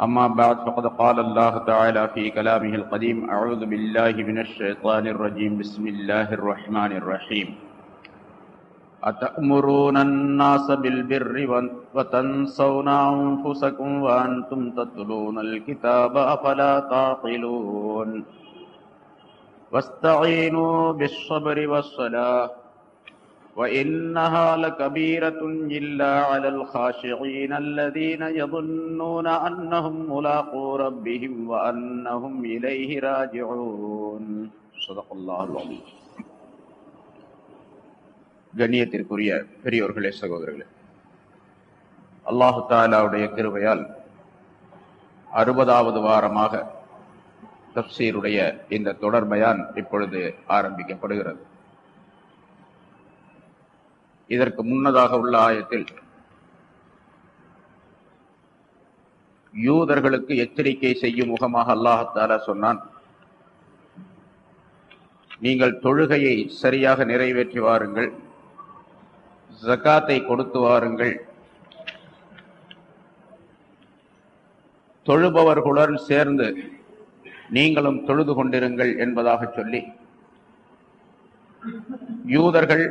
أما بعد، فقد قال الله تعالى في كلامه القديم أعوذ بالله من الشيطان الرجيم، بسم الله الرحمن الرحيم. أتأمرون الناس بالبر وتنسون أنفسكم وأنتم تتلون الكتاب أفلا تعقلون. واستعينوا بالصبر والصلاة. وإنها لكبيرة إلا على الخاشعين الذين يظنون أنهم ملاقو ربهم وأنهم إليه راجعون صدق الله العظيم கண்ணியத்திற்குரிய பெரியோர்களே சகோதரர்களே அல்லாஹு தாலாவுடைய கிருபையால் அறுபதாவது வாரமாக தப்சீருடைய இந்த தொடர்பயான் இப்பொழுது ஆரம்பிக்கப்படுகிறது இதற்கு முன்னதாக உள்ள ஆயத்தில் யூதர்களுக்கு எச்சரிக்கை செய்யும் முகமாக அல்லாஹால சொன்னான். நீங்கள் தொழுகையை சரியாக நிறைவேற்றி வாருங்கள். ஜக்காத்தை கொடுத்து வாருங்கள். தொழுபவர்களுடன் சேர்ந்து நீங்களும் தொழுது கொண்டிருங்கள் என்பதாக சொல்லி யூதர்கள்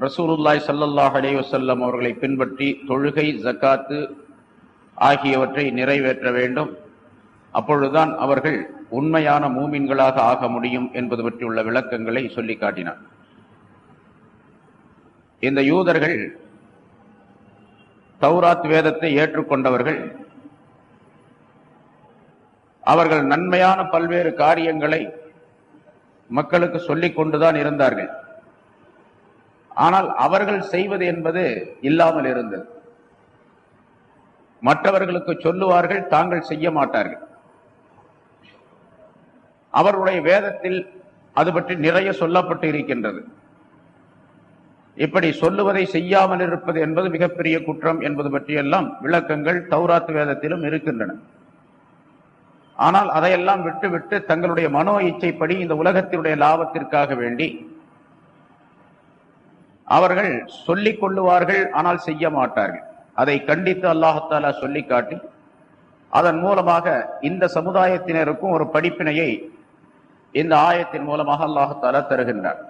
ரசூலுல்லாய் சல்லல்லாஹ் அலேவசல்லம் அவர்களை பின்பற்றி தொழுகை ஜக்காத்து ஆகியவற்றை நிறைவேற்ற வேண்டும். அப்பொழுதுதான் அவர்கள் உண்மையான மூமின்களாக ஆக முடியும் என்பது பற்றியுள்ள விளக்கங்களை சொல்லி காட்டினார். இந்த யூதர்கள் தௌராத் வேதத்தை ஏற்றுக்கொண்டவர்கள். அவர்கள் நன்மையான பல்வேறு காரியங்களை மக்களுக்கு சொல்லிக் கொண்டுதான் இருந்தார்கள். ஆனால் அவர்கள் செய்வது என்பது இல்லாமல் இருந்தது. மற்றவர்களுக்கு சொல்லுவார்கள் தாங்கள் செய்ய மாட்டார்கள். அவருடைய வேதத்தில் அது பற்றி நிறைய சொல்லப்பட்டு இருக்கின்றது. இப்படி சொல்லுவதை செய்யாமல் இருப்பது என்பது மிகப்பெரிய குற்றம் என்பது பற்றியெல்லாம் விளக்கங்கள் தௌராத் வேதத்திலும் இருக்கின்றன. ஆனால் அதையெல்லாம் விட்டுவிட்டு தங்களுடைய மனோ இச்சைப்படி இந்த உலகத்தினுடைய லாபத்திற்காக வேண்டி அவர்கள் சொல்லிக் கொள்ளுவார்கள் ஆனால் செய்ய மாட்டார்கள். அதை கண்டித்து அல்லாஹாலா சொல்லி காட்டி அதன் மூலமாக இந்த சமுதாயத்தினருக்கும் ஒரு படிப்பினையை இந்த ஆயத்தின் மூலமாக அல்லாஹாலா தருகின்றார்.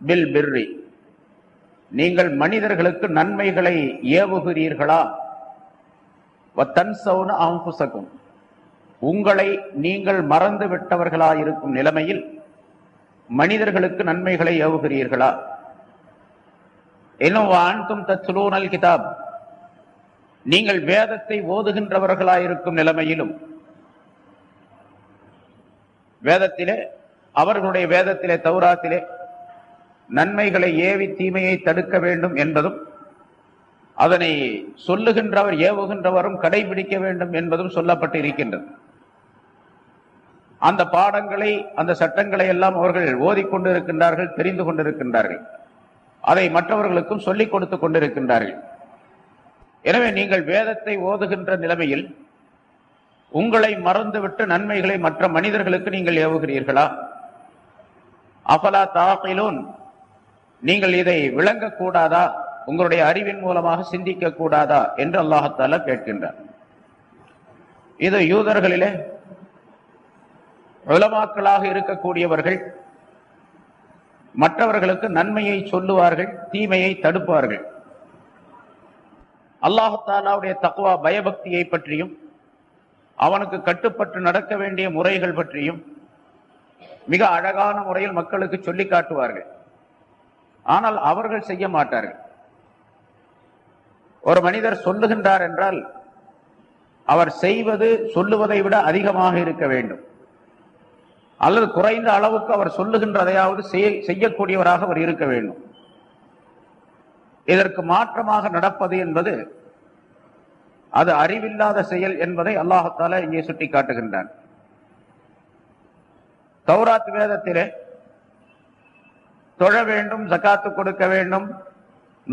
பில் பிர்ரி. நீங்கள் மனிதர்களுக்கு நன்மைகளை ஏவுகிறீர்களா? அம்புசக்கும் உங்களை நீங்கள் மறந்து விட்டவர்களாயிருக்கும் நிலைமையில் மனிதர்களுக்கு நன்மைகளை ஏவுகிறீர்களா? இன்னும் ஆண்தும் தச்சுலூனல் கிதாப். நீங்கள் வேதத்தை ஓதுகின்றவர்களாயிருக்கும் நிலைமையிலும் வேதத்திலே அவர்களுடைய வேதத்திலே தௌராத்திலே நன்மைகளை ஏவி தீமையை தடுக்க வேண்டும் என்பதும் அதனை சொல்லுகின்றவர் ஏவுகின்றவரும் கடைபிடிக்க வேண்டும் என்பதும் சொல்லப்பட்டு இருக்கின்றது அந்த பாடங்களை அந்த சட்டங்களை எல்லாம் அவர்கள் ஓதிக்கொண்டிருக்கின்றார்கள் தெரிந்து கொண்டிருக்கின்றார்கள். அதை மற்றவர்களுக்கும் சொல்லிக் கொடுத்துக் கொண்டிருக்கின்றார்கள். எனவே நீங்கள் வேதத்தை ஓதுகின்ற நிலைமையில் உங்களை மறந்துவிட்டு நன்மைகளை மற்ற மனிதர்களுக்கு நீங்கள் ஏவுகிறீர்களா? அபலா தாக்கிலோன் நீங்கள் இதை விளங்கக்கூடாதா? உங்களுடைய அறிவின் மூலமாக சிந்திக்க கூடாதா என்று அல்லாஹத்தால கேட்கின்றார் இது யூதர்களிலே உளமாக்களாக இருக்கக்கூடியவர்கள் மற்றவர்களுக்கு நன்மையை சொல்லுவார்கள் தீமையை தடுப்பார்கள். அல்லாஹாலாவுடைய தக்குவா பயபக்தியை பற்றியும் அவனுக்கு கட்டுப்பட்டு நடக்க வேண்டிய முறைகள் பற்றியும் மிக அழகான முறையில் மக்களுக்கு சொல்லி காட்டுவார்கள். ஆனால் அவர்கள் செய்ய மாட்டார்கள். ஒரு மனிதர் சொல்லுகின்றார் என்றால் அவர் செய்வது சொல்லுவதை விட அதிகமாக இருக்க வேண்டும். அல்லது குறைந்த அளவுக்கு அவர் சொல்லுகின்றதையாவது செய்யக்கூடியவராக அவர் இருக்க வேண்டும். இதற்கு மாற்றமாக நடப்பது என்பது அது அறிவில்லாத செயல் என்பதை அல்லாஹால இங்கே சுட்டி காட்டுகின்றான் தௌராத் வேதத்திலே தொழ வேண்டும் ஜக்காத்து கொடுக்க வேண்டும்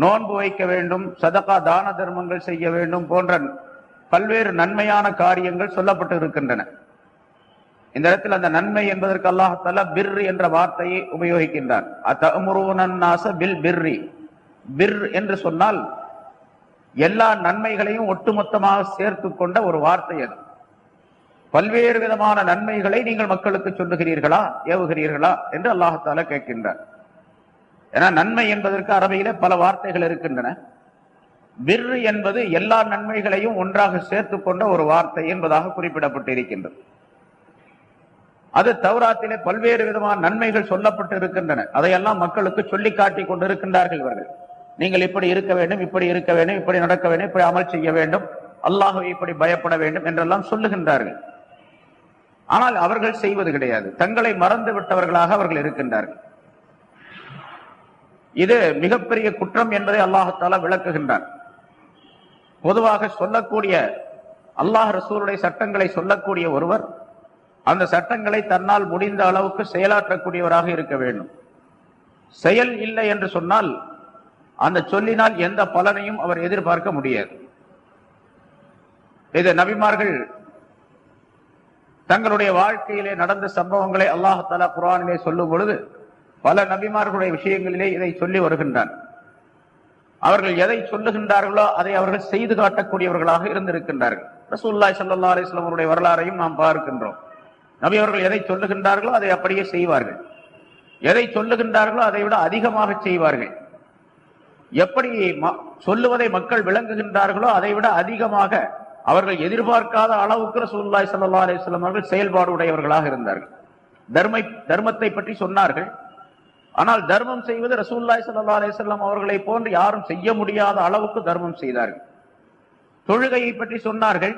நோன்பு வைக்க வேண்டும் சதகா தான தர்மங்கள் செய்ய வேண்டும் போன்ற பல்வேறு நன்மையான காரியங்கள் சொல்லப்பட்டு இருக்கின்றன. இந்த இடத்தில் அந்த நன்மை என்பதற்கு அல்லாஹால பிர் என்ற வார்த்தையை உபயோகிக்கின்றார் அத்தமுருவனாச பில் பிர்ரி. பிர் என்று சொன்னால் எல்லா நன்மைகளையும் ஒட்டுமொத்தமாக சேர்த்து கொண்ட ஒரு வார்த்தை அது. பல்வேறு விதமான நன்மைகளை நீங்கள் மக்களுக்கு சொல்லுகிறீர்களா ஏவுகிறீர்களா என்று அல்லாஹால கேட்கின்றார் ஏன்னா நன்மை என்பதற்கு அரபியில பல வார்த்தைகள் இருக்கின்றன. பிர் என்பது எல்லா நன்மைகளையும் ஒன்றாக சேர்த்து கொண்ட ஒரு வார்த்தை என்பதாக குறிப்பிடப்பட்டு இருக்கின்றது அது தௌராத்திலே பல்வேறு விதமான நன்மைகள் சொல்லப்பட்டு இருக்கின்றன அதையெல்லாம் மக்களுக்கு சொல்லி காட்டி கொண்டிருக்கின்றார்கள் இவர்கள். நீங்கள் இப்படி இருக்க வேண்டும் இப்படி இருக்க வேண்டும் இப்படி நடக்க வேண்டும் இப்படி அமல் செய்ய வேண்டும் அல்லாஹுவை இப்படி பயப்பட வேண்டும் என்றெல்லாம் சொல்லுகின்றார்கள். ஆனால் அவர்கள் செய்வது கிடையாது. தங்களை மறந்து விட்டவர்களாக அவர்கள் இருக்கின்றார்கள். இது மிகப்பெரிய குற்றம் என்பதை அல்லாஹால விளக்குகின்றார் பொதுவாக சொல்லக்கூடிய அல்லாஹ் ரசூலுடைய சட்டங்களை சொல்லக்கூடிய ஒருவர் அந்த சட்டங்களை தன்னால் முடிந்த அளவுக்கு செயலாற்றக்கூடியவராக இருக்க வேண்டும். செயல் இல்லை என்று சொன்னால் அந்த சொல்லினால் எந்த பலனையும் அவர் எதிர்பார்க்க முடியாது. இது நபிமார்கள் தங்களுடைய வாழ்க்கையிலே நடந்த சம்பவங்களை அல்லாஹால குரானிலே சொல்லும் பொழுது பல நபிமார்களுடைய விஷயங்களிலே இதை சொல்லி வருகின்றான். அவர்கள் எதை சொல்லுகின்றார்களோ அதை அவர்கள் செய்து காட்டக்கூடியவர்களாக இருந்திருக்கின்றார்கள். ரசூல்லாய் சல்லா அலிஸ்லாமருடைய வரலாறையும் நாம் பார்க்கின்றோம். நபி அவர்கள் எதை சொல்லுகின்றார்களோ அதை அப்படியே செய்வார்கள். எதை சொல்லுகின்றார்களோ அதை விட அதிகமாக செய்வார்கள். எப்படி சொல்லுவதை மக்கள் விளங்குகின்றார்களோ அதை விட அதிகமாக அவர்கள் எதிர்பார்க்காத அளவுக்கு ரசூல்லாய் சல்லா அலிஸ்லாம் அவர்கள் செயல்பாடு உடையவர்களாக இருந்தார்கள். தர்மை தர்மத்தை பற்றி சொன்னார்கள். ஆனால் தர்மம் செய்வது ரசூல்லாய் சல்லா அலிஸ்லாம் அவர்களை போன்று யாரும் செய்ய முடியாத அளவுக்கு தர்மம் செய்தார்கள். தொழுகையை பற்றி சொன்னார்கள்.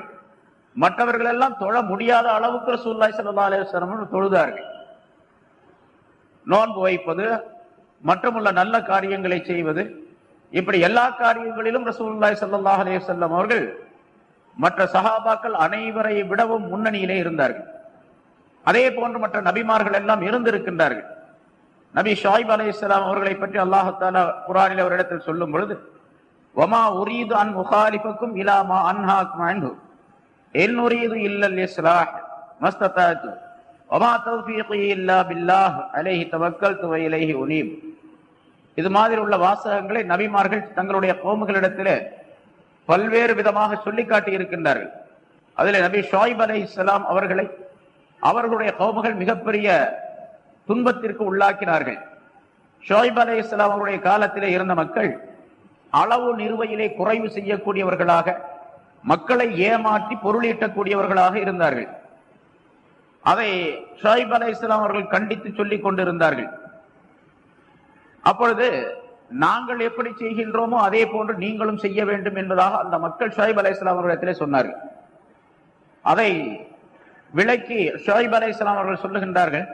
மற்றவர்கள் எல்லாம் தொழ முடியாத அளவுக்கு ரசூல்லாய் சல்லா அலிஸ்லாம் தொழுதார்கள். நோன்பு வைப்பது மற்றமுள்ள நல்ல காரியங்களை செய்வது. இப்படி எல்லா காரியங்களிலும் ரசூல்லாய் சல்லாஹ் அலேசல்லம் அவர்கள் மற்ற சகாபாக்கள் அனைவரை விடவும் முன்னணியிலே இருந்தார்கள். அதே போன்று மற்ற நபிமார்கள் எல்லாம் இருந்திருக்கின்றார்கள். நபி ஷாயிப் அலி இஸ்லாம் அவர்களை பற்றி அல்லாஹால குரானில் அவரிடத்தில் சொல்லும் பொழுது ஒமா உரீது அன் முகாலிபக்கும் இலாமா அன்ஹாக் மாண்டு என் உரீது இல்லல் இஸ்லாஹ் மஸ்ததாத்து ஒமா தௌஃபீகி இல்லா பில்லாஹ் அலைஹி தவக்கல்து வ இலைஹி இது மாதிரி உள்ள வாசகங்களை நபிமார்கள் தங்களுடைய கோமுகளிடத்தில் பல்வேறு விதமாக சொல்லி காட்டி இருக்கின்றார்கள். அதில் நபி ஷாயிப் அலை இஸ்லாம் அவர்களை அவர்களுடைய கோமுகள் மிகப்பெரிய துன்பத்திற்கு உள்ளாக்கினார்கள். ஷோய்ப் அலை இஸ்லாம் அவருடைய காலத்திலே இருந்த மக்கள் அளவு நிறுவையிலே குறைவு செய்யக்கூடியவர்களாக மக்களை ஏமாற்றி பொருளீட்டக்கூடியவர்களாக இருந்தார்கள். அதை ஷோய்ப் அலை இஸ்லாம் அவர்கள் கண்டித்து சொல்லிக் கொண்டிருந்தார்கள். அப்பொழுது நாங்கள் எப்படி செய்கின்றோமோ அதே போன்று நீங்களும் செய்ய வேண்டும் என்பதாக அந்த மக்கள் ஷோய்ப் அலை இஸ்லாம் அவர்களிடத்திலே சொன்னார்கள். அதை விளக்கி ஷோய்ப் அலை இஸ்லாம் அவர்கள் சொல்லுகின்றார்கள்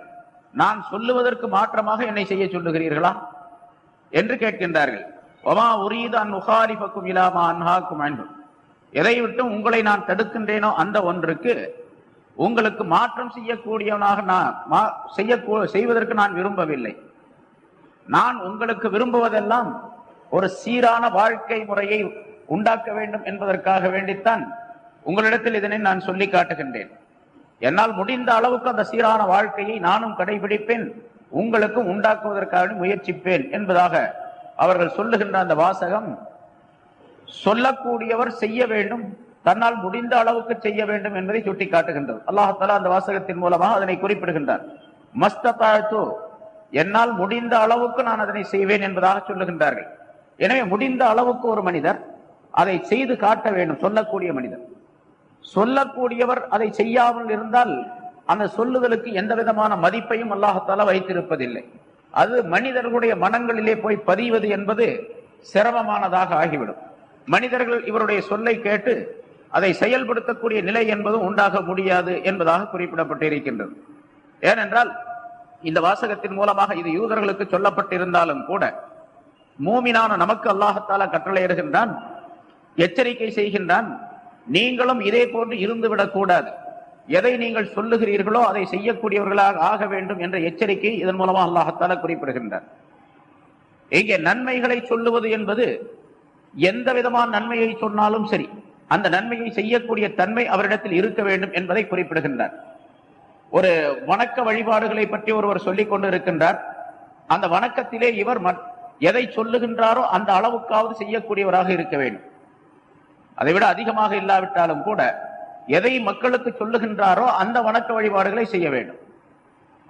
நான் சொல்லுவதற்கு மாற்றமாக என்னை செய்ய சொல்லுகிறீர்களா? என்று கேட்கின்றார்கள். ஒமா உரீதான் முகாரிபக்கும் இலாமா அன்ஹாக்கும் வேண்டும் எதை விட்டும் உங்களை நான் தடுக்கின்றேனோ அந்த ஒன்றுக்கு உங்களுக்கு மாற்றம் செய்யக்கூடியவனாக நான் செய்ய செய்வதற்கு நான் விரும்பவில்லை. நான் உங்களுக்கு விரும்புவதெல்லாம் ஒரு சீரான வாழ்க்கை முறையை உண்டாக்க வேண்டும் என்பதற்காக வேண்டித்தான் உங்களிடத்தில் இதனை நான் சொல்லி காட்டுகின்றேன். என்னால் முடிந்த அளவுக்கு அந்த சீரான வாழ்க்கையை நானும் கடைபிடிப்பேன் உங்களுக்கும் உண்டாக்குவதற்காக முயற்சிப்பேன் என்பதாக அவர்கள் சொல்லுகின்ற அந்த வாசகம் சொல்லக்கூடியவர் செய்ய வேண்டும் தன்னால் முடிந்த அளவுக்கு செய்ய வேண்டும் என்பதை சுட்டி காட்டுகின்றது அல்லாஹாலா அந்த வாசகத்தின் மூலமாக அதனை குறிப்பிடுகின்றார். மஸ்தத்தாழ்த்து என்னால் முடிந்த அளவுக்கு நான் அதனை செய்வேன் என்பதாக சொல்லுகின்றார்கள். எனவே முடிந்த அளவுக்கு ஒரு மனிதர் அதை செய்து காட்ட வேண்டும் சொல்லக்கூடிய மனிதர். சொல்லக்கூடியவர் அதை செய்யாமல் இருந்தால் அந்த சொல்லுதலுக்கு எந்த விதமான மதிப்பையும் அல்லாஹத்தால வைத்திருப்பதில்லை. அது மனிதர்களுடைய மனங்களிலே போய் பதிவது என்பது சிரமமானதாக ஆகிவிடும். மனிதர்கள் இவருடைய சொல்லை கேட்டு அதை செயல்படுத்தக்கூடிய நிலை என்பதும் உண்டாக முடியாது என்பதாக குறிப்பிடப்பட்டு இருக்கின்றது ஏனென்றால் இந்த வாசகத்தின் மூலமாக இது யூதர்களுக்கு சொல்லப்பட்டிருந்தாலும் கூட மூமினான நமக்கு அல்லாஹத்தாலா கட்டளையிடுகின்றான் எச்சரிக்கை செய்கின்றான் நீங்களும் இதே போன்று இருந்துவிடக் கூடாது. எதை நீங்கள் சொல்லுகிறீர்களோ அதை செய்யக்கூடியவர்களாக ஆக வேண்டும் என்ற எச்சரிக்கை இதன் மூலமாக அல்லாஹத்தாலா குறிப்பிடுகின்றார். இங்கே நன்மைகளை சொல்லுவது என்பது எந்த விதமான நன்மையை சொன்னாலும் சரி அந்த நன்மையை செய்யக்கூடிய தன்மை அவரிடத்தில் இருக்க வேண்டும் என்பதை குறிப்பிடுகின்றார். ஒரு வணக்க வழிபாடுகளை பற்றி ஒருவர் சொல்லிக் கொண்டு இருக்கின்றார் அந்த வணக்கத்திலே இவர் எதை சொல்லுகின்றாரோ அந்த அளவுக்காவது செய்யக்கூடியவராக இருக்க வேண்டும். அதைவிட அதிகமாக இல்லாவிட்டாலும் கூட எதை மக்களுக்கு சொல்லுகின்றாரோ அந்த வணக்க வழிபாடுகளை செய்ய வேண்டும்.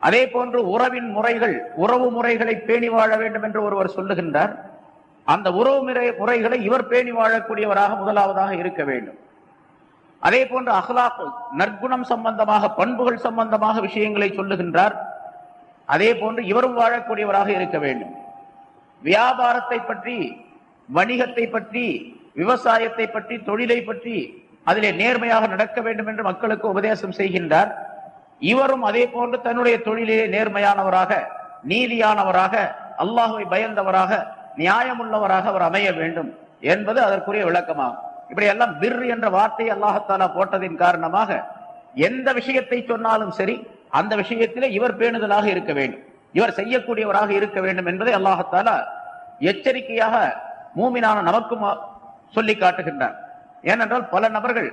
அதே போன்று உறவின் முறைகள் உறவு முறைகளை பேணி வாழ வேண்டும் என்று ஒருவர் சொல்லுகின்றார். அந்த உறவு முறை முறைகளை இவர் பேணி வாழக்கூடியவராக முதலாவதாக இருக்க வேண்டும். அதே போன்று அஹ்லாக் நற்குணம் சம்பந்தமாக பண்புகள் சம்பந்தமாக விஷயங்களை சொல்லுகின்றார். அதே போன்று இவரும் வாழக்கூடியவராக இருக்க வேண்டும். வியாபாரத்தை பற்றி வணிகத்தை பற்றி விவசாயத்தை பற்றி தொழிலை பற்றி அதிலே நேர்மையாக நடக்க வேண்டும் என்று மக்களுக்கு உபதேசம் செய்கின்றார். இவரும் அதே போன்று தன்னுடைய தொழிலிலே நேர்மையானவராக நீதியானவராக அல்லாஹுவை பயந்தவராக நியாயமுள்ளவராக அவர் அமைய வேண்டும் என்பது அதற்குரிய விளக்கமாகும். இப்படி எல்லாம் பிர் என்ற வார்த்தை அல்லாஹத்தாலா போட்டதின் காரணமாக எந்த விஷயத்தை சொன்னாலும் சரி அந்த விஷயத்திலே இவர் பேணுதலாக இருக்க வேண்டும். இவர் செய்யக்கூடியவராக இருக்க வேண்டும் என்பதை அல்லாஹத்தாலா எச்சரிக்கையாக மூமினான நமக்கும் சொல்லி காட்டுகின்றார். ஏனென்றால் பல நபர்கள்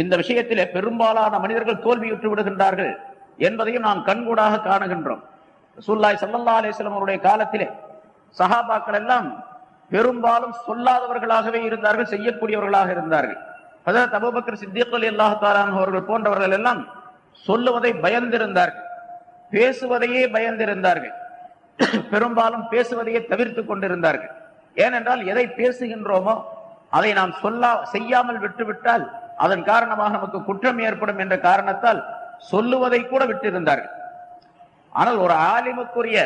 இந்த விஷயத்திலே பெரும்பாலான மனிதர்கள் தோல்வியுற்று விடுகின்றார்கள் என்பதையும் நாம் கண்கூடாக காணுகின்றோம். சுல்லாய் சல்லா அலைஹி அவருடைய காலத்திலே சஹாபாக்கள் எல்லாம் பெரும்பாலும் சொல்லாதவர்களாகவே இருந்தார்கள் செய்யக்கூடியவர்களாக இருந்தார்கள். அதாவது அபூபக்கர் சித்தியக்கல் அல்லாஹாரான் அவர்கள் போன்றவர்கள் எல்லாம் சொல்லுவதை பயந்திருந்தார்கள். பேசுவதையே பயந்திருந்தார்கள். பெரும்பாலும் பேசுவதையே தவிர்த்து கொண்டிருந்தார்கள். ஏனென்றால் எதை பேசுகின்றோமோ அதை நாம் சொல்லா செய்யாமல் விட்டுவிட்டால் அதன் காரணமாக நமக்கு குற்றம் ஏற்படும் என்ற காரணத்தால் சொல்லுவதை கூட விட்டிருந்தார்கள். ஆனால் ஒரு ஆலிமுக்குரிய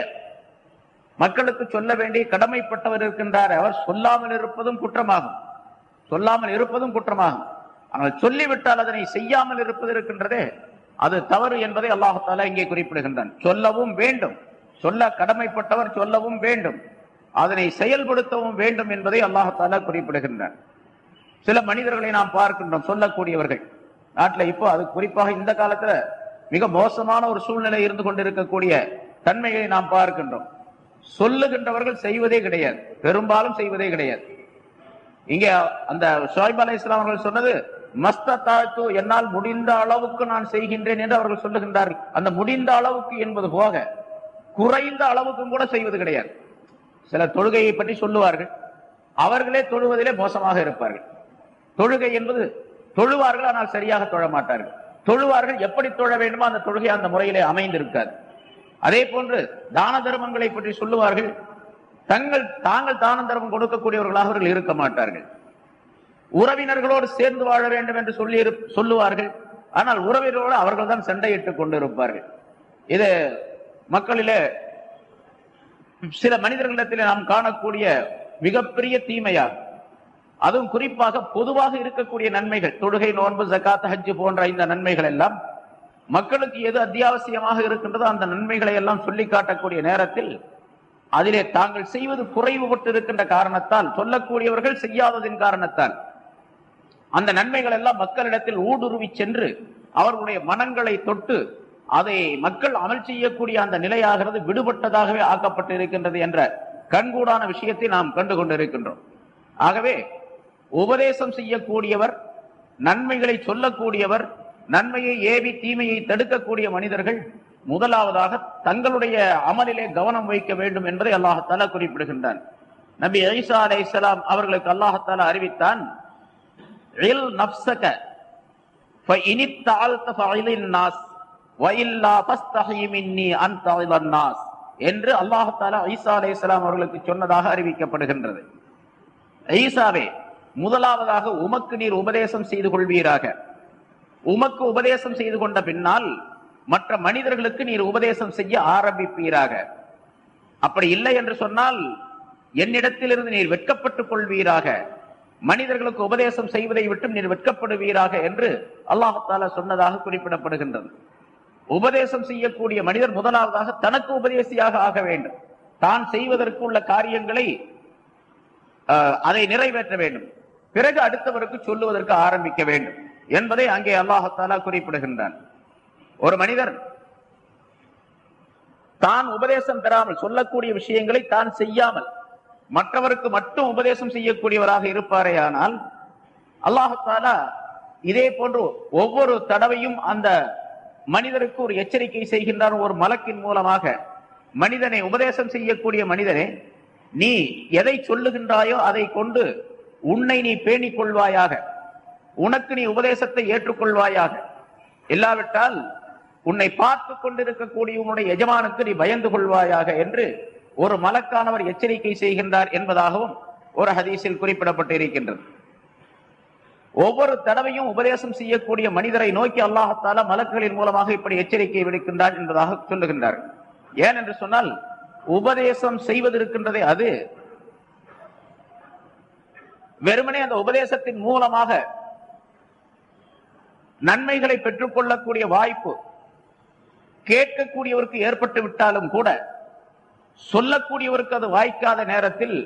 மக்களுக்கு சொல்ல வேண்டிய கடமைப்பட்டவர் இருக்கின்றார். அவர் சொல்லாமல் இருப்பதும் குற்றமாகும். சொல்லாமல் இருப்பதும் குற்றமாகும். ஆனால் சொல்லிவிட்டால் அதனை செய்யாமல் இருப்பது இருக்கின்றதே அது தவறு என்பதை அல்லாஹால இங்கே குறிப்பிடுகின்றான். சொல்லவும் வேண்டும். சொல்ல கடமைப்பட்டவர் சொல்லவும் வேண்டும். அதனை செயல்படுத்தவும் வேண்டும் என்பதை அல்லாஹால குறிப்பிடுகின்றான். சில மனிதர்களை நாம் பார்க்கின்றோம் சொல்லக்கூடியவர்கள். நாட்டில் இப்போ அது குறிப்பாக இந்த காலத்துல மிக மோசமான ஒரு சூழ்நிலை இருந்து கொண்டிருக்கக்கூடிய தன்மையை நாம் பார்க்கின்றோம். சொல்லுகின்றவர்கள் செய்வதே கிடையாது. பெரும்பாலும் செய்வதே கிடையாது. இங்க அந்த ஷாயிப் அலை இஸ்லாம் அவர்கள் சொன்னது மஸ்தாத்து என்னால் முடிந்த அளவுக்கு நான் செய்கின்றேன் என்று அவர்கள் சொல்லுகின்றார்கள். அந்த முடிந்த அளவுக்கு என்பது போக குறைந்த அளவுக்கும் கூட செய்வது கிடையாது. சில தொழுகையை பற்றி சொல்லுவார்கள். அவர்களே தொழுவதிலே மோசமாக இருப்பார்கள். தொழுகை என்பது தொழுவார்கள் ஆனால் சரியாக தொழ மாட்டார்கள். தொழுவார்கள் எப்படி தொழ வேண்டுமோ அந்த தொழுகை அந்த முறையிலே அமைந்திருக்காது. அதே போன்று தான தர்மங்களை பற்றி சொல்லுவார்கள். தங்கள் தாங்கள் தான தர்மம் கொடுக்கக்கூடியவர்களாக அவர்கள் இருக்க மாட்டார்கள். உறவினர்களோடு சேர்ந்து வாழ வேண்டும் என்று சொல்லி சொல்லுவார்கள். ஆனால் உறவினரோடு அவர்கள் தான் சண்டையிட்டுக் கொண்டிருப்பார்கள். இது மக்களிலே சில மனிதர்களிடத்தில் நாம் காணக்கூடிய மிகப்பெரிய தீமையாகும். அதுவும் குறிப்பாக பொதுவாக இருக்கக்கூடிய நன்மைகள் தொழுகை நோன்பு ஜகாத் ஹஜ் போன்ற இந்த நன்மைகள் எல்லாம் மக்களுக்கு எது அத்தியாவசியமாக இருக்கின்றதோ அந்த நன்மைகளை எல்லாம் சொல்லி காட்டக்கூடிய நேரத்தில் அதிலே தாங்கள் செய்வது குறைவுபட்டு இருக்கின்ற காரணத்தால் சொல்லக்கூடியவர்கள் செய்யாததின் காரணத்தால் அந்த நன்மைகள் எல்லாம் மக்களிடத்தில் ஊடுருவி சென்று அவர்களுடைய மனங்களை தொட்டு அதை மக்கள் அமல் செய்யக்கூடிய அந்த நிலையாகிறது விடுபட்டதாகவே ஆக்கப்பட்டு இருக்கின்றது என்ற கண்கூடான விஷயத்தை நாம் கண்டு கொண்டிருக்கின்றோம். ஆகவே உபதேசம் செய்யக்கூடியவர் நன்மைகளை சொல்லக்கூடியவர் நன்மையை ஏவி தீமையை தடுக்கக்கூடிய மனிதர்கள் முதலாவதாக தங்களுடைய அமலிலே கவனம் வைக்க வேண்டும் என்பதை அல்லாஹத்தாலா குறிப்பிடுகின்றான். நபி ஐசா அலை இஸ்லாம் அவர்களுக்கு அல்லாஹத்தாலா அறிவித்தான் என்று அல்லாஹாலா ஈசா அலை இஸ்லாம் அவர்களுக்கு சொன்னதாக அறிவிக்கப்படுகின்றது. ஈசாவே முதலாவதாக உமக்கு நீர் உபதேசம் செய்து கொள்வீராக. உமக்கு உபதேசம் செய்து கொண்ட பின்னால் மற்ற மனிதர்களுக்கு நீர் உபதேசம் செய்ய ஆரம்பிப்பீராக. அப்படி இல்லை என்று சொன்னால் என்னிடத்திலிருந்து நீர் வெட்கப்பட்டுக் கொள்வீராக. மனிதர்களுக்கு உபதேசம் செய்வதை விட்டு நீர் வெட்கப்படுவீராக என்று அல்லாஹால சொன்னதாக குறிப்பிடப்படுகின்றது. உபதேசம் செய்யக்கூடிய மனிதர் முதலாவதாக தனக்கு உபதேசியாக ஆக வேண்டும். தான் செய்வதற்கு உள்ள காரியங்களை அதை நிறைவேற்ற வேண்டும். பிறகு அடுத்தவருக்கு சொல்லுவதற்கு ஆரம்பிக்க வேண்டும். என்பதை அங்கே அல்லாஹத்தாலா குறிப்பிடுகின்றான். ஒரு மனிதர் தான் உபதேசம் பெறாமல் சொல்லக்கூடிய விஷயங்களை தான் செய்யாமல் மற்றவருக்கு மட்டும் உபதேசம் செய்யக்கூடியவராக இருப்பாரே ஆனால் அல்லாஹாலா இதே போன்று ஒவ்வொரு தடவையும் அந்த மனிதருக்கு ஒரு எச்சரிக்கை செய்கின்றான். ஒரு மலக்கின் மூலமாக மனிதனை உபதேசம் செய்யக்கூடிய மனிதனே நீ எதை சொல்லுகின்றாயோ அதை கொண்டு உன்னை நீ பேணிக் கொள்வாயாக. உனக்கு நீ உபதேசத்தை ஏற்றுக்கொள்வாயாக. இல்லாவிட்டால் உன்னை பார்த்து கொண்டிருக்கக்கூடிய உன்னுடைய எஜமானுக்கு நீ பயந்து கொள்வாயாக என்று ஒரு மலக்கானவர் எச்சரிக்கை செய்கின்றார் என்பதாகவும் ஒரு ஹதீஸில் குறிப்பிடப்பட்டு இருக்கின்றது ஒவ்வொரு தடவையும் உபதேசம் செய்யக்கூடிய மனிதரை நோக்கி அல்லாஹத்தால மலக்குகளின் மூலமாக இப்படி எச்சரிக்கை விடுக்கின்றார் என்பதாக சொல்லுகின்றார். ஏன் என்று சொன்னால் உபதேசம் செய்வது இருக்கின்றதே அது வெறுமனே அந்த உபதேசத்தின் மூலமாக நன்மைகளை பெற்றுக் கொள்ளக்கூடிய வாய்ப்பு கேட்கக்கூடியவருக்கு ஏற்பட்டு விட்டாலும் கூட சொல்லக்கூடியவருக்கு அது வாய்க்காத நேரத்தில்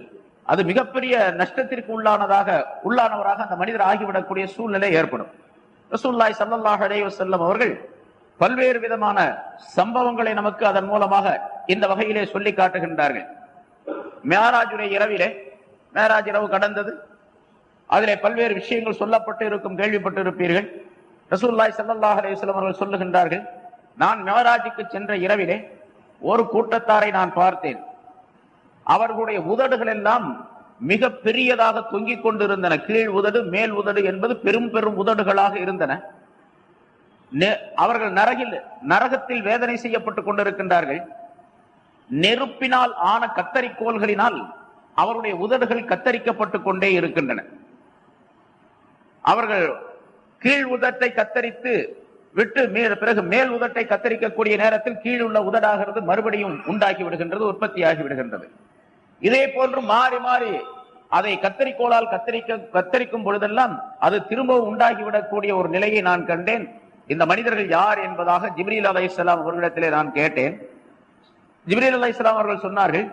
அது மிகப்பெரிய நஷ்டத்திற்கு உள்ளானதாக உள்ளானவராக அந்த மனிதர் ஆகிவிடக்கூடிய சூழ்நிலை ஏற்படும். ரசூல்லாய் சல்லாஹ் அலைஹி செல்லம் அவர்கள் பல்வேறு விதமான சம்பவங்களை நமக்கு அதன் மூலமாக இந்த வகையிலே சொல்லி காட்டுகின்றார்கள். மேராஜுடைய இரவிலே மேராஜ் இரவு கடந்தது. அதிலே பல்வேறு விஷயங்கள் சொல்லப்பட்டு இருக்கும் கேள்விப்பட்டு இருப்பீர்கள். ரசூல்லாய் சல்லாஹ் அலைஹி அவர்கள் சொல்லுகின்றார்கள் நான் மேராஜுக்கு சென்ற இரவிலே ஒரு கூட்டத்தாரை நான் பார்த்தேன். அவர்களுடைய உதடுகள் எல்லாம் மிக பெரியதாக தொங்கிக் கொண்டிருந்தன. கீழ் உதடு மேல் உதடு என்பது பெரும் பெரும் உதடுகளாக இருந்தன. நெ- அவர்கள் நரகில் நரகத்தில் வேதனை செய்யப்பட்டுக் கொண்டிருக்கின்றார்கள். நெருப்பினால் ஆன கத்தரிக்கோள்களினால் அவருடைய உதடுகள் கத்தரிக்கப்பட்டுக் கொண்டே இருக்கின்றன. அவர்கள் கீழ் உதட்டை கத்தரித்து விட்டு பிறகு மேல் உதட்டை கத்தரிக்கக்கூடிய நேரத்தில் கீழ் உள்ள உதடாகிறது மறுபடியும் உண்டாக்கி விடுகின்றது உற்பத்தியாகி விடுகின்றது. இதே போன்று மாறி மாறி அதை கத்தரிக்கோளால் கத்தரிக்க கத்தரிக்கும் பொழுதெல்லாம் அது திரும்பவும் உண்டாகிவிடக்கூடிய ஒரு நிலையை நான் கண்டேன். இந்த மனிதர்கள் யார் என்பதாக ஜிப்ரீல் அலைஹிஸ்ஸலாம் அவர்களிடத்திலே நான் கேட்டேன். ஜிப்ரீல் அலைஹிஸ்ஸலாம் அவர்கள் சொன்னார்கள்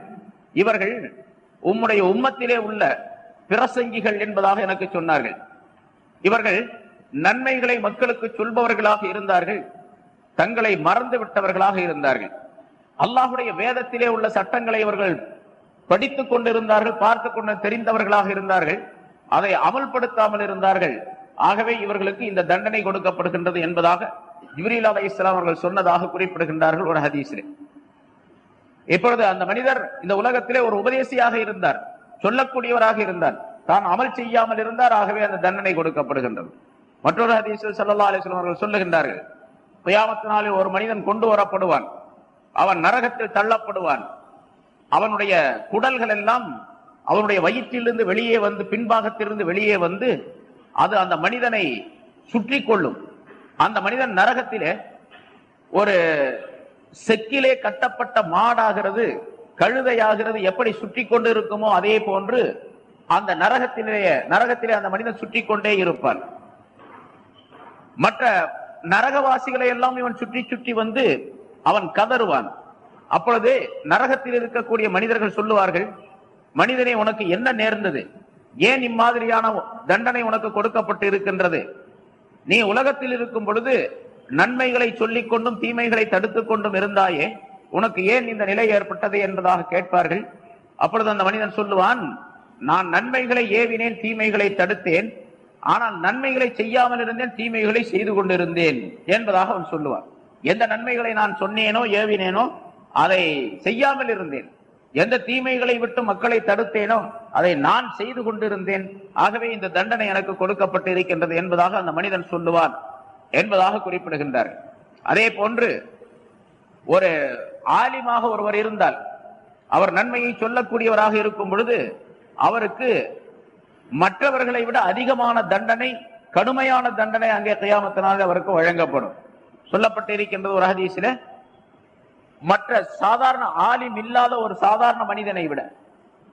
இவர்கள் உம்முடைய உம்மத்திலே உள்ள பிரசங்கிகள் என்பதாக எனக்கு சொன்னார்கள். இவர்கள் நன்மைகளை மக்களுக்கு சொல்பவர்களாக இருந்தார்கள். தங்களை மறந்து விட்டவர்களாக இருந்தார்கள். அல்லாஹுடைய வேதத்திலே உள்ள சட்டங்களை அவர்கள் படித்துக் கொண்டிருந்தார்கள் பார்த்து கொண்டு தெரிந்தவர்களாக இருந்தார்கள். அதை அமல்படுத்தாமல் இருந்தார்கள். ஆகவே இவர்களுக்கு இந்த தண்டனை கொடுக்கப்படுகின்றது என்பதாக ஜிப்ரீல் அலை இஸ்லாம் அவர்கள் சொன்னதாக குறிப்பிடுகின்றார்கள் ஒரு ஹதீஸிலே. இப்பொழுது அந்த மனிதர் இந்த உலகத்திலே ஒரு உபதேசியாக இருந்தார் சொல்லக்கூடியவராக இருந்தார். தான் அமல் செய்யாமல் இருந்தார் ஆகவே அந்த தண்டனை கொடுக்கப்படுகின்றது. மற்றொரு ஹதீஸில் சல்லா அலைஹி அவர்கள் சொல்லுகின்றார்கள் கியாமத்து நாளில் ஒரு மனிதன் கொண்டு வரப்படுவான் அவன் நரகத்தில் தள்ளப்படுவான். அவனுடைய குடல்கள் எல்லாம் அவனுடைய வயிற்றிலிருந்து வெளியே வந்து பின்பாகத்திலிருந்து வெளியே வந்து அது அந்த மனிதனை சுற்றி கொள்ளும். அந்த மனிதன் நரகத்திலே ஒரு செக்கிலே கட்டப்பட்ட மாடாகிறது கழுதையாகிறது எப்படி சுற்றி கொண்டு இருக்குமோ அதே போன்று அந்த நரகத்திலேயே நரகத்திலே அந்த மனிதன் சுற்றி கொண்டே இருப்பான். மற்ற நரகவாசிகளை எல்லாம் இவன் சுற்றி சுற்றி வந்து அவன் கதறுவான். அப்பொழுது நரகத்தில் இருக்கக்கூடிய மனிதர்கள் சொல்லுவார்கள் மனிதனே உனக்கு என்ன நேர்ந்தது? ஏன் இம்மாதிரியான தண்டனை உனக்கு கொடுக்கப்பட்டு இருக்கின்றது? நீ உலகத்தில் இருக்கும் பொழுது நன்மைகளை சொல்லிக் கொண்டும் தீமைகளை தடுத்துக் கொண்டும் இருந்தாயே உனக்கு ஏன் இந்த நிலை ஏற்பட்டது? என்பதாக கேட்பார்கள். அப்பொழுது அந்த மனிதன் சொல்லுவான் நான் நன்மைகளை ஏவினேன் தீமைகளை தடுத்தேன். ஆனால் நன்மைகளை செய்யாமல் இருந்தேன் தீமைகளை செய்து கொண்டிருந்தேன் என்பதாக அவன் சொல்லுவான். எந்த நன்மைகளை நான் சொன்னேனோ ஏவினேனோ அதை செய்யாமல் இருந்தேன் எந்த தீமைகளை விட்டு மக்களை தடுத்தேனோ அதை நான் செய்து கொண்டிருந்தேன். ஆகவே இந்த தண்டனை எனக்கு கொடுக்கப்பட்டு இருக்கின்றது என்பதாக அந்த மனிதன் சொல்லுவான் என்பதாக குறிப்பிடுகின்றார். அதே போன்று ஒரு ஆலிமாக ஒருவர் இருந்தால் அவர் நன்மையை சொல்லக்கூடியவராக இருக்கும் பொழுது அவருக்கு மற்றவர்களை விட அதிகமான தண்டனை கடுமையான தண்டனை அங்கே கையாமத்தினால் அவருக்கு வழங்கப்படும். சொல்லப்பட்டிருக்கின்றது ஒரு ஹதீஸில மற்ற சாதாரண ஆலிம் இல்லாத ஒரு சாதாரண மனிதனை விட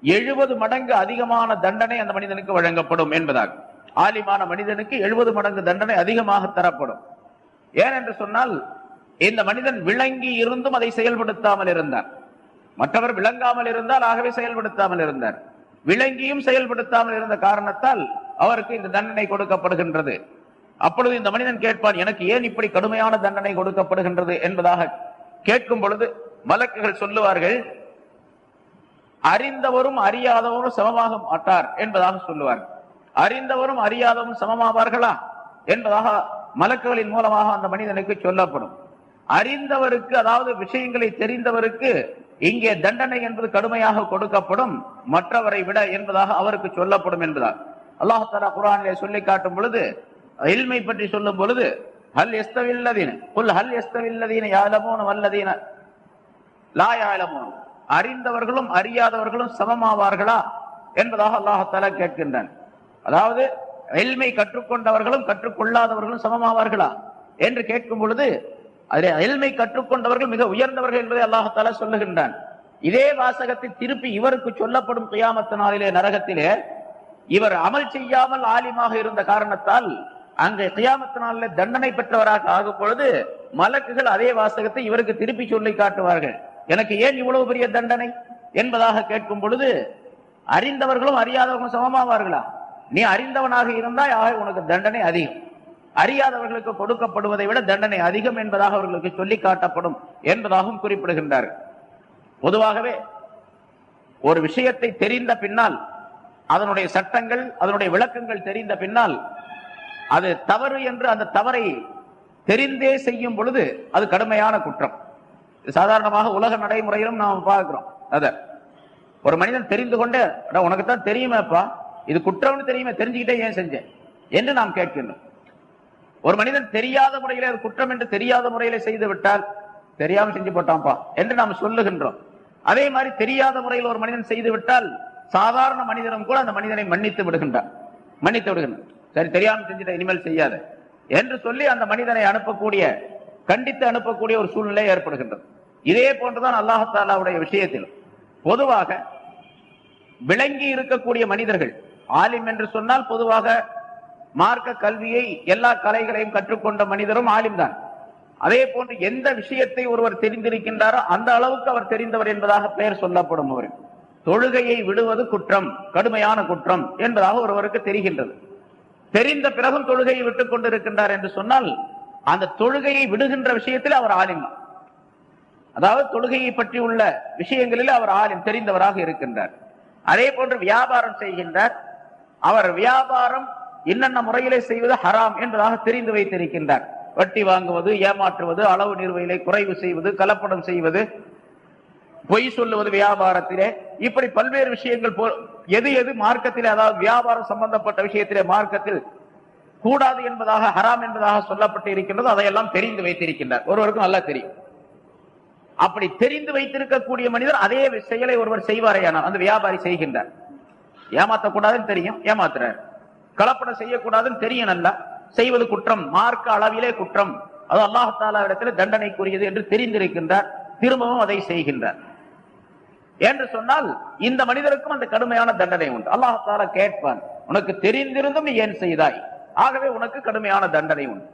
எழுபது மடங்கு அதிகமான தண்டனை அந்த மனிதனுக்கு வழங்கப்படும் என்பதாக ஆலிமான மனிதனுக்கு எழுபது மடங்கு தண்டனை அதிகமாக தரப்படும். ஏனென்று சொன்னால் இந்த மனிதன் விளங்கி இருந்தும் அதை செயல்படுத்தாமல் இருந்தார். மற்றவர் விளங்காமல் இருந்தால் ஆகவே செயல்படுத்தாமல் இருந்தார். விளங்கியும் செயல்படுத்தாமல் இருந்த காரணத்தால் அவருக்கு இந்த தண்டனை கொடுக்கப்படுகின்றது. அப்பொழுது இந்த மனிதன் கேட்பான் எனக்கு ஏன் இப்படி கடுமையான தண்டனை கொடுக்கப்படுகின்றது? என்பதாக கேட்கும் பொழுது மலக்குகள் சொல்லுவார்கள் அறிந்தவரும் அறியாதவரும் சமமாக மாட்டார் என்பதாக சொல்லுவார் அறிந்தவரும் அறியாதவரும் சமமாவார்களா? என்பதாக மலக்குகளின் மூலமாக அந்த மனிதனுக்கு சொல்லப்படும். அறிந்தவருக்கு அதாவது விஷயங்களை தெரிந்தவருக்கு இங்கே தண்டனை என்பது கடுமையாக கொடுக்கப்படும் மற்றவரை விட என்பதாக அவருக்கு சொல்லப்படும் என்பதால். அல்லாஹால தலா குரானிலே சொல்லி காட்டும் பொழுது எல்மை பற்றி சொல்லும் பொழுது ஹல் எஸ்தவில்லதீன புல் ஹல் எஸ்தவில்லதீன யாலமோன வல்லதீன லா யாலமோன். அறிந்தவர்களும் அறியாதவர்களும் சமமாவார்களா என்பதாக அல்லாஹால கேட்கின்றான். அதாவது எல்மை கற்றுக்கொண்டவர்களும் கற்றுக்கொள்ளாதவர்களும் சமமாவார்களா என்று கேட்கும் பொழுது அதில் அயல்மை கற்றுக்கொண்டவர்கள் மிக உயர்ந்தவர்கள் என்பதை அல்லாஹால சொல்லுகின்றான். இதே வாசகத்தை திருப்பி இவருக்கு சொல்லப்படும் கியாமத்து நாளிலே நரகத்திலே இவர் அமல் செய்யாமல் ஆலிமாக இருந்த காரணத்தால் அங்கே கியாமத்து நாளில் தண்டனை பெற்றவராக ஆகும் பொழுது மலக்குகள் அதே வாசகத்தை இவருக்கு திருப்பி சொல்லி காட்டுவார்கள். எனக்கு ஏன் இவ்வளவு பெரிய தண்டனை? என்பதாக கேட்கும் பொழுது அறிந்தவர்களும் அறியாதவர்களும் சமமாவார்களா? நீ அறிந்தவனாக இருந்தாய் ஆக உனக்கு தண்டனை அதிகம். அறியாதவர்களுக்கு கொடுக்கப்படுவதை விட தண்டனை அதிகம் என்பதாக அவர்களுக்கு சொல்லி காட்டப்படும் என்பதாகவும் குறிப்பிடுகின்றார்கள் பொதுவாகவே ஒரு விஷயத்தை தெரிந்த பின்னால் அதனுடைய சட்டங்கள் அதனுடைய விளக்கங்கள் தெரிந்த பின்னால் அது தவறு என்று அந்த தவறை தெரிந்தே செய்யும் பொழுது அது கடுமையான குற்றம். இது சாதாரணமாக உலக நடைமுறையிலும் நாம் பார்க்கிறோம். அத ஒரு மனிதன் தெரிந்து கொண்டு "அட, உனக்கு தான் தெரியுமேப்பா இது குற்றம்னு தெரியுமே தெரிஞ்சுக்கிட்டே ஏன் செஞ்சேன் என்று நாம் கேட்கின்றோம். ஒரு மனிதன் தெரியாத முறையிலே அது குற்றம் என்று தெரியாத முறையிலே செய்து விட்டால் தெரியாம செஞ்சு போட்டான்ப்பா என்று நாம் சொல்லுகின்றோம். அதே மாதிரி தெரியாத முறையில் ஒரு மனிதன் செய்து விட்டால் சாதாரண மனிதனும் கூட அந்த மனிதனை மன்னித்து விடுகின்றான் மன்னித்து விடுகின்றான் சரி தெரியாமல் செஞ்சுட்ட இனிமேல் செய்யாத என்று சொல்லி அந்த மனிதனை அனுப்பக்கூடிய கண்டித்து அனுப்பக்கூடிய ஒரு சூழ்நிலை ஏற்படுகின்றது. இதே போன்றுதான் அல்லாஹாலாவுடைய விஷயத்திலும். பொதுவாக விளங்கி இருக்கக்கூடிய மனிதர்கள் ஆலிம் என்று சொன்னால் பொதுவாக மார்க்க கல்வியை எல்லா கலைகளையும் கற்றுக்கொண்ட மனிதரும் ஆலிம் அதே போன்று எந்த விஷயத்தை ஒருவர் தெரிந்திருக்கின்றாரோ அந்த அளவுக்கு அவர் தெரிந்தவர் என்பதாக பெயர் சொல்லப்படும் அவர். தொழுகையை விடுவது குற்றம் கடுமையான குற்றம் என்பதாக ஒருவருக்கு தெரிகின்றது. தெரிந்த பிறகும் தொழுகையை விட்டுக் கொண்டிருக்கின்றார் என்று சொன்னால் அந்த தொழுகையை விடுகின்ற விஷயத்தில் அவர் ஆலிம். அதாவது தொழுகையை பற்றி உள்ள விஷயங்களில் அவர் ஆலிம் தெரிந்தவராக இருக்கின்றார். அதே போன்று வியாபாரம் செய்கின்றார். அவர் வியாபாரம் என்னென்ன முறையிலே செய்வது ஹராம் என்பதாக தெரிந்து வைத்திருக்கின்றார். வட்டி வாங்குவது ஏமாற்றுவது அளவு நிறுவையிலே குறைவு செய்வது கலப்படம் செய்வது பொய் சொல்லுவது வியாபாரத்திலே. இப்படி பல்வேறு விஷயங்கள் போ- எது எது மார்க்கத்திலே அதாவது வியாபாரம் சம்பந்தப்பட்ட விஷயத்திலே மார்க்கத்தில் கூடாது என்பதாக ஹராம் என்பதாக சொல்லப்பட்டு இருக்கின்றது அதையெல்லாம் தெரிந்து வைத்திருக்கின்றார். ஒருவருக்கும் நல்லா தெரியும். அப்படி தெரிந்து வைத்திருக்கக்கூடிய மனிதர் அதே செயலை ஒருவர் செய்வாரையானால் அந்த வியாபாரி செய்கின்றார். ஏமாத்தக்கூடாதுன்னு தெரியும் ஏமாத்துறாரு. கலப்படம் செய்யக்கூடாதுன்னு தெரியும் நல்லா செய்வது குற்றம் மார்க்க அளவிலே குற்றம். அது அல்லாஹாலா தண்டனைக்குரியது என்று தெரிந்திருக்கின்றார். திரும்பவும் அதை செய்கின்றார். என்று சொன்னால் இந்த மனிதருக்கும் அந்த கடுமையான தண்டனை உண்டு. அல்லாஹால கேட்பான் உனக்கு தெரிந்திருந்தும் நீ ஏன் செய்தாய்? ஆகவே உனக்கு கடுமையான தண்டனை உண்டு.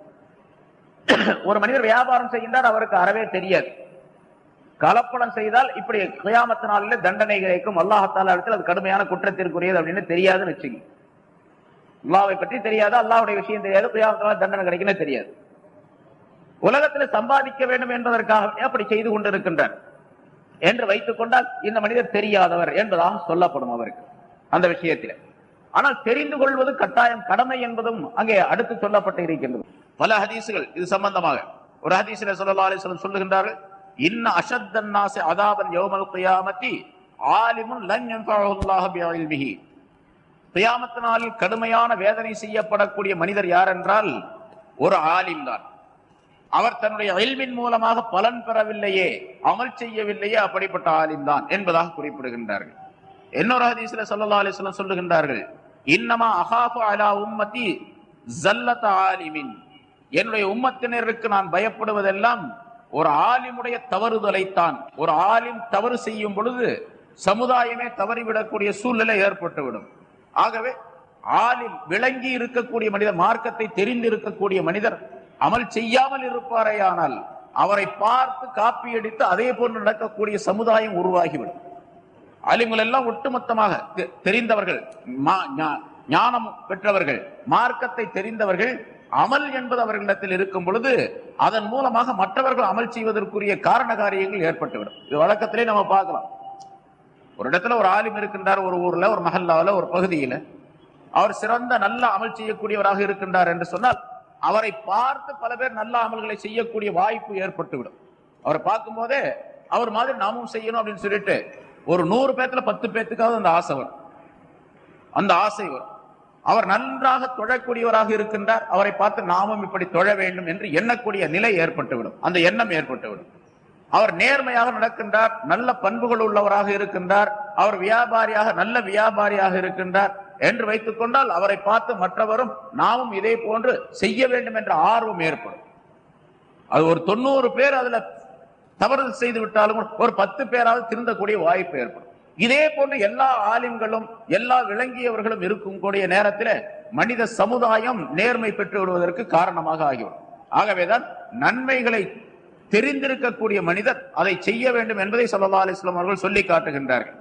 ஒரு மனிதர் வியாபாரம் செய்கின்றார் அவருக்கு அறவே தெரியாது. கலப்படம் செய்தால் இப்படி கியாமத்து தண்டனை கிடைக்கும் அல்லாஹால இடத்துல அது கடுமையான குற்றத்திற்குரியது அப்படின்னு தெரியாதுன்னு வச்சுக்கோங்க. அல்லாவை பற்றி தெரியாது? அல்லாவுடைய விஷயம் தெரியாது. கியாமத்தினால தண்டனை கிடைக்கணும் தெரியாது. உலகத்தில் சம்பாதிக்க வேண்டும் என்பதற்காக அப்படி செய்து கொண்டிருக்கின்றார் என்று வைத்துக் கொண்டால் இந்த மனிதர் தெரியாதவர் என்பதாக சொல்லப்படும் அவருக்கு அந்த விஷயத்தில். ஆனால் தெரிந்து கொள்வது கட்டாயம் கடமை என்பதும் அங்கே அடுத்து சொல்லப்பட்டு இருக்கின்றது. பல ஹதீசுகள் இது சம்பந்தமாக. ஒரு ஹதீசில ஸல்லல்லாஹு அலைஹி சொல்லுகின்றார்கள் இன்ன அஷத்தன்னாசி அதாபன் யோமல் குயாமத்தி ஆலிமுன் லன் யன்ஃபஅஹு அல்லாஹ் பிஇல்மிஹி நாளில் கடுமையான வேதனை செய்யப்படக்கூடிய மனிதர் யார் என்றால் ஒரு ஆலிம் தான். அவர் தன்னுடைய அயல்வின் மூலமாக பலன் பெறவில்லையே அமல் செய்யவில்லையே அப்படிப்பட்ட ஆலிம் தான் என்பதாக குறிப்பிடுகின்றார்கள். இன்னொரு ஹதீஸ்ல ஸல்லல்லாஹு அலிஸ்லாம் சொல்லுகின்றார்கள் இன்னமா அகாஃபு அலா உம்மத்தி ஜல்லத ஆலிமின். என்னுடைய உம்மத்தினருக்கு நான் பயப்படுவதெல்லாம் ஒரு ஆலிமுடைய தவறுதலைத்தான் ஒரு ஆலிம் தவறு செய்யும் பொழுது சமுதாயமே தவறிவிடக்கூடிய சூழ்நிலை ஏற்பட்டுவிடும். ஆகவே ஆளில் விளங்கி இருக்கக்கூடிய மனிதர் மார்க்கத்தை தெரிந்து இருக்கக்கூடிய மனிதர் அமல் செய்யாமல் இருப்பாரேயானால் அவரை பார்த்து காப்பி அடித்து அதே போன்று நடக்கக்கூடிய சமுதாயம் உருவாகிவிடும். ஆலிம்கள் எல்லாம் ஒட்டுமொத்தமாக தெ- தெரிந்தவர்கள் மா- ஞா- ஞானம் பெற்றவர்கள் மார்க்கத்தை தெரிந்தவர்கள் அமல் என்பது அவர்களிடத்தில் இருக்கும் பொழுது அதன் மூலமாக மற்றவர்கள் அமல் செய்வதற்குரிய காரண காரியங்கள் ஏற்பட்டுவிடும். இது வழக்கத்திலே நம்ம பார்க்கலாம். ஒரு இடத்துல ஒரு ஆலிம் இருக்கின்றார் ஒரு ஊர்ல ஒரு மஹல்லாவில் ஒரு பகுதியில. அவர் சிறந்த நல்ல அமல் செய்யக்கூடியவராக இருக்கின்றார் என்று சொன்னால் அவரை பார்த்து பல பேர் நல்ல அமல்களை செய்யக்கூடிய வாய்ப்பு ஏற்பட்டுவிடும். அவரை பார்க்கும் போதே அவர் மாதிரி நாமும் செய்யணும் அப்படின்னு சொல்லிட்டு ஒரு நூறு பேத்துல பத்து பேத்துக்காவது அந்த ஆசை வரும். அந்த ஆசை வரும். அவர் நன்றாக தொழக்கூடியவராக இருக்கின்றார். அவரை பார்த்து நாமும் இப்படி தொழ வேண்டும் என்று எண்ணக்கூடிய நிலை ஏற்பட்டுவிடும். அந்த எண்ணம் ஏற்பட்டுவிடும். அவர் நேர்மையாக நடக்கின்றார் நல்ல பண்புகள் உள்ளவராக இருக்கின்றார் அவர் வியாபாரியாக நல்ல வியாபாரியாக இருக்கின்றார் என்று வைத்துக் கொண்டால் அவரை பார்த்து மற்றவரும் நாமும் இதே போன்று செய்ய வேண்டும் என்ற ஆர்வம் ஏற்படும். அது ஒரு தொண்ணூறு பேர் அதுல தவறு செய்து விட்டாலும் ஒரு பத்து பேராவது திருந்தக்கூடிய வாய்ப்பு ஏற்படும். இதே போன்று எல்லா ஆலிம்களும் எல்லா விளங்கியவர்களும் இருக்கும் கூடிய நேரத்தில் மனித சமுதாயம் நேர்மை பெற்று விடுவதற்கு காரணமாக ஆகிவிடும். ஆகவேதான் நன்மைகளை தெரிந்திருக்கக்கூடிய மனிதர் அதை செய்ய வேண்டும் என்பதை சல்லா அலிஸ்லாம் அவர்கள் சொல்லி காட்டுகின்றார்கள்.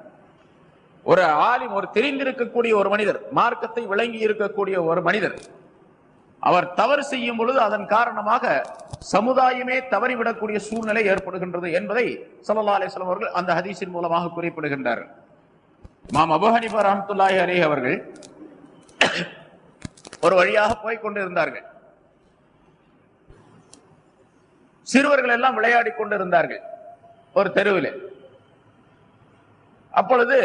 ஒரு ஆலிம் ஒரு தெரிந்திருக்கக்கூடிய ஒரு மனிதர் மார்க்கத்தை விளங்கி இருக்கக்கூடிய ஒரு மனிதர் அவர் தவறு செய்யும் பொழுது அதன் காரணமாக சமுதாயமே தவறிவிடக்கூடிய சூழ்நிலை ஏற்படுகின்றது என்பதை சல்லா அலிஸ்லாம் அவர்கள் அந்த ஹதீஸின் மூலமாக குறிப்பிடுகின்றார்கள். மாம் அபுஹனிபர் ரஹமத்துல்லாஹி அலி அவர்கள் ஒரு வழியாக போய்கொண்டிருந்தார்கள் கொண்டிருந்தார்கள் சிறுவர்கள் எல்லாம் விளையாடி கொண்டிருந்தார்கள் ஒரு தெருவில். அப்பொழுது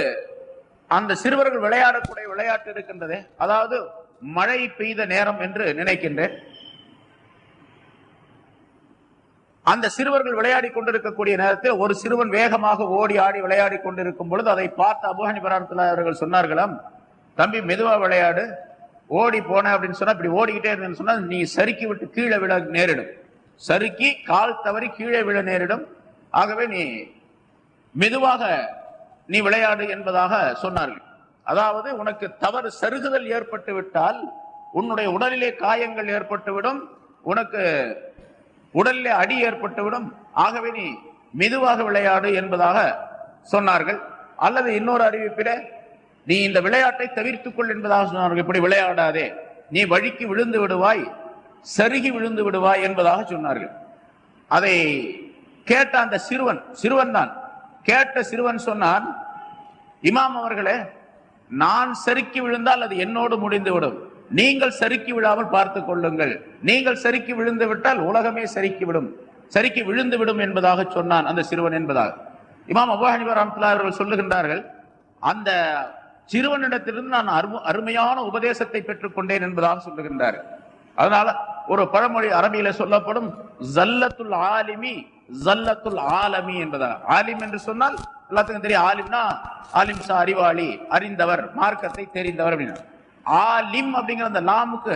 அந்த சிறுவர்கள் விளையாடக்கூடிய விளையாட்டு இருக்கின்றது. அதாவது மழை பெய்த நேரம் என்று நினைக்கின்றேன். அந்த சிறுவர்கள் விளையாடி கொண்டிருக்கக்கூடிய நேரத்தில் ஒரு சிறுவன் வேகமாக ஓடி ஆடி விளையாடி கொண்டிருக்கும் பொழுது அதை பார்த்து அபுஹானி பராமத்துல அவர்கள் சொன்னார்களாம் தம்பி மெதுவா விளையாடு. ஓடி போன அப்படின்னு சொன்னா இப்படி ஓடிக்கிட்டே இருந்தேன்னு சொன்னா நீ சறுக்கி விட்டு கீழே விழ நேரிடும். சறுக்கி கால் தவறி கீழே விழ நேரிடும். ஆகவே நீ மெதுவாக நீ விளையாடு என்பதாக சொன்னார்கள். அதாவது உனக்கு தவறு சருகுதல் ஏற்பட்டு விட்டால் உன்னுடைய உடலிலே காயங்கள் ஏற்பட்டுவிடும் உனக்கு உடலிலே அடி ஏற்பட்டுவிடும் ஆகவே நீ மெதுவாக விளையாடு என்பதாக சொன்னார்கள். அல்லது இன்னொரு அறிவிப்பில நீ இந்த விளையாட்டை தவிர்த்துக்கொள் என்பதாக சொன்னார்கள். இப்படி விளையாடாதே. நீ வழிக்கு விழுந்து விடுவாய். சருகி விழுந்து விடுவாய் என்பதாக சொன்னார்கள். அதை கேட்ட அந்த சிறுவன் சிறுவன் தான். கேட்ட சிறுவன் சொன்னான் இமாம் அவர்களே நான் சறுக்கி விழுந்தால் அது என்னோடு முடிந்துவிடும். நீங்கள் சறுக்கி விழாமல் பார்த்துக் கொள்ளுங்கள். நீங்கள் சறுக்கி விழுந்து விட்டால் உலகமே சறுக்கி விடும். சறுக்கி விழுந்து விடும் என்பதாக சொன்னான் அந்த சிறுவன் என்பதாக. இமாம் அபு ஹனிஃபா அவர்கள் சொல்லுகின்றார்கள் அந்த சிறுவனிடத்திலிருந்து நான் அரும- அருமையான உபதேசத்தை பெற்றுக் கொண்டேன் என்பதாக சொல்லுகின்றார்கள். அதனால ஒரு பழமொழி அரபியில சொல்லப்படும் ஜல்லத்துல் ஆலிமி ஜல்லத்துல் ஆலமி என்பதாக ஆலிம் என்று சொன்னால் எல்லாத்துக்கும் தெரியும் ஆலிம்னா ஆலிம் சா அறிவாளி அறிந்தவர் மார்க்கத்தை தெரிந்தவர் அப்படின்னா. ஆலிம் அப்படிங்கிற அந்த லாமுக்கு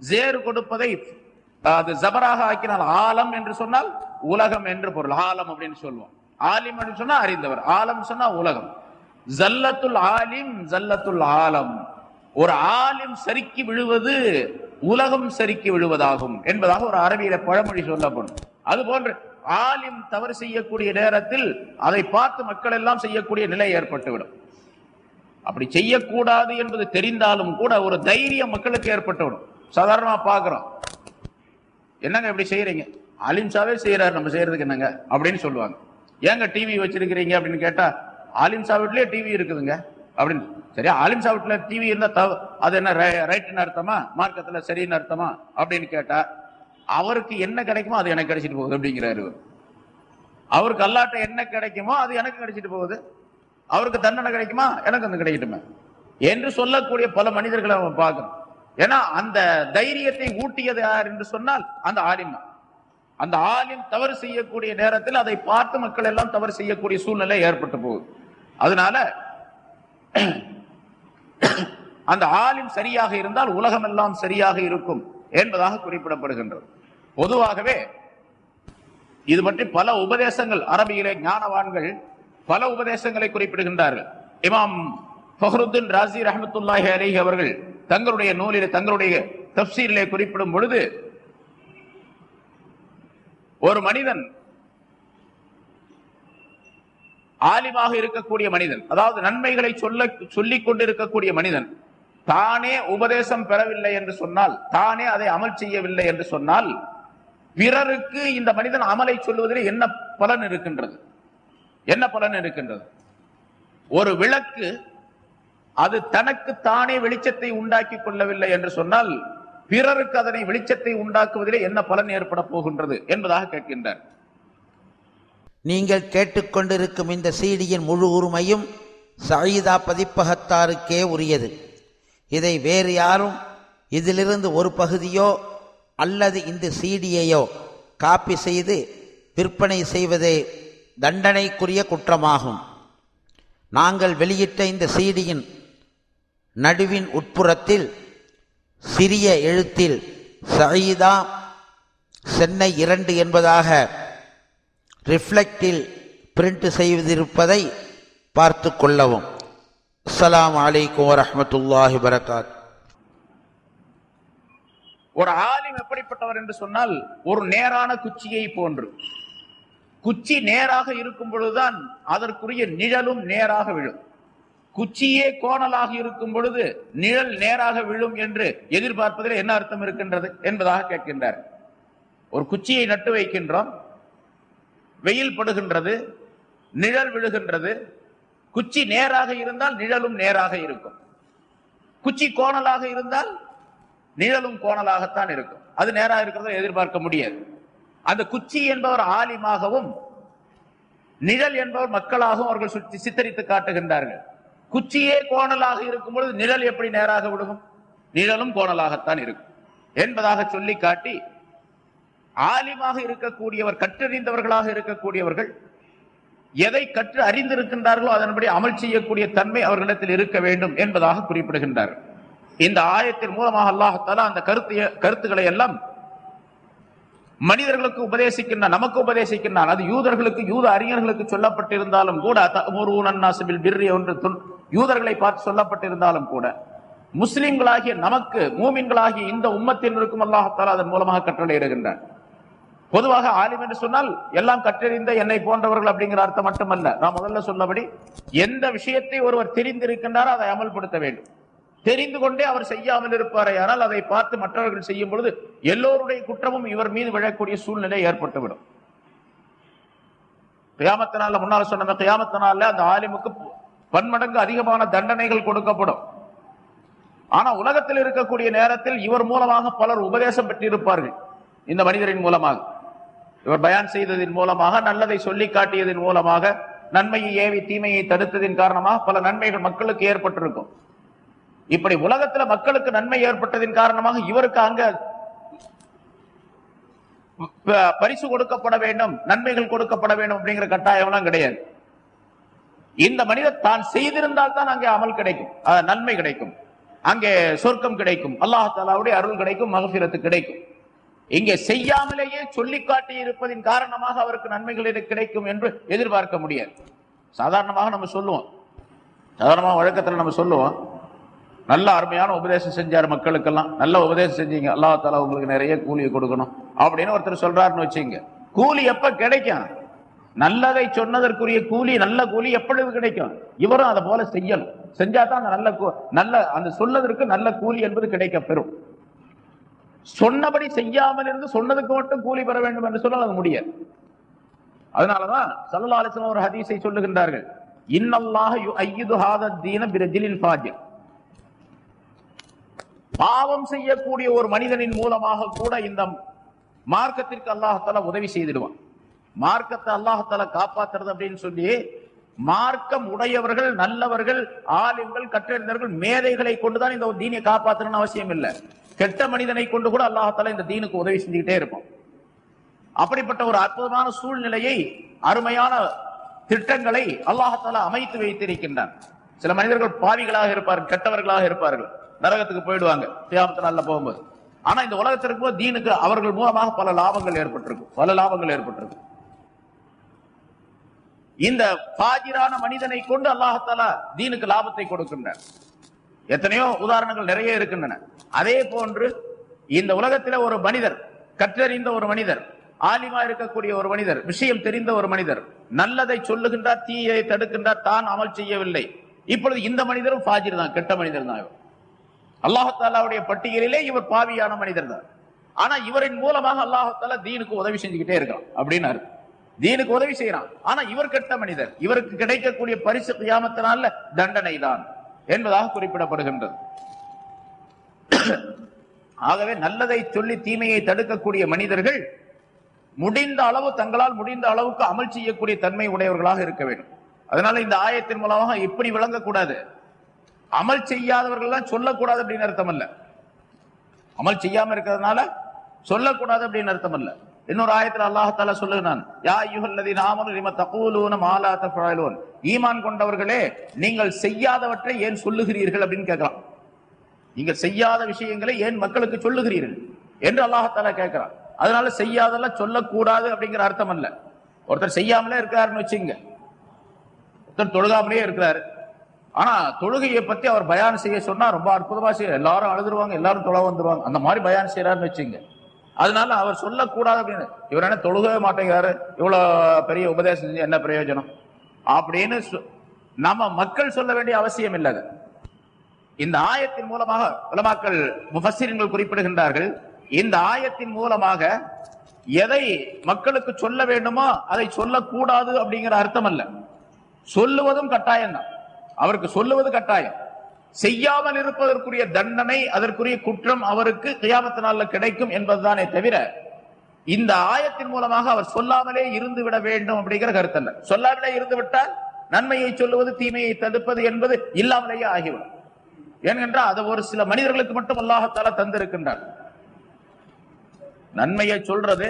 ஜேறு கொடுப்பதை அது ஜபராக ஆக்கினால் ஆலம் என்று சொன்னால் உலகம் என்று பொருள். ஆலம் அப்படின்னு சொல்லுவோம். ஆலிம் என்று சொன்னா அறிந்தவர் ஆலம் சொன்னா உலகம். ஜல்லத்துல் ஆலிம் ஜல்லத்துல் ஆலம். ஒரு ஆலிம் சறுக்கி விழுவது உலகம் சரிக்கு விழுவதாகும் என்பதாக ஒரு அரபியில பழமொழி சொல்லப்படும். அது போன்று ஆலிம் தவறு செய்யக்கூடிய நேரத்தில் அதை பார்த்து மக்கள் எல்லாம் செய்யக்கூடிய நிலை ஏற்பட்டுவிடும். அப்படி செய்யக்கூடாது என்பது தெரிந்தாலும் கூட ஒரு தைரியம் மக்களுக்கு ஏற்பட்டுவிடும். சாதாரணமா பாக்குறோம் என்னங்க இப்படி செய்யறீங்க அலிம்சாவே செய்யறாரு நம்ம செய்யறதுக்கு என்னங்க? அப்படின்னு சொல்லுவாங்க. ஏங்க டிவி வச்சிருக்கிறீங்க அப்படின்னு கேட்டா அலிம்சா வீட்லயே டிவி இருக்குதுங்க. அப்படின்னு. சரி ஆலிம்சா வீட்டுல டிவி இருந்தா தவ- அது என்ன ரைட்னு அர்த்தமா? மார்க்கத்துல சரின்னு அர்த்தமா? அப்படின்னு கேட்டா அவருக்கு என்ன கிடைக்குமோ அது எனக்கு கிடைச்சிட்டு போகுது அப்படிங்கிறாரு அவருக்கு அல்லாட்ட என்ன கிடைக்குமோ அது எனக்கு கிடைச்சிட்டு போகுது. அவருக்கு தண்டனை கிடைக்குமா? எனக்கு அந்த கிடைக்கட்டுமே. என்று சொல்லக்கூடிய பல மனிதர்களை அவன் பார்க்கணும். ஏன்னா அந்த தைரியத்தை ஊட்டியது யார் என்று சொன்னால் அந்த ஆலிம் அந்த ஆலிம் தவறு செய்யக்கூடிய நேரத்தில் அதை பார்த்து மக்கள் எல்லாம் தவறு செய்யக்கூடிய சூழ்நிலை ஏற்பட்டு போகுது. அதனால அந்த ஆலிம் சரியாக இருந்தால் உலகம் எல்லாம் சரியாக இருக்கும் என்பதாக குறிப்பிடப்படுகின்றது. பொதுவாகவே இது பற்றி பல உபதேசங்கள் அரபியிலே ஞானவான்கள் பல உபதேசங்களை குறிப்பிடுகின்றார்கள். இமாம் ஃபஹருத்தின் ராசி ரஹமத்துல்லாஹி அலிஹி அவர்கள் தங்களுடைய நூலிலே தங்களுடைய தப்சீரிலே குறிப்பிடும் பொழுது ஒரு மனிதன் ஆலிமாக இருக்கக்கூடிய மனிதன் அதாவது நன்மைகளை சொல்ல சொல்லிக் கொண்டிருக்கக்கூடிய மனிதன் தானே உபதேசம் பெறவில்லை என்று சொன்னால் தானே அதை அமல் செய்யவில்லை என்று சொன்னால் பிறருக்கு இந்த மனிதன் அமலை சொல்லுவதில் என்ன பலன் இருக்கின்றது? என்ன பலன் இருக்கின்றது? ஒரு விளக்கு அது தனக்கு தானே வெளிச்சத்தை உண்டாக்கி கொள்ளவில்லை என்று சொன்னால் பிறருக்கு அதனை வெளிச்சத்தை உண்டாக்குவதிலே என்ன பலன் ஏற்பட போகின்றது என்பதாக கேட்கின்றார். நீங்கள் கேட்டுக்கொண்டிருக்கும் இந்த சீடியின் முழு உரிமையும் சயீதா பதிப்பகத்தாருக்கே உரியது. இதை வேறு யாரும் இதிலிருந்து ஒரு பகுதியோ அல்லது இந்த சீடியையோ காப்பி செய்து விற்பனை செய்வதே தண்டனைக்குரிய குற்றமாகும். நாங்கள் வெளியிட்ட இந்த சீடியின் நடுவின் உட்புறத்தில் சிறிய எழுத்தில் சயீதா சென்னை இரண்டு என்பதாக ரிஃப்ளெக்டில் பிரிண்ட் செய்திருப்பதை பார்த்து கொள்ளவும். அஸ்லாம் அலைக்கும் வரமத்துல்லாஹி வரகாத் ஒரு ஆலிம் எப்படிப்பட்டவர் என்று சொன்னால் ஒரு நேரான குச்சியை போன்று. குச்சி நேராக இருக்கும் பொழுதுதான் அதற்குரிய நிழலும் நேராக விழும். குச்சியே கோணலாக இருக்கும் பொழுது நிழல் நேராக விழும் என்று எதிர்பார்ப்பதில் என்ன அர்த்தம் இருக்கின்றது என்பதாக கேட்கின்றார். ஒரு குச்சியை நட்டு வைக்கின்றோம். வெயில் படுகின்றது நிழல் விழுகின்றது. குச்சி நேராக இருந்தால் நிழலும் நேராக இருக்கும். குச்சி கோணலாக இருந்தால் நிழலும் கோணலாகத்தான் இருக்கும். அது நேராக இருக்கிறத எதிர்பார்க்க முடியாது. அந்த குச்சி என்பவர் ஆலிமாகவும் நிழல் என்பவர் மக்களாகவும் அவர்கள் சுற்றி சித்தரித்து காட்டுகின்றார்கள். குச்சியே கோணலாக இருக்கும் பொழுது நிழல் எப்படி நேராக விடுகும் நிழலும் கோணலாகத்தான் இருக்கும். என்பதாக சொல்லி காட்டி ஆலிமாக இருக்கக்கூடியவர் கற்றறிந்தவர்களாக இருக்கக்கூடியவர்கள் எதை கற்று அறிந்திருக்கின்றார்களோ அதன்படி அமல் செய்யக்கூடிய தன்மை அவர்களிடத்தில் இருக்க வேண்டும் என்பதாக குறிப்பிடுகின்றார். இந்த ஆயத்தின் மூலமாக அல்லாஹால அந்த கருத்து கருத்துக்களை எல்லாம் மனிதர்களுக்கு உபதேசிக்கின்றான் நமக்கு உபதேசிக்கின்றான். அது யூதர்களுக்கு யூத அறிஞர்களுக்கு சொல்லப்பட்டிருந்தாலும் கூட தமுருனன்னாசிபில் பிர்ரி ஒன்று யூதர்களை பார்த்து சொல்லப்பட்டிருந்தாலும் கூட முஸ்லிம்களாகிய நமக்கு மூமின்களாகிய இந்த உம்மத்தினருக்கும் அல்லாஹத்தால் அதன் மூலமாக கட்டளையிடுகின்றான். பொதுவாக ஆலிம் என்று சொன்னால் எல்லாம் கற்றறிந்த என்னை போன்றவர்கள் அப்படிங்கிற அர்த்தம் மட்டுமல்ல. நான் முதல்ல சொன்னபடி எந்த விஷயத்தை ஒருவர் தெரிந்திருக்கின்றாரோ அதை அமல்படுத்த வேண்டும். தெரிந்து கொண்டே அவர் செய்யாமல் இருப்பாரே ஆனால் அதை பார்த்து மற்றவர்கள் செய்யும் பொழுது எல்லோருடைய குற்றமும் இவர் மீது விழக்கூடிய சூழ்நிலை ஏற்பட்டுவிடும். கியாமத்தினால முன்னால் சொன்ன கியாமத்தினால அந்த ஆலிமுக்கு பன்மடங்கு அதிகமான தண்டனைகள் கொடுக்கப்படும். ஆனா உலகத்தில் இருக்கக்கூடிய நேரத்தில் இவர் மூலமாக பலர் உபதேசம் பெற்றிருப்பார்கள். இந்த மனிதரின் மூலமாக. இவர் பயான் செய்ததின் மூலமாக நல்லதை சொல்லி காட்டியதன் மூலமாக நன்மையை ஏவி தீமையை தடுத்ததின் காரணமாக பல நன்மைகள் மக்களுக்கு ஏற்பட்டிருக்கும். இப்படி உலகத்துல மக்களுக்கு நன்மை ஏற்பட்டதின் காரணமாக இவருக்கு அங்க பரிசு கொடுக்கப்பட வேண்டும் நன்மைகள் கொடுக்கப்பட வேண்டும் அப்படிங்கிற கட்டாயம் எல்லாம் கிடையாது. இந்த மனிதர் தான் செய்திருந்தால் தான் அங்கே அமல் கிடைக்கும் அஹ், நன்மை கிடைக்கும். அங்கே சொர்க்கம் கிடைக்கும் அல்லாஹ் தாலாவுடைய அருள் கிடைக்கும் மகபிரத்து கிடைக்கும். இங்கே செய்யாமலேயே சொல்லி காட்டி இருப்பதின் காரணமாக அவருக்கு நன்மைகள் கிடைக்கும் என்று எதிர்பார்க்க முடியாது. சாதாரணமாக நம்ம சொல்லுவோம். சாதாரணமாக வழக்கத்தில் நம்ம சொல்லுவோம். நல்ல அருமையான உபதேசம் செஞ்சார் மக்களுக்கெல்லாம். நல்ல உபதேசம் செஞ்சீங்க. அல்லாஹ் தாலா உங்களுக்கு நிறைய கூலியை கொடுக்கணும். அப்படின்னு ஒருத்தர் சொல்றாருன்னு வச்சுங்க. கூலி எப்ப கிடைக்கும்? நல்லதை சொன்னதற்குரிய கூலி நல்ல கூலி எப்பொழுது கிடைக்கும்? இவரும் அதை போல செய்யணும். செஞ்சா தான் அந்த நல்ல கூ- நல்ல அந்த சொன்னதற்கு நல்ல கூலி என்பது கிடைக்க பெறும் சொன்னபடி செய்யாமல் இருந்து சொன்னதுக்கு மட்டும் கூலி பெற வேண்டும் என்று சொன்னால் அது முடியாது. அதனாலதான் சல்லா அலிஸ்லாம் ஒரு ஹதீஸை சொல்லுகின்றார்கள். இன்னல்லாக யுஐயிது தீன பிரஜிலின் ஃபாஜிர். பாவம் செய்யக்கூடிய ஒரு மனிதனின் மூலமாக கூட இந்த மார்க்கத்திற்கு அல்லாஹால உதவி செய்திடுவான். மார்க்கத்தை அல்லாஹால காப்பாத்துறது அப்படின்னு சொல்லி மார்க்கம் உடையவர்கள் நல்லவர்கள் ஆலிம்கள் கற்றறிஞர்கள் மேதைகளை கொண்டுதான் இந்த தீனியை காப்பாற்றணும்னு அவசியம் இல்லை. கெட்ட மனிதனை கொண்டு கூட அல்லாஹால இந்த தீனுக்கு உதவி செஞ்சுக்கிட்டே இருப்போம் அப்படிப்பட்ட ஒரு அற்புதமான சூழ்நிலையை அருமையான திட்டங்களை அல்லாஹால அமைத்து வைத்திருக்கின்றான். சில மனிதர்கள் பாவிகளாக இருப்பார்கள் கெட்டவர்களாக இருப்பார்கள். நரகத்துக்கு போயிடுவாங்க தியாமத்து நாள்ல போகும்போது. ஆனா இந்த உலகத்திற்கு போது தீனுக்கு அவர்கள் மூலமாக பல லாபங்கள் ஏற்பட்டிருக்கும் பல லாபங்கள் ஏற்பட்டிருக்கும். இந்த பாஜிரான மனிதனை கொண்டு அல்லாஹால தீனுக்கு லாபத்தை கொடுக்கின்றார். எத்தனையோ உதாரணங்கள் நிறைய இருக்கின்றன. அதே போன்று இந்த உலகத்தில் ஒரு மனிதர் கற்றறிந்த ஒரு மனிதர் ஆலிமா இருக்கக்கூடிய ஒரு மனிதர் விஷயம் தெரிந்த ஒரு மனிதர் நல்லதை சொல்லுகின்றார் தீயை தடுக்கின்றார் தான் அமல் செய்யவில்லை. இப்பொழுது இந்த மனிதரும் ஃபாஜிர் தான் கெட்ட மனிதர் தான் இவர். அல்லாஹாலாவுடைய பட்டியலிலே இவர் பாவியான மனிதர் தான். ஆனா இவரின் மூலமாக அல்லாஹால தீனுக்கு உதவி செஞ்சுக்கிட்டே இருக்கான் அப்படின்னாரு. தீனுக்கு உதவி செய்யறான் ஆனா இவர் கெட்ட மனிதர் இவருக்கு கிடைக்கக்கூடிய பரிசு கியாமத்தினால தண்டனை தான் என்பதாக குறிப்பிடப்படுகின்றது. ஆகவே நல்லதை சொல்லி தீமையை தடுக்கக்கூடிய மனிதர்கள் முடிந்த அளவு தங்களால் முடிந்த அளவுக்கு அமல் செய்யக்கூடிய தன்மை உடையவர்களாக இருக்க வேண்டும். அதனால இந்த ஆயத்தின் மூலமாக இப்படி விளங்கக்கூடாது. அமல் செய்யாதவர்கள் தான் சொல்லக்கூடாது அப்படின்னு அர்த்தம் அல்ல அமல் செய்யாம இருக்கிறதுனால சொல்லக்கூடாது அப்படின்னு அர்த்தம் இல்லை இன்னொரு ஆயத்தில் அல்லாஹால சொல்லுகிறான் யா யுகல்லதி நாமனு லிம தகூலூன மாலா ஈமான் கொண்டவர்களே நீங்கள் செய்யாதவற்றை ஏன் சொல்லுகிறீர்கள் அப்படின்னு கேட்கலாம் நீங்கள் செய்யாத விஷயங்களை ஏன் மக்களுக்கு சொல்லுகிறீர்கள் என்று அல்லாஹால கேட்கிறான். அதனால செய்யாதெல்லாம் சொல்லக்கூடாது அப்படிங்கிற அர்த்தம் அல்ல. ஒருத்தர் செய்யாமலே இருக்கிறாருன்னு வச்சுங்க ஒருத்தர் தொழுகாமலே இருக்கிறாரு. ஆனா தொழுகையை பத்தி அவர் பயான் செய்ய சொன்னா ரொம்ப அற்புதமா செய்ய எல்லாரும் அழுதுருவாங்க எல்லாரும் தொலை வந்துருவாங்க. அந்த மாதிரி பயான் செய்யறாருன்னு வச்சுங்க அதனால அவர் சொல்லக்கூடாது அப்படின்னு. இவர் என்ன தொழுகவே மாட்டேங்கிறாரு? இவ்வளோ பெரிய உபதேசம் செஞ்சு என்ன பிரயோஜனம்? அப்படின்னு சொ- நம்ம மக்கள் சொல்ல வேண்டிய அவசியம் இல்லை இந்த ஆயத்தின் மூலமாக உலமாக்கள் முஃபசிரங்கள் குறிப்பிடுகின்றார்கள் இந்த ஆயத்தின் மூலமாக எதை மக்களுக்கு சொல்ல வேண்டுமோ அதை சொல்லக்கூடாது அப்படிங்கிற அர்த்தம் அல்ல. சொல்லுவதும் கட்டாயம் தான் அவருக்கு சொல்லுவது கட்டாயம். செய்யாமல் இருப்பதற்குரிய தண்டனை அதற்குரிய குற்றம் அவருக்கு கையாமத்த நாள்ல கிடைக்கும் என்பதுதானே தவிர இந்த ஆயத்தின் மூலமாக அவர் சொல்லாமலே இருந்து விட வேண்டும் அப்படிங்கிற கருத்து அல்ல சொல்லாமலே இருந்து விட்டால் நன்மையை சொல்லுவது தீமையை தடுப்பது என்பது இல்லாமலேயே ஆகிவிடும். ஏனென்றால் அதை ஒரு சில மனிதர்களுக்கு மட்டும் அல்லாஹத்தால தந்திருக்கின்றார். நன்மையை சொல்றது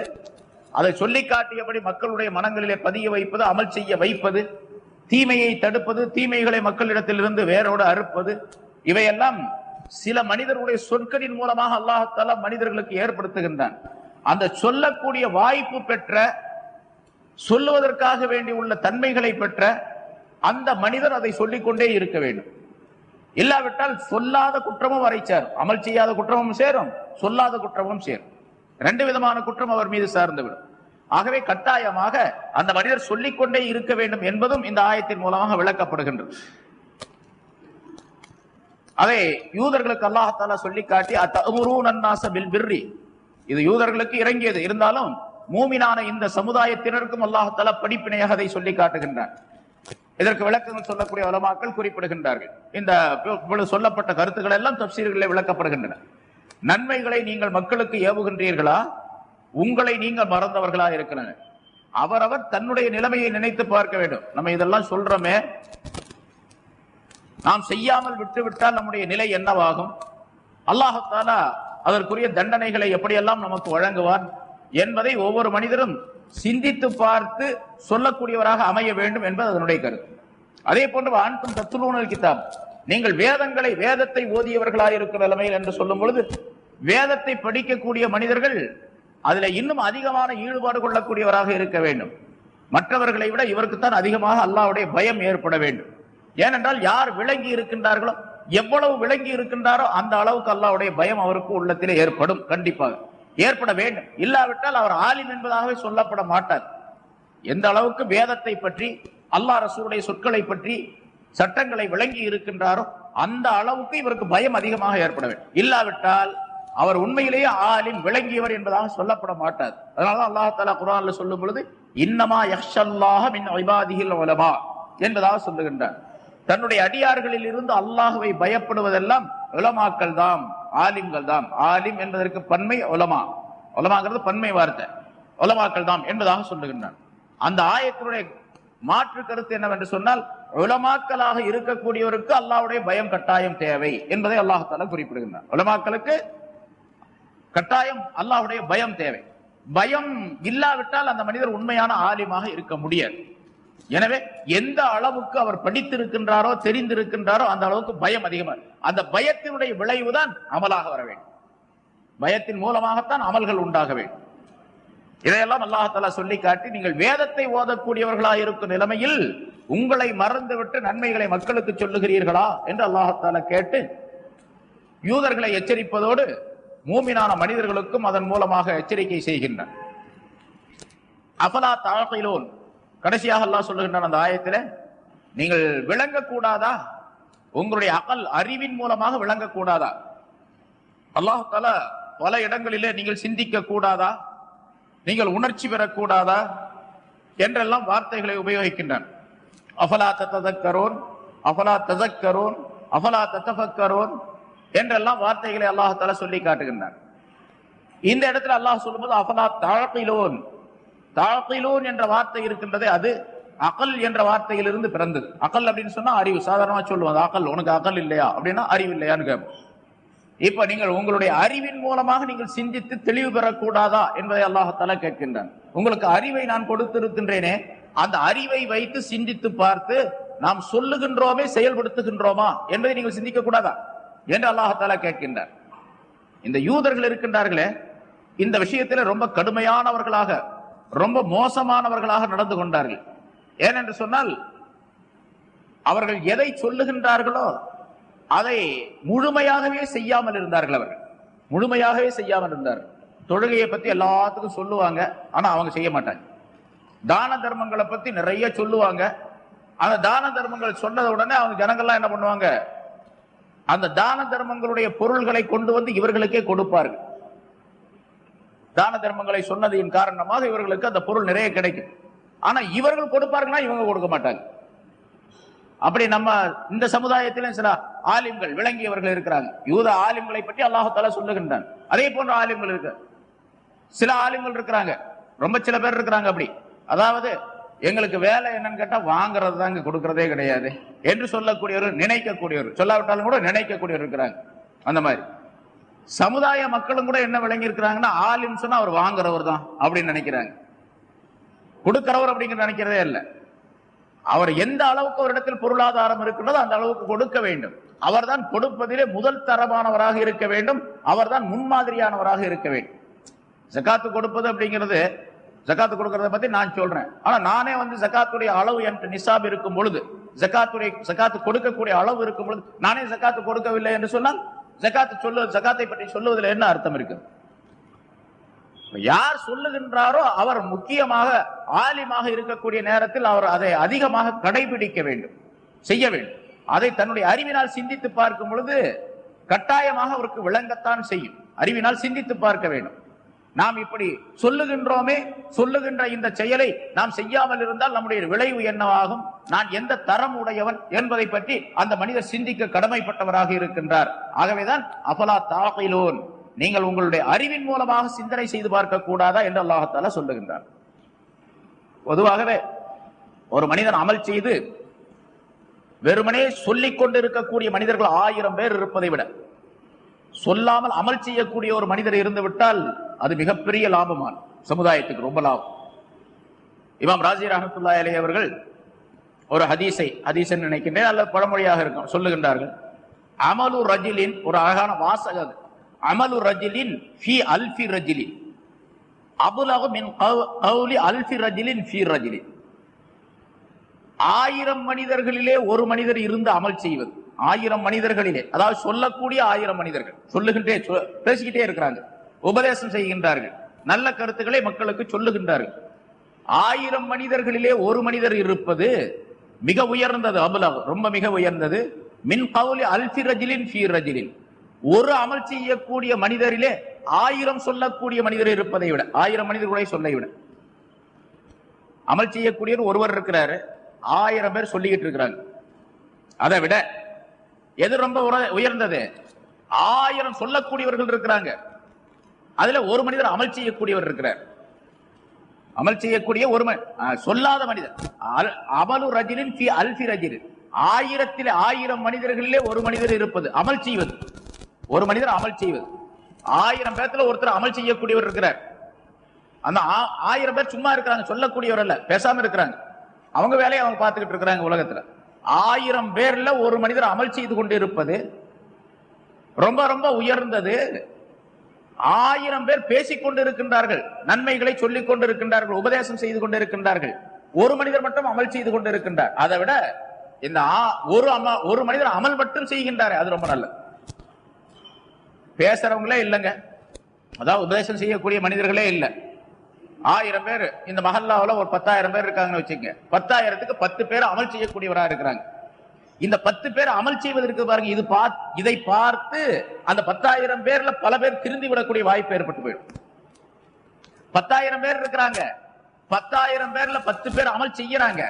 அதை சொல்லி காட்டியபடி மக்களுடைய மனங்களிலே பதிய வைப்பது அமல் செய்ய வைப்பது தீமையை தடுப்பது தீமைகளை மக்களிடத்திலிருந்து வேரோடு அறுப்பது இவையெல்லாம் சில மனிதர்களுடைய சொற்களின் மூலமாக அல்லாஹால மனிதர்களுக்கு ஏற்படுத்துகின்றான். அந்த சொல்லக்கூடிய வாய்ப்பு பெற்ற சொல்லுவதற்காக வேண்டி உள்ள தன்மைகளை பெற்ற அந்த மனிதர் அதை சொல்லிக்கொண்டே இருக்க வேண்டும். இல்லாவிட்டால் சொல்லாத குற்றமும் வரை சேரும். அமல் செய்யாத குற்றமும் சேரும். சொல்லாத குற்றமும் சேரும். ரெண்டு விதமான குற்றம் அவர் மீது சார்ந்துவிடும். ஆகவே கட்டாயமாக அந்த மனிதர் சொல்லிக்கொண்டே இருக்க வேண்டும் என்பதும் இந்த ஆயத்தின் மூலமாக விளக்கப்படுகின்றது. அவை யூதர்களுக்கு அல்லாஹால சொல்லி காட்டி அத்தமுரு நன்னாச பில் பிர்ரி. இது யூதர்களுக்கு இறங்கியது. இருந்தாலும் மூமினான இந்த சமுதாயத்தினருக்கும் அல்லாஹால படிப்பினையாக அதை சொல்லி காட்டுகின்றான் இதற்கு விளக்கங்கள் சொல்லக்கூடிய உலமாக்கள் குறிப்பிடுகின்றார்கள். இந்த சொல்லப்பட்ட கருத்துக்கள் எல்லாம் தப்சீர்களில் விளக்கப்படுகின்றன. நன்மைகளை நீங்கள் மக்களுக்கு ஏவுகின்றீர்களா? உங்களை நீங்கள் மறந்தவர்களா இருக்கிறாங்க அவரவர் தன்னுடைய நிலைமையை நினைத்து பார்க்க வேண்டும். நம்ம இதெல்லாம் சொல்றோமே. நாம் செய்யாமல் விட்டுவிட்டால் நம்முடைய நிலை என்னவாகும்? அல்லாஹாலா அதற்குரிய தண்டனைகளை எப்படியெல்லாம் நமக்கு வழங்குவார் என்பதை ஒவ்வொரு மனிதரும் சிந்தித்து பார்த்து சொல்லக்கூடியவராக அமைய வேண்டும் என்பது அதனுடைய கருத்து. அதே போன்று அன்றும் தத்துலூனல் கிதாப். நீங்கள் வேதங்களை வேதத்தை ஓதியவர்களாக இருக்கிற நிலைமையில் என்று சொல்லும் பொழுது வேதத்தை படிக்கக்கூடிய மனிதர்கள் அதுல இன்னும் அதிகமான ஈடுபாடு கொள்ளக்கூடியவராக இருக்க வேண்டும். மற்றவர்களை விட இவருக்குத்தான் அதிகமாக அல்லாவுடைய பயம் ஏற்பட வேண்டும். ஏனென்றால் யார் விளங்கி இருக்கின்றார்களோ எவ்வளவு விளங்கி இருக்கின்றாரோ அந்த அளவுக்கு அல்லாவுடைய பயம் அவருக்கு உள்ளத்திலே ஏற்படும் கண்டிப்பாக. ஏற்பட வேண்டும். இல்லாவிட்டால் அவர் ஆலிம் என்பதாகவே சொல்லப்பட மாட்டார். எந்த அளவுக்கு வேதத்தை பற்றி அல்லா ரசூலுடைய சொற்களை பற்றி சட்டங்களை விளங்கி இருக்கின்றாரோ அந்த அளவுக்கு இவருக்கு பயம் அதிகமாக ஏற்பட வேண்டும். இல்லாவிட்டால் அவர் உண்மையிலேயே ஆலிம் விளங்கியவர் என்பதாக சொல்லப்பட மாட்டார். அதனால அல்லாஹ் தாலா குரான்ல சொல்லும் பொழுது இன்னமா யக்ஷல்லாக மின் இபாதிஹில் உலமா என்பதாக சொல்லுகின்றார். தன்னுடைய அடியார்களில் இருந்து அல்லாஹுவை பயப்படுவதெல்லாம் உலமாக்கள் தாம் ஆலிம்கள் தாம். ஆலிம் என்பதற்கு பன்மை உலமா. உலமாங்கிறது பன்மை வார்த்தை. உலமாக்கள் தாம் என்பதாக சொல்லுகின்றான் அந்த ஆயத்தினுடைய மாற்று கருத்து என்னவென்று சொன்னால் உலமாக்களாக இருக்கக்கூடியவருக்கு அல்லாஹ்வுடைய பயம் கட்டாயம் தேவை என்பதை அல்லாஹால குறிப்பிடுகின்றார். உலமாக்களுக்கு கட்டாயம் அல்லாஹுடைய பயம் தேவை. பயம் இல்லாவிட்டால் அந்த மனிதர் உண்மையான ஆலிமாக இருக்க முடியாது. எனவே எந்த அளவுக்கு அவர் படித்திருக்கின்றாரோ தெரிந்திருக்கின்றாரோ அந்த அளவுக்கு பயம் அதிகமா அந்த பயத்தினுடைய விளைவுதான் அமலாக வர வேண்டும். பயத்தின் மூலமாகத்தான் அமல்கள் உண்டாக வேண்டும். இதையெல்லாம் அல்லாஹால சொல்லி காட்டி நீங்கள் வேதத்தை ஓதக்கூடியவர்களாக இருக்கும் நிலைமையில் உங்களை மறந்துவிட்டு நன்மைகளை மக்களுக்கு சொல்லுகிறீர்களா என்று அல்லாஹால கேட்டு யூதர்களை எச்சரிப்பதோடு மூமினான மனிதர்களுக்கும் அதன் மூலமாக எச்சரிக்கை செய்கின்றார் அஃபலா தாகிலோன் கடைசியாக அல்லாஹ் சொல்லுகின்றான் அந்த ஆயத்தில் நீங்கள் விளங்கக்கூடாதா? உங்களுடைய அகல் அறிவின் மூலமாக விளங்கக்கூடாதா? அல்லாஹ் பல இடங்களிலே நீங்கள் சிந்திக்க கூடாதா நீங்கள் உணர்ச்சி பெறக்கூடாதா? என்றெல்லாம் வார்த்தைகளை உபயோகிக்கின்றன. அஃபலா தத்ததக்கரோன் அஃபலா ததக்கரோன் அஃபலா தத்தஃபக்கரோன் என்றெல்லாம் வார்த்தைகளை அல்லாஹால சொல்லி காட்டுகின்றான். இந்த இடத்துல அல்லாஹ் சொல்லும்போது அஃபலா தாழ்கிலோன் தாழ்கிலோன் என்ற வார்த்தை இருக்கின்றதே அது அகல் என்ற வார்த்தையிலிருந்து பிறந்தது. அகல் அப்படின்னு சொன்னா அறிவு. சாதாரணமா சொல்லுவோம் அகல் உனக்கு அகல் இல்லையா? அப்படின்னா அறிவு இல்லையான்னு கேட்போம். இப்ப நீங்கள் உங்களுடைய அறிவின் மூலமாக நீங்கள் சிந்தித்து தெளிவு பெறக்கூடாதா என்பதை அல்லாஹத்தால கேட்கின்றான். உங்களுக்கு அறிவை நான் கொடுத்திருக்கின்றேனே அந்த அறிவை வைத்து சிந்தித்து பார்த்து நாம் சொல்லுகின்றோமே செயல்படுத்துகின்றோமா? என்பதை நீங்கள் சிந்திக்க கூடாதா என்று அல்லாஹத்தால கேட்கின்றார். இந்த யூதர்கள் இருக்கின்றார்களே இந்த விஷயத்தில் ரொம்ப கடுமையானவர்களாக ரொம்ப மோசமானவர்களாக நடந்து கொண்டார்கள். ஏனென்று சொன்னால் அவர்கள் எதை சொல்லுகின்றார்களோ அதை முழுமையாகவே செய்யாமல் இருந்தார்கள் அவர்கள். முழுமையாகவே செய்யாமல் இருந்தார்கள் தொழுகையை பத்தி எல்லாத்துக்கும் சொல்லுவாங்க ஆனா அவங்க செய்ய மாட்டாங்க. தான தர்மங்களை பத்தி நிறைய சொல்லுவாங்க. அந்த தான தர்மங்கள் சொன்னத உடனே அவங்க ஜனங்கள்லாம் என்ன பண்ணுவாங்க? அந்த தான தர்மங்களுடைய பொருள்களை கொண்டு வந்து இவர்களுக்கே கொடுப்பார்கள். தான தர்மங்களை சொன்னதின் காரணமாக இவர்களுக்கு அந்த பொருள் நிறைய கிடைக்கும். ஆனா இவர்கள் கொடுப்பார்கள்னா இவங்க கொடுக்க மாட்டாங்க. அப்படி நம்ம இந்த சமுதாயத்திலும் சில ஆலிம்கள் விளங்கியவர்கள் இருக்கிறாங்க. யூத ஆலிம்களை பற்றி அல்லாஹால சொல்லுகின்றான். அதே போன்ற ஆலிம்கள் இருக்கு. சில ஆலிம்கள் இருக்கிறாங்க. ரொம்ப சில பேர் இருக்கிறாங்க அப்படி. அதாவது எங்களுக்கு வேலை என்னன்னு கேட்டா வாங்குறது தாங்க கொடுக்கறதே கிடையாது என்று சொல்லக்கூடியவர் நினைக்கக்கூடியவர். சொல்லாவிட்டாலும் கூட நினைக்கக்கூடியவர் இருக்கிறாங்க. அந்த மாதிரி. சமுதாய மக்களும் கூட என்ன விளங்கி இருக்கிறாங்கன்னா ஆலிம் சொன்னா அவர் வாங்குறவர் தான் அப்படின்னு நினைக்கிறாங்க. கொடுக்கிறவர் அப்படிங்கிற நினைக்கிறதே இல்லை. அவர் எந்த அளவுக்கு ஒரு இடத்தில் பொருளாதாரம் இருக்கின்றதோ அந்த அளவுக்கு கொடுக்க வேண்டும். அவர்தான் கொடுப்பதிலே முதல் தரமானவராக இருக்க வேண்டும். அவர்தான் முன்மாதிரியானவராக இருக்க வேண்டும். ஜகாத்து கொடுப்பது அப்படிங்கிறது ஜக்காத்து கொடுக்கறத பத்தி நான் சொல்றேன். ஆனா நானே வந்து ஜக்காத்துடைய அளவு என்று நிசாப் இருக்கும் பொழுது ஜக்காத்துடைய ஜக்காத்து கொடுக்கக்கூடிய அளவு இருக்கும் பொழுது நானே ஜகாத்து கொடுக்கவில்லை என்று சொன்னால் ஜக்காத்து சொல்லு ஜக்காத்தை பற்றி சொல்லுவதில் என்ன அர்த்தம் இருக்கு? யார் சொல்லுகின்றாரோ அவர் முக்கியமாக ஆலிமாக இருக்கக்கூடிய நேரத்தில் அவர் அதை அதிகமாக கடைபிடிக்க வேண்டும் செய்ய வேண்டும். அதை தன்னுடைய அறிவினால் சிந்தித்து பார்க்கும் பொழுது கட்டாயமாக அவருக்கு விளங்கத்தான் செய்யும். அறிவினால் சிந்தித்து பார்க்க வேண்டும். நாம் இப்படி சொல்லுகின்றோமே சொல்லுகின்ற இந்த செயலை நாம் செய்யாமல் இருந்தால் நம்முடைய விளைவு என்னவாகும்? நான் எந்த தரம் உடையவன் என்பதை பற்றி அந்த மனிதர் சிந்திக்க கடமைப்பட்டவராக இருக்கின்றார். ஆகவேதான் அபலா தாகிலோன் நீங்கள் உங்களுடைய அறிவின் மூலமாக சிந்தனை செய்து பார்க்க கூடாதா என்று அல்லாஹத்தால சொல்லுகின்றார் பொதுவாகவே ஒரு மனிதன் அமல் செய்து வெறுமனே சொல்லிக் கொண்டிருக்கக்கூடிய மனிதர்கள் ஆயிரம் பேர் இருப்பதை விட சொல்லாமல் அமல் செய்யக்கூடிய ஒரு மனிதர் இருந்து விட்டால் அது மிகப்பெரிய லாபமான. சமுதாயத்துக்கு ரொம்ப லாபம். இமாம் ராஜி ரஹத்துல்லா அலி அவர்கள் ஒரு ஹதீஸை ஹதீசன் நினைக்கின்றேன் அல்லது பழமொழியாக இருக்கும் சொல்லுகின்றார்கள். அமலு ரஜிலின் ஒரு அழகான வாசகம் அமலு ரஜிலின் ஃபி அல்ஃபி ரஜிலின் அபுலகு மின் கவுலி அல்ஃபி ரஜிலின் ஃபி ரஜிலின் ஆயிரம் மனிதர்களிலே ஒரு மனிதர் இருந்து அமல் செய்வது. ஆயிரம் மனிதர்களிலே அதாவது சொல்லக்கூடிய ஆயிரம் மனிதர்கள் சொல்லுகின்றே சொ- பேசிக்கிட்டே இருக்கிறாங்க உபதேசம் செய்கின்றார்கள் நல்ல கருத்துக்களை மக்களுக்கு சொல்லுகின்றார்கள். ஆயிரம் மனிதர்களிலே ஒரு மனிதர் இருப்பது மிக உயர்ந்தது அபுலகு ரொம்ப மிக உயர்ந்தது. மின் கவுலி அல்ஃபி ரஜிலின் ரஜிலின். ஒரு அமல் செய்யக்கூடிய மனிதரிலே ஆயிரம் சொல்லக்கூடிய மனிதர் இருப்பதை விட ஆயிரம் மனிதர்களை சொல்லை விட. அமல் செய்யக்கூடியவர் ஒருவர் இருக்கிறாரு ஆயிரம் பேர் சொல்லிக்கிட்டு இருக்கிறாங்க. அதை விட எது ரொம்ப உயர்ந்தது? ஆயிரம் சொல்லக்கூடியவர்கள் இருக்கிறாங்க. அதுல ஒரு மனிதர் அமல் செய்யக்கூடியவர் இருக்கிறார். அமல் செய்யக்கூடிய ஒரு சொல்லாத மனிதர். அமலு ரஜிலின் ஃபி அல்ஃபி ரஜிலின் ஆயிரத்தில் ஆயிரம் மனிதர்களிலே ஒரு மனிதர் இருப்பது அமல் செய்வது. ஒரு மனிதர் அமல் செய்வது. ஆயிரம் பேர்த்துல ஒருத்தர் அமல் செய்யக்கூடியவர் இருக்கிறார். அந்த ஆ- ஆயிரம் பேர் சும்மா இருக்கிறாங்க சொல்லக்கூடியவர் அல்ல பேசாம இருக்கிறாங்க. அவங்க வேலையை அவங்க பார்த்துக்கிட்டு இருக்கிறாங்க உலகத்துல. ஆயிரம் பேர்ல ஒரு மனிதர் அமல் செய்து கொண்டு இருப்பது ரொம்ப ரொம்ப உயர்ந்தது. ஆயிரம் பேர் பேசிக் கொண்டிருக்கின்றார்கள் நன்மைகளை சொல்லிக் கொண்டிருக்கின்றார்கள் உபதேசம் செய்து கொண்டிருக்கின்றார்கள். ஒரு மனிதர் மட்டும் அமல் செய்து கொண்டிருக்கின்றார். அதை விட இந்த ஆ- ஒரு அம ஒரு மனிதர் அமல் மட்டும் செய்கின்றார் அது ரொம்ப நல்லது. பேசுறவங்களே இல்லைங்க. அதாவது உபதேசம் செய்யக்கூடிய மனிதர்களே இல்லை. ஆயிரம் பேர் இந்த மஹல்லாவுல ஒரு பத்தாயிரம் பேர் இருக்காங்கன்னு வச்சுங்க பத்தாயிரத்துக்கு பத்து பேர் அமல் செய்யக்கூடியவராக இருக்கிறாங்க. இந்த பத்து பேர் அமல் செய்வதற்கு பாருங்க இது பார் இதை பார்த்து அந்த பத்தாயிரம் பேர்ல பல பேர் திருந்தி விடக்கூடிய வாய்ப்பு ஏற்பட்டு போயிடும். பத்தாயிரம் பேர் இருக்கிறாங்க. பத்தாயிரம் பேர்ல பத்து பேர் அமல் செய்யறாங்க.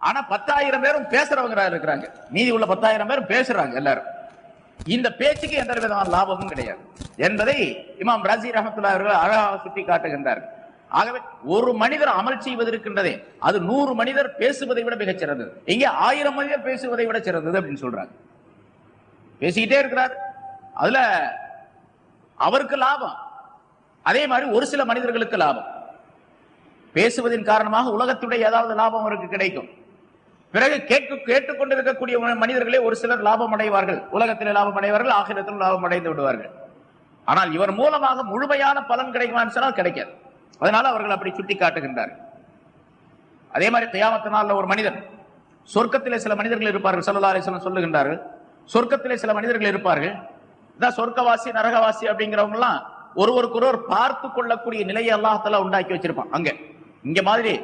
ஆனா பத்தாயிரம் பேரும் பேசுறவங்க இருக்கிறாங்க. மீதி உள்ள பத்தாயிரம் பேரும் பேசுறாங்க எல்லாரும். இந்த பேச்சுக்கு எந்த விதமான லாபமும் கிடையாது. என்பதை இமாம் ரசி ரஹமத்துல்லா அவர்கள் அழகாக சுட்டி காட்டுகின்றார் ஆகவே ஒரு மனிதர் அமல் செய்வதற்கின்றதே அது நூறு மனிதர் பேசுவதை விட மிகச் சிறந்தது. இங்கே ஆயிரம் மனிதர் பேசுவதை விட சிறந்தது அப்படின்னு சொல்றாங்க பேசிக்கிட்டே இருக்கிறார். அதுல அவருக்கு லாபம். அதே மாதிரி ஒரு சில மனிதர்களுக்கு லாபம். பேசுவதன் காரணமாக உலகத்துடைய ஏதாவது லாபம் அவருக்கு கிடைக்கும். பிறகு கேட்க கேட்டுக்கொண்டிருக்கக்கூடிய மனிதர்களே ஒரு சிலர் லாபம் அடைவார்கள். உலகத்தில் லாபம் அடைவார்கள் ஆகிரத்திலும் லாபம் அடைந்து விடுவார்கள். ஆனால் இவர் மூலமாக முழுமையான பலன் கிடைக்குமான்னு சொன்னால் கிடைக்காது. அதனால அவர்கள் அப்படி சுட்டி காட்டுகின்றார்கள் அதே மாதிரி தியாமத்த நாளில் ஒரு மனிதன் சொர்க்கத்திலே சில மனிதர்கள் இருப்பார்கள் சல்லா அலிஸ்லாம் சொல்லுகின்றார்கள். சொர்க்கத்திலே சில மனிதர்கள் இருப்பார்கள். இதான் சொர்க்கவாசி நரகவாசி அப்படிங்கிறவங்கலாம் ஒருவருக்கொருவர் பார்த்து கொள்ளக்கூடிய நிலையை அல்லாஹால உண்டாக்கி வச்சிருப்பான். அங்க இங்க மாதிரி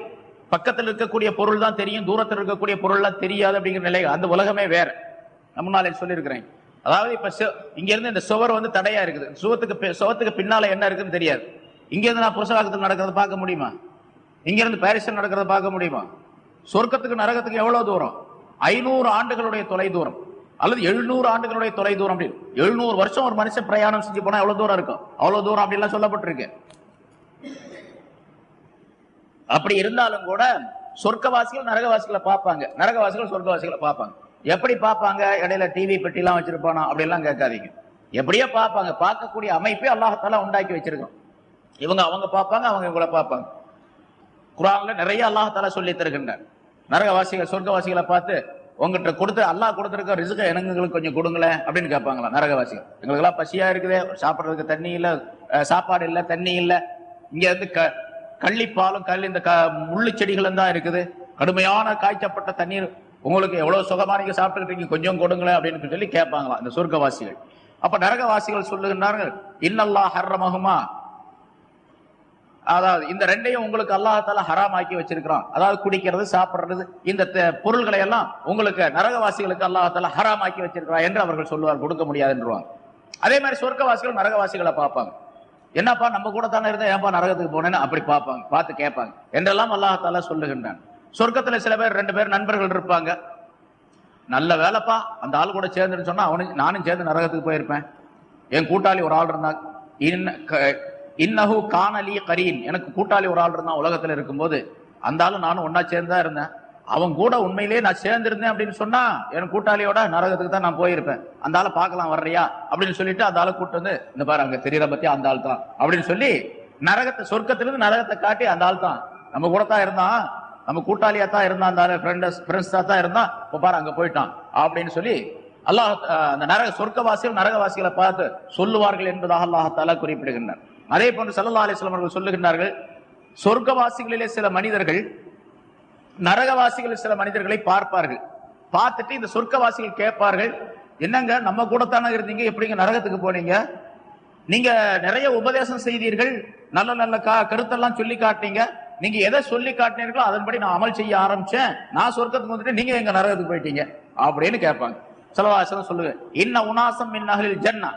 பக்கத்தில் இருக்கக்கூடிய பொருள் தான் தெரியும் தூரத்தில் இருக்கக்கூடிய பொருள்லாம் தெரியாது அப்படிங்கிற நிலை அந்த உலகமே வேற. நான் முன்னாலே சொல்லியிருக்கிறேன். அதாவது இப்ப இங்க இருந்து இந்த சுவர் வந்து தடையா இருக்குது. சுவத்துக்கு பி- சுவத்துக்கு பின்னால என்ன இருக்குன்னு தெரியாது. இங்கேருந்து நான் புருஷவாக்கத்தில் நடக்கிறத பார்க்க முடியுமா? இங்கேருந்து பாரிஸில் நடக்கிறத பார்க்க முடியுமா? சொர்க்கத்துக்கு நரகத்துக்கு எவ்வளவு தூரம்? ஐநூறு ஆண்டுகளுடைய தொலை தூரம். அல்லது எழுநூறு ஆண்டுகளுடைய தொலை தூரம் அப்படி. எழுநூறு வருஷம் ஒரு மனுஷன் பிரயாணம் செஞ்சு போனா எவ்வளவு தூரம் இருக்கும்? அவ்வளவு தூரம் அப்படிலாம் சொல்லப்பட்டிருக்கு. அப்படி இருந்தாலும் கூட சொர்க்கவாசிகள் நரகவாசிகளை பார்ப்பாங்க. நரகவாசிகள் சொர்க்கவாசிகளை பார்ப்பாங்க. எப்படி பார்ப்பாங்க? இடையில டிவி பெட்டிலாம் வச்சிருப்பானா? அப்படிலாம் கேட்காதீங்க. எப்படியோ பார்ப்பாங்க. பார்க்கக்கூடிய அமைப்பே அல்லாஹத்தால உண்டாக்கி வச்சிருக்கோம் இவங்க அவங்க பார்ப்பாங்க அவங்க இவங்களை பார்ப்பாங்க. குரான்ல நிறைய அல்லாஹால சொல்லி தருகின்றார். நரகவாசிகள் சொர்க்கவாசிகளை பார்த்து உங்ககிட்ட கொடுத்து அல்லாஹ் கொடுத்துருக்க ரிசுக எனங்களுக்கு கொஞ்சம் கொடுங்களேன் அப்படின்னு கேட்பாங்களா நரகவாசிகள். எங்களுக்கெல்லாம் பசியா இருக்குதே சாப்பிட்றதுக்கு தண்ணி இல்லை சாப்பாடு இல்லை தண்ணி இல்லை. இங்க இருந்து க கள்ளிப்பாலும் கல் இந்த க முள்ளு செடிகளும் தான் இருக்குது. கடுமையான காய்ச்சப்பட்ட தண்ணீர் உங்களுக்கு எவ்வளவு சுகமா நீங்க சாப்பிட்டுக்கிட்டு கொஞ்சம் கொடுங்களேன் அப்படின்னு சொல்லி கேட்பாங்களாம் இந்த சொர்க்கவாசிகள். அப்ப நரகவாசிகள் சொல்லுகின்றார்கள் இன்னல்லா ஹர்ரமகுமா அதாவது இந்த ரெண்டையும் உங்களுக்கு அல்லாஹால ஹராமாக்கி வச்சிருக்கிறான். அதாவது குடிக்கிறது சாப்பிடுறது இந்த பொருள்களை எல்லாம் உங்களுக்கு நரகவாசிகளுக்கு அல்லாஹால ஹராமாக்கி வச்சிருக்கிறான் என்று அவர்கள் சொல்லுவார் கொடுக்க முடியாதுன்றவாங்க அதே மாதிரி சொர்க்கவாசிகள் நரகவாசிகளை பார்ப்பாங்க. என்னப்பா நம்ம கூட தானே இருந்தா ஏன்பா நரகத்துக்கு போனேன்னு அப்படி பார்ப்பாங்க பார்த்து கேட்பாங்க. என்றெல்லாம் அல்லாஹால சொல்லுகின்றான். சொர்க்கத்துல சில பேர் ரெண்டு பேர் நண்பர்கள் இருப்பாங்க. நல்ல வேலைப்பா அந்த ஆள் கூட சேர்ந்துன்னு சொன்னா அவனும் நானும் சேர்ந்து நரகத்துக்கு போயிருப்பேன். என் கூட்டாளி ஒரு ஆள் இருந்தாங்க. க- இன்னஹு காணலி கரீன். எனக்கு கூட்டாளி ஒரு ஆள் இருந்தான் உலகத்துல இருக்கும்போது. அந்த ஆளு நானும் ஒன்னா சேர்ந்தா இருந்தேன். அவன் கூட உண்மையிலேயே நான் சேர்ந்திருந்தேன் அப்படின்னு சொன்னா என் கூட்டாளியோட நரகத்துக்கு தான் நான் போயிருப்பேன். அந்த ஆளை பார்க்கலாம் வர்றியா? அப்படின்னு சொல்லிட்டு அந்த ஆளை கூட்டு வந்து இந்த பாரு அங்க தெரியற பத்தி அந்த ஆள் தான்? அப்படின்னு சொல்லி நரகத்தை சொர்க்கத்திலிருந்து நரகத்தை காட்டி அந்த ஆள் தான். நம்ம கூட தான் இருந்தான். நம்ம கூட்டாளியா தான் இருந்தான் அந்த ஆளு. ஃப்ரெண்ட்ஸ் ஃப்ரெண்ட்ஸா தான் இருந்தான். இப்ப பாரு அங்க போயிட்டான். அப்படின்னு சொல்லி அல்லாஹ் அந்த நரக சொர்க்கவாசிகள் நரகவாசிகளை பார்த்து சொல்லுவார்கள் என்பதாக அல்லாஹால குறிப்பிடுகின்றனர் அதே போன்று சல்லா அலிஸ்லாம் அவர்கள் சொல்லுகின்றார்கள் சொர்க்கவாசிகளிலே சில மனிதர்கள் நரகவாசிகள் சில மனிதர்களை பார்ப்பார்கள். பார்த்துட்டு இந்த சொர்க்கவாசிகள் கேட்பார்கள் என்னங்க நம்ம கூட தானே இருந்தீங்க எப்படிங்க நரகத்துக்கு போனீங்க? நீங்க நிறைய உபதேசம் செய்தீர்கள் நல்ல நல்ல கா கருத்தெல்லாம் சொல்லி காட்டினீங்க நீங்க எதை சொல்லி காட்டினீர்களோ அதன்படி நான் அமல் செய்ய ஆரம்பிச்சேன் நான் சொர்க்கத்துக்கு வந்துட்டு நீங்க எங்க நரகத்துக்கு போயிட்டீங்க அப்படின்னு கேட்பாங்க. சிலவாசனம் சொல்லுங்க இன்ன உனாசம் மின் நகலில் ஜன்னா.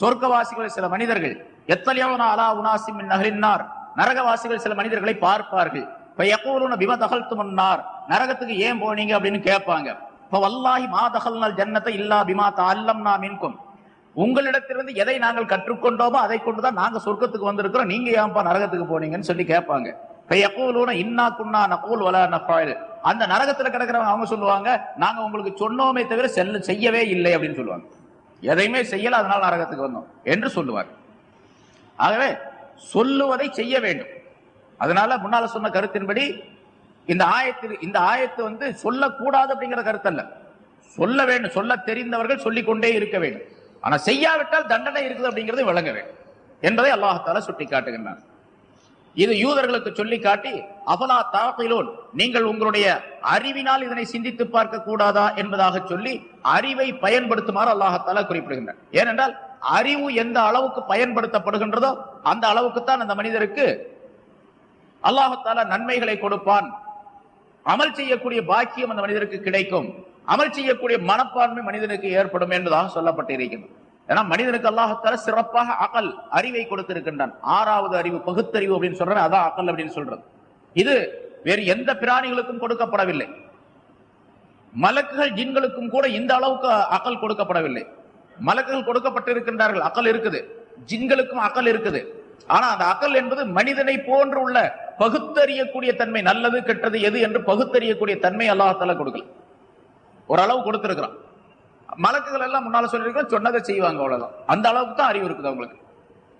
சொர்க்கவாசிகள் சில மனிதர்கள் எத்தலையவனா அலா உனாசி நகரின்னார். நரகவாசிகள் சில மனிதர்களை பார்ப்பார்கள். இப்ப எப்போதும் பிம தகழ்த்து முன்னார் நரகத்துக்கு ஏன் போனீங்க அப்படின்னு கேட்பாங்க. இப்ப வல்லாஹி மா தகல்னால் ஜன்னத்தை இல்லா பிமா தால்லம் நாம் இன்கும் உங்களிடத்திலிருந்து எதை நாங்கள் கற்றுக்கொண்டோமோ அதை கொண்டுதான் நாங்க சொர்க்கத்துக்கு வந்திருக்கிறோம். நீங்க ஏன்பா நரகத்துக்கு போனீங்கன்னு சொல்லி கேட்பாங்க. இப்ப எப்போதும் இன்னா குன்னா நகூல் வலா நஃபாயில். அந்த நரகத்துல கிடக்கிறவங்க அவங்க சொல்லுவாங்க நாங்க உங்களுக்கு சொன்னோமே தவிர செல்ல செய்யவே இல்லை அப்படின்னு சொல்லுவாங்க. எதையுமே செய்யல அதனால நரகத்துக்கு வந்தோம் என்று சொல்லுவார் ஆகவே சொல்லுவதை செய்ய வேண்டும். அதனால முன்னால சொன்ன கருத்தின்படி இந்த ஆயத்தில் இந்த ஆயத்து வந்து சொல்லக்கூடாது அப்படிங்கிற கருத்து அல்ல சொல்ல வேண்டும் சொல்ல தெரிந்தவர்கள் சொல்லிக்கொண்டே இருக்க வேண்டும். ஆனா செய்யாவிட்டால் தண்டனை இருக்குது அப்படிங்கிறது விளங்க வேண்டும். என்பதை அல்லாஹால சுட்டி காட்டுகின்றான் இது யூதர்களுக்கு சொல்லி காட்டி அபலா தாக்கிலோன் நீங்கள் உங்களுடைய அறிவினால் இதனை சிந்தித்து பார்க்க கூடாதா என்பதாக சொல்லி அறிவை பயன்படுத்துமாறு அல்லாஹால குறிப்பிடுகின்றார் ஏனென்றால் அறிவு எந்த அளவுக்கு பயன்படுத்தப்படுகின்றதோ அந்த அளவுக்கு தான் அந்த மனிதருக்கு அல்லாஹத்தால நன்மைகளை கொடுப்பான். அமல் செய்யக்கூடிய பாக்கியம் அந்த மனிதருக்கு கிடைக்கும். அமல் செய்யக்கூடிய மனப்பான்மை மனிதனுக்கு ஏற்படும் என்பதாக சொல்லப்பட்டிருக்கிறது. ஏன்னா மனிதனுக்கு அல்லாஹத்தால சிறப்பாக அகல் அறிவை கொடுத்திருக்கின்றான். ஆறாவது அறிவு பகுத்தறிவு அப்படின்னு சொல்றேன் அதான் அகல் அப்படின்னு சொல்றது. இது வேறு எந்த பிராணிகளுக்கும் கொடுக்கப்படவில்லை. மலக்குகள் ஜின்களுக்கும் கூட இந்த அளவுக்கு அகல் கொடுக்கப்படவில்லை. மலக்குகள் கொடுக்கப்பட்டிருக்கின்றார்கள். அக்கல் இருக்குது. ஜின்களுக்கும் அக்கல் இருக்குது. ஆனா அந்த அகல் என்பது மனிதனை போன்று உள்ள பகுத்தறியக்கூடிய தன்மை நல்லது கெட்டது எது என்று பகுத்தறியக்கூடிய தன்மை அல்லாஹால கொடுக்கல. ஓரளவு கொடுத்திருக்கிறான். மலக்குகள் எல்லாம் முன்னால சொல்லியிருக்கோம் சொன்னதை செய்வாங்க அவ்வளவுதான். அந்த அளவுக்கு தான் அறிவு இருக்குது அவங்களுக்கு.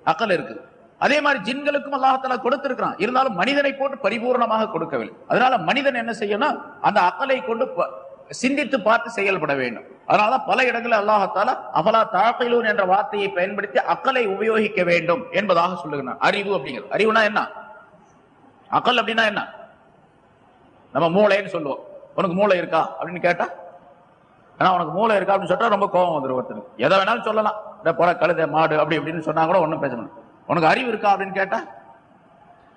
அக்கல் இருக்குது. அதே மாதிரி ஜின்களுக்கும் அல்லாஹால கொடுத்திருக்கிறான். இருந்தாலும் மனிதனை போட்டு பரிபூர்ணமாக கொடுக்கவில்லை. அதனால மனிதன் என்ன செய்யணும் அந்த அக்கலை கொண்டு ப- சிந்தித்து பார்த்து செயல்பட வேண்டும். அதனால பல இடங்களில் அல்லாஹால அபலா தாக்கைலூன் என்ற வார்த்தையை பயன்படுத்தி அக்கலை உபயோகிக்க வேண்டும் என்பதாக சொல்லுகிறான். அறிவு அப்படிங்கிறது. அறிவுனா என்ன? அக்கல் அப்படின்னா என்ன? நம்ம மூளைன்னு சொல்லுவோம். உனக்கு மூளை இருக்கா அப்படின்னு கேட்டா ஆனா உனக்கு மூளை இருக்கா அப்படின்னு சொல்லிட்டா ரொம்ப கோவம் வந்துடும் ஒருத்தருக்கு. எதை வேணாலும் சொல்லலாம். இந்த புற கழுத மாடு அப்படி இப்படின்னு சொன்னா கூட ஒன்றும் பேசணும் உனக்கு அறிவு இருக்கா அப்படின்னு கேட்டா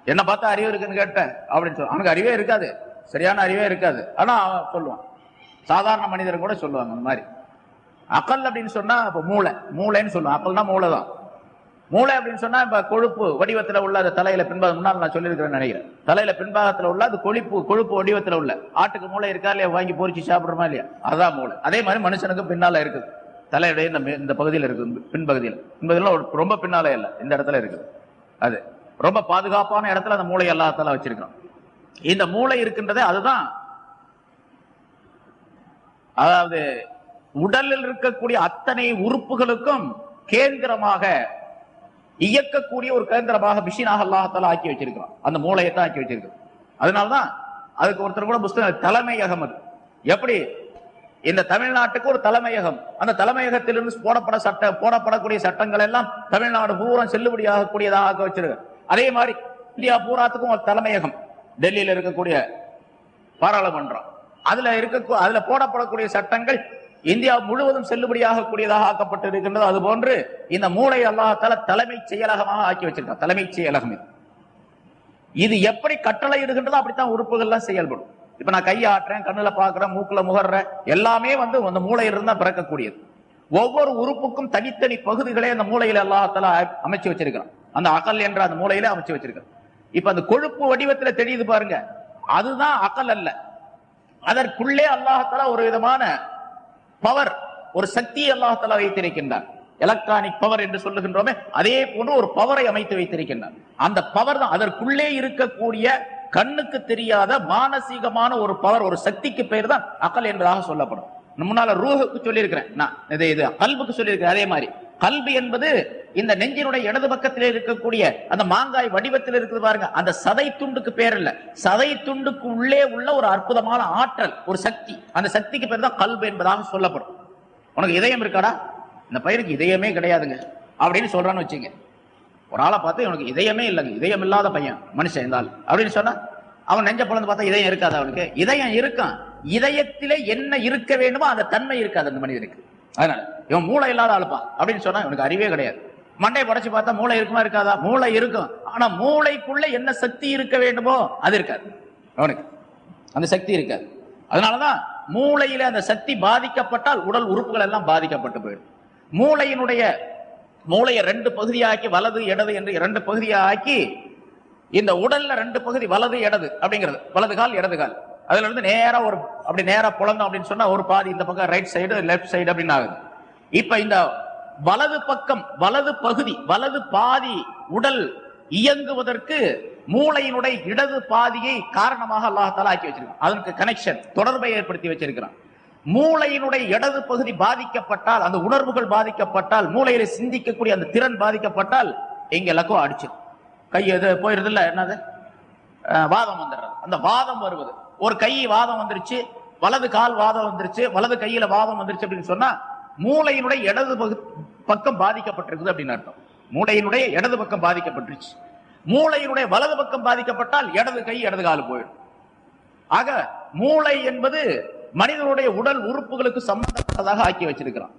என்ன பார்த்தா அறிவு இருக்குன்னு கேட்டேன் அப்படின்னு சொல்ல அவனுக்கு அறிவே இருக்காது. சரியான அறிவே இருக்காது. ஆனா அவன் சொல்லுவான். சாதாரண மனிதர் கூட சொல்லுவாங்க அந்த மாதிரி. அக்கல் அப்படின்னு சொன்னா இப்போ மூளை. மூளைன்னு சொல்லுவோம் அக்கல்னா மூளை தான் மூளை அப்படின்னு சொன்னா இப்ப கொழுப்பு வடிவத்துல உள்ள அது தலையில பின்பாக முன்னால் நான் சொல்லியிருக்கிறேன்னு நினைக்கிறேன். தலையில பின்பாகத்துல உள்ள அது கொழுப்பு கொழுப்பு வடிவத்துல உள்ள. ஆட்டுக்கு மூளை இருக்கா இல்லையா? வாங்கி பொறிச்சு சாப்பிடுறோமா இல்லையா? அதான் மூளை. அதே மாதிரி மனுஷனுக்கு பின்னால இருக்குது. தலையுடைய இந்த மே- இந்த பகுதியில் இருக்குது. பின்பகுதியில். பின்பகுதியில் ரொம்ப பின்னாலே இல்லை. இந்த இடத்துல இருக்குது. அது ரொம்ப பாதுகாப்பான இடத்துல அந்த மூளை எல்லாத்தால வச்சிருக்கோம் இந்த மூளை இருக்கின்றதே அதுதான் அதாவது உடலில் இருக்கக்கூடிய அத்தனை உறுப்புகளுக்கும் கேந்திரமாக இயக்கக்கூடிய ஒரு கேந்திரமாக மிஷினாக அல்லாஹத்தால ஆக்கி வச்சிருக்கிறான். அந்த மூளையை தான் ஆக்கி வச்சிருக்கிறான் அதனால்தான் அதுக்கு ஒருத்தர் கூட புஸ்தகம் தலைமையகம் அது. எப்படி? இந்த தமிழ்நாட்டுக்கு ஒரு தலைமையகம். அந்த தலைமையகத்திலிருந்து போடப்பட சட்ட போடப்படக்கூடிய சட்டங்கள் எல்லாம் தமிழ்நாடு பூரா செல்லுபடியாகக்கூடியதாக ஆக்க வச்சிருக்க அதே மாதிரி இந்தியா பூராத்துக்கும் ஒரு தலைமையகம். டெல்லியில இருக்கக்கூடிய பாராளுமன்றம். அதுல இருக்க அதுல போடப்படக்கூடிய சட்டங்கள் இந்தியா முழுவதும் செல்லுபடியாக கூடியதாக ஆக்கப்பட்டு இருக்கின்றது அது போன்று இந்த மூளை அல்லாஹால தலைமை செயலகமாக ஆக்கி வச்சிருக்கான். தலைமை செயலகம் இது. எப்படி கட்டளை இடுகின்றதோ அப்படித்தான் உறுப்புகள்லாம் செயல்படும். இப்ப நான் கையை ஆட்டுறேன் கண்ணுல பாக்குறேன் மூக்குல முகர்றேன் எல்லாமே வந்து அந்த மூளையில இருந்தா பிறக்கக்கூடியது. ஒவ்வொரு உறுப்புக்கும் தனித்தனி பகுதிகளே அந்த மூளையில அல்லாஹால அமைச்சு வச்சிருக்கிறான். அந்த அகல் என்ற அந்த மூளையில அமைச்சு வச்சிருக்கான் இப்ப அந்த கொழுப்பு வடிவத்துல தெரியுது பாருங்க. அதுதான் அகல் அல்ல. அதற்குள்ளே அல்லாஹால ஒரு விதமான பவர் ஒரு சக்தியை அல்லாஹால வைத்திருக்கின்றார் எலக்ட்ரானிக் பவர் என்று சொல்லுகின்றோமே அதே போன்று ஒரு பவரை அமைத்து வைத்திருக்கின்றார் அந்த பவர் தான் அதற்குள்ளே இருக்கக்கூடிய கண்ணுக்கு தெரியாத மானசீகமான ஒரு பவர் ஒரு சக்திக்கு பெயர் தான் அகல் என்றாக சொல்லப்படும். முன்னால ரூஹுக்கு சொல்லியிருக்கிறேன். நான் இது இது கல்புக்கு சொல்லியிருக்கிறேன் அதே மாதிரி. கல்வி என்பது இந்த நெஞ்சினுடைய இடது பக்கத்தில் இருக்கக்கூடிய அந்த மாங்காய் வடிவத்தில் இருக்குது பாருங்க. அந்த சதை துண்டுக்கு பேர் இல்ல. சதை துண்டுக்கு உள்ளே உள்ள ஒரு அற்புதமான ஆற்றல் ஒரு சக்தி. அந்த சக்திக்கு பேர் தான் கல்பு என்பதாக சொல்லப்படும். உனக்கு இதயம் இருக்காடா? இந்த பையனுக்கு இதயமே கிடையாதுங்க. அப்படின்னு சொல்றான்னு வச்சுங்க. ஒரு ஆளை பார்த்து உனக்கு இதயமே இல்லைங்க. இதயம் இல்லாத பையன் மனுஷன் இருந்தால் அப்படின்னு சொன்னா அவன் நெஞ்ச பொழுது பார்த்தா இதயம் இருக்காது அவனுக்கு? இதயம் இருக்கான். இதயத்திலே என்ன இருக்க வேண்டுமோ அந்த தன்மை இருக்காது அந்த மனிதனுக்கு. அதனால இவன் மூளை இல்லாத ஆளுப்பா அப்படின்னு சொன்னா இவனுக்கு அறிவே கிடையாது. மண்டையை உடச்சு பார்த்தா மூளை இருக்குமா இருக்காதா? மூளை இருக்கும். ஆனா மூளைக்குள்ள என்ன சக்தி இருக்க வேண்டுமோ அது இருக்காது. அவனுக்கு அந்த சக்தி இருக்காது. அதனாலதான் மூளையில அந்த சக்தி பாதிக்கப்பட்டால் உடல் உறுப்புகள் எல்லாம் பாதிக்கப்பட்டு போயிடும். மூளையினுடைய மூளையை ரெண்டு பகுதியாக்கி வலது இடது என்று இரண்டு பகுதியாக்கி இந்த உடல்ல ரெண்டு பகுதி வலது இடது அப்படிங்கிறது. வலது கால் இடது கால். அதுல இருந்து நேரா ஒரு அப்படி நேரா புலந்தோம் அப்படின்னு சொன்னா ஒரு பாதி இந்த பக்கம் ரைட் சைடு லெஃப்ட் சைடு அப்படின்னு ஆகுது. இப்ப இந்த வலது பக்கம் வலது பகுதி வலது பாதி உடல் இயங்குவதற்கு மூளையினுடைய இடது பாதியை காரணமாக அல்லாஹால ஆக்கி வச்சிருக்கான். அதற்கு கனெக்ஷன் தொடர்பை ஏற்படுத்தி வச்சிருக்கிறான். மூளையினுடைய இடது பகுதி பாதிக்கப்பட்டால் அந்த உணர்வுகள் பாதிக்கப்பட்டால் மூளையில சிந்திக்கக்கூடிய அந்த திறன் பாதிக்கப்பட்டால் எங்க எல்லாக்கும் அடிச்சிடும் கை எது போயிருது இல்ல என்னது வாதம் வந்துடுறது. அந்த வாதம் வருவது. ஒரு கை வாதம் வந்துருச்சு வலது கால் வாதம் வந்துருச்சு வலது கையில வாதம் வந்துருச்சு அப்படின்னு சொன்னா மூளையினுடைய இடது பகு பக்கம் பாதிக்கப்பட்டிருக்குது அப்படின்னு அர்த்தம். மூளையினுடைய இடது பக்கம் பாதிக்கப்பட்டுருச்சு. மூளையினுடைய வலது பக்கம் பாதிக்கப்பட்டால் இடது கை இடது கால் போயிடும். ஆக மூளை என்பது மனிதனுடைய உடல் உறுப்புகளுக்கு சம்பந்தப்பட்டதாக ஆக்கி வச்சிருக்கிறான்.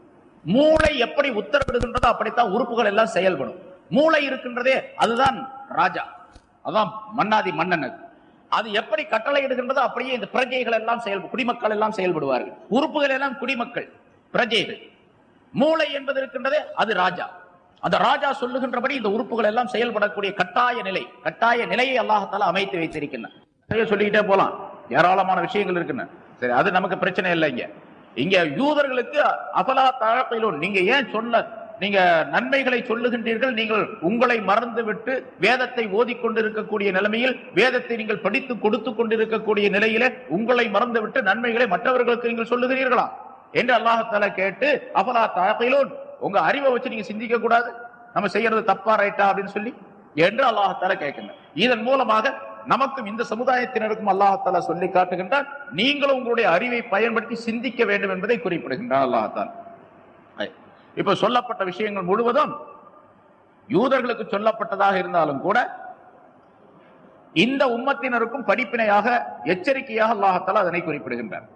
மூளை எப்படி உத்தரவிடுகின்றதோ அப்படித்தான் உறுப்புகள் எல்லாம் செயல்படும். மூளை இருக்கின்றதே அதுதான் ராஜா. அதான் மன்னாதி மன்னன் அது. அது எப்படி கட்டளை இடுகின்றதோ அப்படியே இந்த பிரஜைகள் எல்லாம் செயல் குடிமக்கள் எல்லாம் செயல்படுவார்கள். உறுப்புகள் எல்லாம் குடிமக்கள் பிரஜைகள். மூளை என்பது இருக்கின்றதே அது ராஜா. அந்த ராஜா சொல்லுகின்றபடி இந்த உறுப்புகள் எல்லாம் செயல்படக்கூடிய கட்டாய நிலை கட்டாய நிலையை அல்லாஹத்தால அமைத்து வைத்திருக்கின்றான். சொல்லிக்கிட்டே போலாம். ஏராளமான விஷயங்கள் இருக்குன்னு. சரி அது நமக்கு பிரச்சனை இல்லை இங்க. இங்க யூதர்களுக்கு அபலா தழப்பிலும் நீங்க ஏன் சொன்ன நீங்க நன்மைகளை சொல்லுகின்றீர்கள் நீங்கள் உங்களை மறந்து விட்டு வேதத்தை ஓதிக்கொண்டிருக்கக்கூடிய நிலைமையில் வேதத்தை நீங்கள் படித்து கொடுத்து கொண்டிருக்கக்கூடிய நிலையில உங்களை மறந்து விட்டு நன்மைகளை மற்றவர்களுக்கு நீங்கள் சொல்லுகிறீர்களா? என்று அல்லாஹத்தால கேட்டு அபலா தழப்பிலும் உங்க அறிவை வச்சு நீங்க சிந்திக்க கூடாது. நம்ம செய்யறது தப்பா ரைட்டா அப்படின்னு சொல்லி என்று அல்லாஹத்தால கேட்கின்ற இதன் மூலமாக நமக்கும் இந்த சமுதாயத்தினருக்கும் அல்லாஹால சொல்லி காட்டுகின்றார் நீங்களும் உங்களுடைய அறிவை பயன்படுத்தி சிந்திக்க வேண்டும் என்பதை குறிப்பிடுகின்றார் அல்லாஹால இப்ப சொல்லப்பட்ட விஷயங்கள் முழுவதும் யூதர்களுக்கு சொல்லப்பட்டதாக இருந்தாலும் கூட இந்த உம்மத்தினருக்கும் படிப்பினையாக எச்சரிக்கையாக அல்லாஹத்தால் அதனை குறிப்பிடுகின்றார்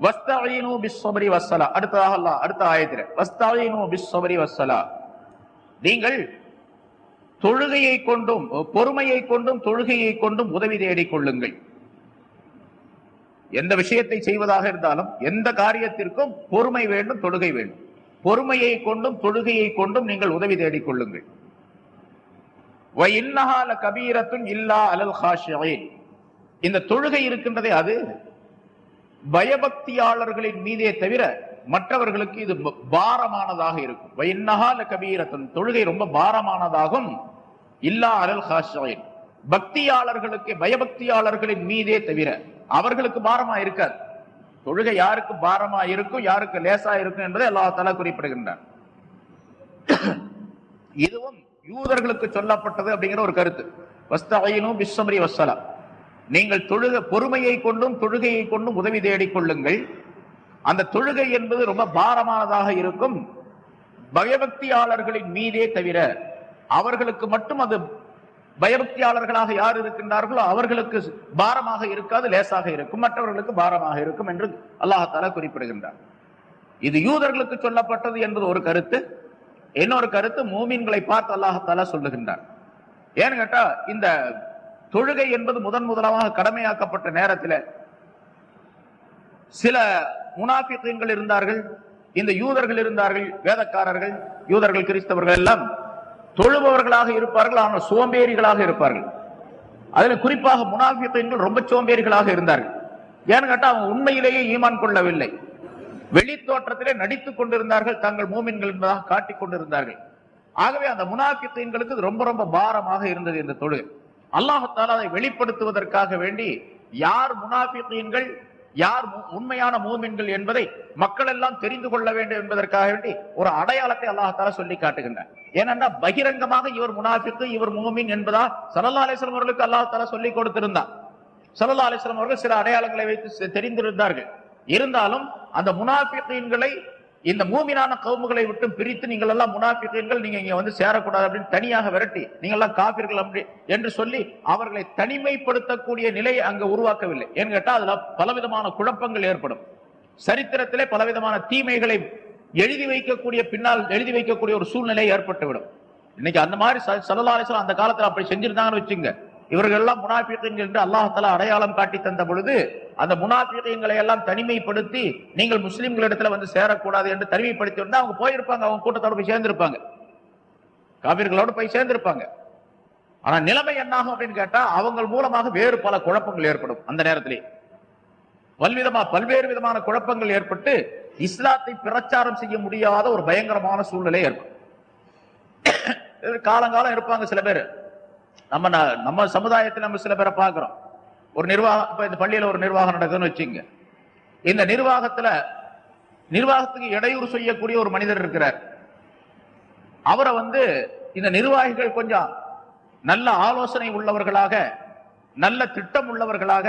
வஸ்ஸலா. அடுத்ததாக அல்லா அடுத்த ஆயத்திலே. வஸ்தஈனு வஸ்ஸலா. நீங்கள் தொழுகையை கொண்டும் பொறுமையை கொண்டும் தொழுகையை கொண்டும் உதவி தேடிக் கொள்ளுங்கள். எந்த விஷயத்தை செய்வதாக இருந்தாலும் எந்த காரியத்திற்கும் பொறுமை வேண்டும் தொழுகை வேண்டும். பொறுமையை கொண்டும் தொழுகையை கொண்டும் நீங்கள் உதவி தேடிக்கொள்ளுங்கள் கபீரத்தும் இல்லா அலல் ஹாஷின் இந்த தொழுகை இருக்கின்றதே அது பயபக்தியாளர்களின் மீதே தவிர மற்றவர்களுக்கு இது பாரமானதாக இருக்கும். வயன்னகால கபீரத்தன் தொழுகை ரொம்ப பாரமானதாகும். இல்லா அலல் ஹாஷின் பக்தியாளர்களுக்கு பயபக்தியாளர்களின் மீதே தவிர அவர்களுக்கு பாரமா இருக்காது. தொழுகை யாருக்கு பாரமா இருக்கும் யாருக்கு லேசா இருக்கும் என்பதை அல்லாஹ் தஆலா குறிப்பிடுகின்றார் இதுவும் யூதர்களுக்கு சொல்லப்பட்டது அப்படிங்கிற ஒரு கருத்து. வஸ்தஈனு பிஸ்ஸம்ரி வஸ்ஸலா. நீங்கள் தொழுக பொறுமையை கொண்டும் தொழுகையை கொண்டும் உதவி தேடிக்கொள்ளுங்கள் அந்த தொழுகை என்பது ரொம்ப பாரமானதாக இருக்கும். பயபக்தியாளர்களின் மீதே தவிர அவர்களுக்கு மட்டும் அது பயபக்தியாளர்களாக யார் இருக்கின்றார்களோ அவர்களுக்கு பாரமாக இருக்காது லேசாக இருக்கும். மற்றவர்களுக்கு பாரமாக இருக்கும் என்று அல்லாஹால குறிப்பிடுகின்றார் இது யூதர்களுக்கு சொல்லப்பட்டது என்பது ஒரு கருத்து. இன்னொரு கருத்து மூமின்களை பார்த்து அல்லாஹால சொல்லுகின்றார் ஏன்னு கேட்டா இந்த தொழுகை என்பது முதன் முதலாக கடமையாக்கப்பட்ட நேரத்தில் சில முனாபிக்கங்கள் இருந்தார்கள் இந்த யூதர்கள் இருந்தார்கள் வேதக்காரர்கள் யூதர்கள் கிறிஸ்தவர்கள் எல்லாம் தொழுபவர்களாக இருப்பார்கள் ஆனால் சோம்பேறிகளாக இருப்பார்கள். அதில் குறிப்பாக முனாபிக்கங்கள் ரொம்ப சோம்பேறிகளாக இருந்தார்கள். ஏன்னு கேட்டால் அவங்க உண்மையிலேயே ஈமான் கொள்ளவில்லை. வெளித்தோற்றத்திலே நடித்துக் கொண்டிருந்தார்கள் தங்கள் மூமின்கள் என்பதாக காட்டிக் கொண்டிருந்தார்கள். ஆகவே அந்த முனாஃபித்தீன்களுக்கு ரொம்ப ரொம்ப பாரமாக இருந்தது இந்த தொழுகை. அல்லாஹத்தால் அதை வெளிப்படுத்துவதற்காக வேண்டி யார் முனாஃபித்தீன்கள் யார் உண்மையான மூமின்கள் என்பதை மக்கள் எல்லாம் தெரிந்து கொள்ள வேண்டும் என்பதற்காக வேண்டி ஒரு அடையாளத்தை அல்லாஹால சொல்லி காட்டுகின்றார் ஏனென்றா பகிரங்கமாக இவர் முனாஃபிக்கு இவர் மூமின் என்பதா சல்லா அலிஸ்லாம் அவர்களுக்கு அல்லாஹால சொல்லி கொடுத்திருந்தார் சல்லா அலிஸ்லாம் அவர்கள் சில அடையாளங்களை வைத்து தெரிந்திருந்தார்கள். இருந்தாலும் அந்த முனாபிக்கீன்களை இந்த மூமினான கவுமுகளை விட்டு பிரித்து நீங்கள் எல்லாம் முனாபிக்கீன்கள் நீங்க இங்க வந்து சேரக்கூடாது அப்படின்னு தனியாக விரட்டி நீங்கள் எல்லாம் காப்பீர்கள் அப்படி என்று சொல்லி அவர்களை தனிமைப்படுத்தக்கூடிய நிலையை அங்க உருவாக்கவில்லை. ஏன்னு கேட்டா அதுல பலவிதமான குழப்பங்கள் ஏற்படும். சரித்திரத்திலே பலவிதமான தீமைகளை எழுதி வைக்கக்கூடிய பின்னால் எழுதி வைக்கக்கூடிய ஒரு சூழ்நிலை ஏற்பட்டுவிடும். இன்னைக்கு அந்த மாதிரி ச- அந்த காலத்துல அப்படி செஞ்சிருந்தாங்கன்னு வச்சுங்க இவர்கள் எல்லாம் முனாபிக்கீன்கள் என்று அல்லாஹால அடையாளம் காட்டி தந்த பொழுது அந்த முனாபிக்கீன்களை எல்லாம் தனிமைப்படுத்தி நீங்கள் முஸ்லிம்களிடத்துல வந்து சேரக்கூடாது என்று தனிமைப்படுத்தி இருந்தா அவங்க போயிருப்பாங்க அவங்க கூட்டத்தோட போய் சேர்ந்திருப்பாங்க. காவிர்களோடு போய் சேர்ந்திருப்பாங்க. ஆனா நிலைமை என்னாகும் அப்படின்னு கேட்டா அவங்க மூலமாக வேறு பல குழப்பங்கள் ஏற்படும் அந்த நேரத்திலே. பல்விதமா பல்வேறு விதமான குழப்பங்கள் ஏற்பட்டு இஸ்லாத்தை பிரச்சாரம் செய்ய முடியாத ஒரு பயங்கரமான சூழ்நிலை ஏற்படும். இது காலங்காலம் இருப்பாங்க சில பேர். நம்ம நம்ம சமுதாயத்தில் நம்ம சில பேரை பார்க்குறோம். ஒரு நிர்வாகம் இப்போ இந்த பள்ளியில் ஒரு நிர்வாகம் நடக்குதுன்னு வச்சுங்க. இந்த நிர்வாகத்தில் நிர்வாகத்துக்கு இடையூறு செய்யக்கூடிய ஒரு மனிதர் இருக்கிறார். அவரை வந்து இந்த நிர்வாகிகள் கொஞ்சம் நல்ல ஆலோசனை உள்ளவர்களாக நல்ல திட்டம் உள்ளவர்களாக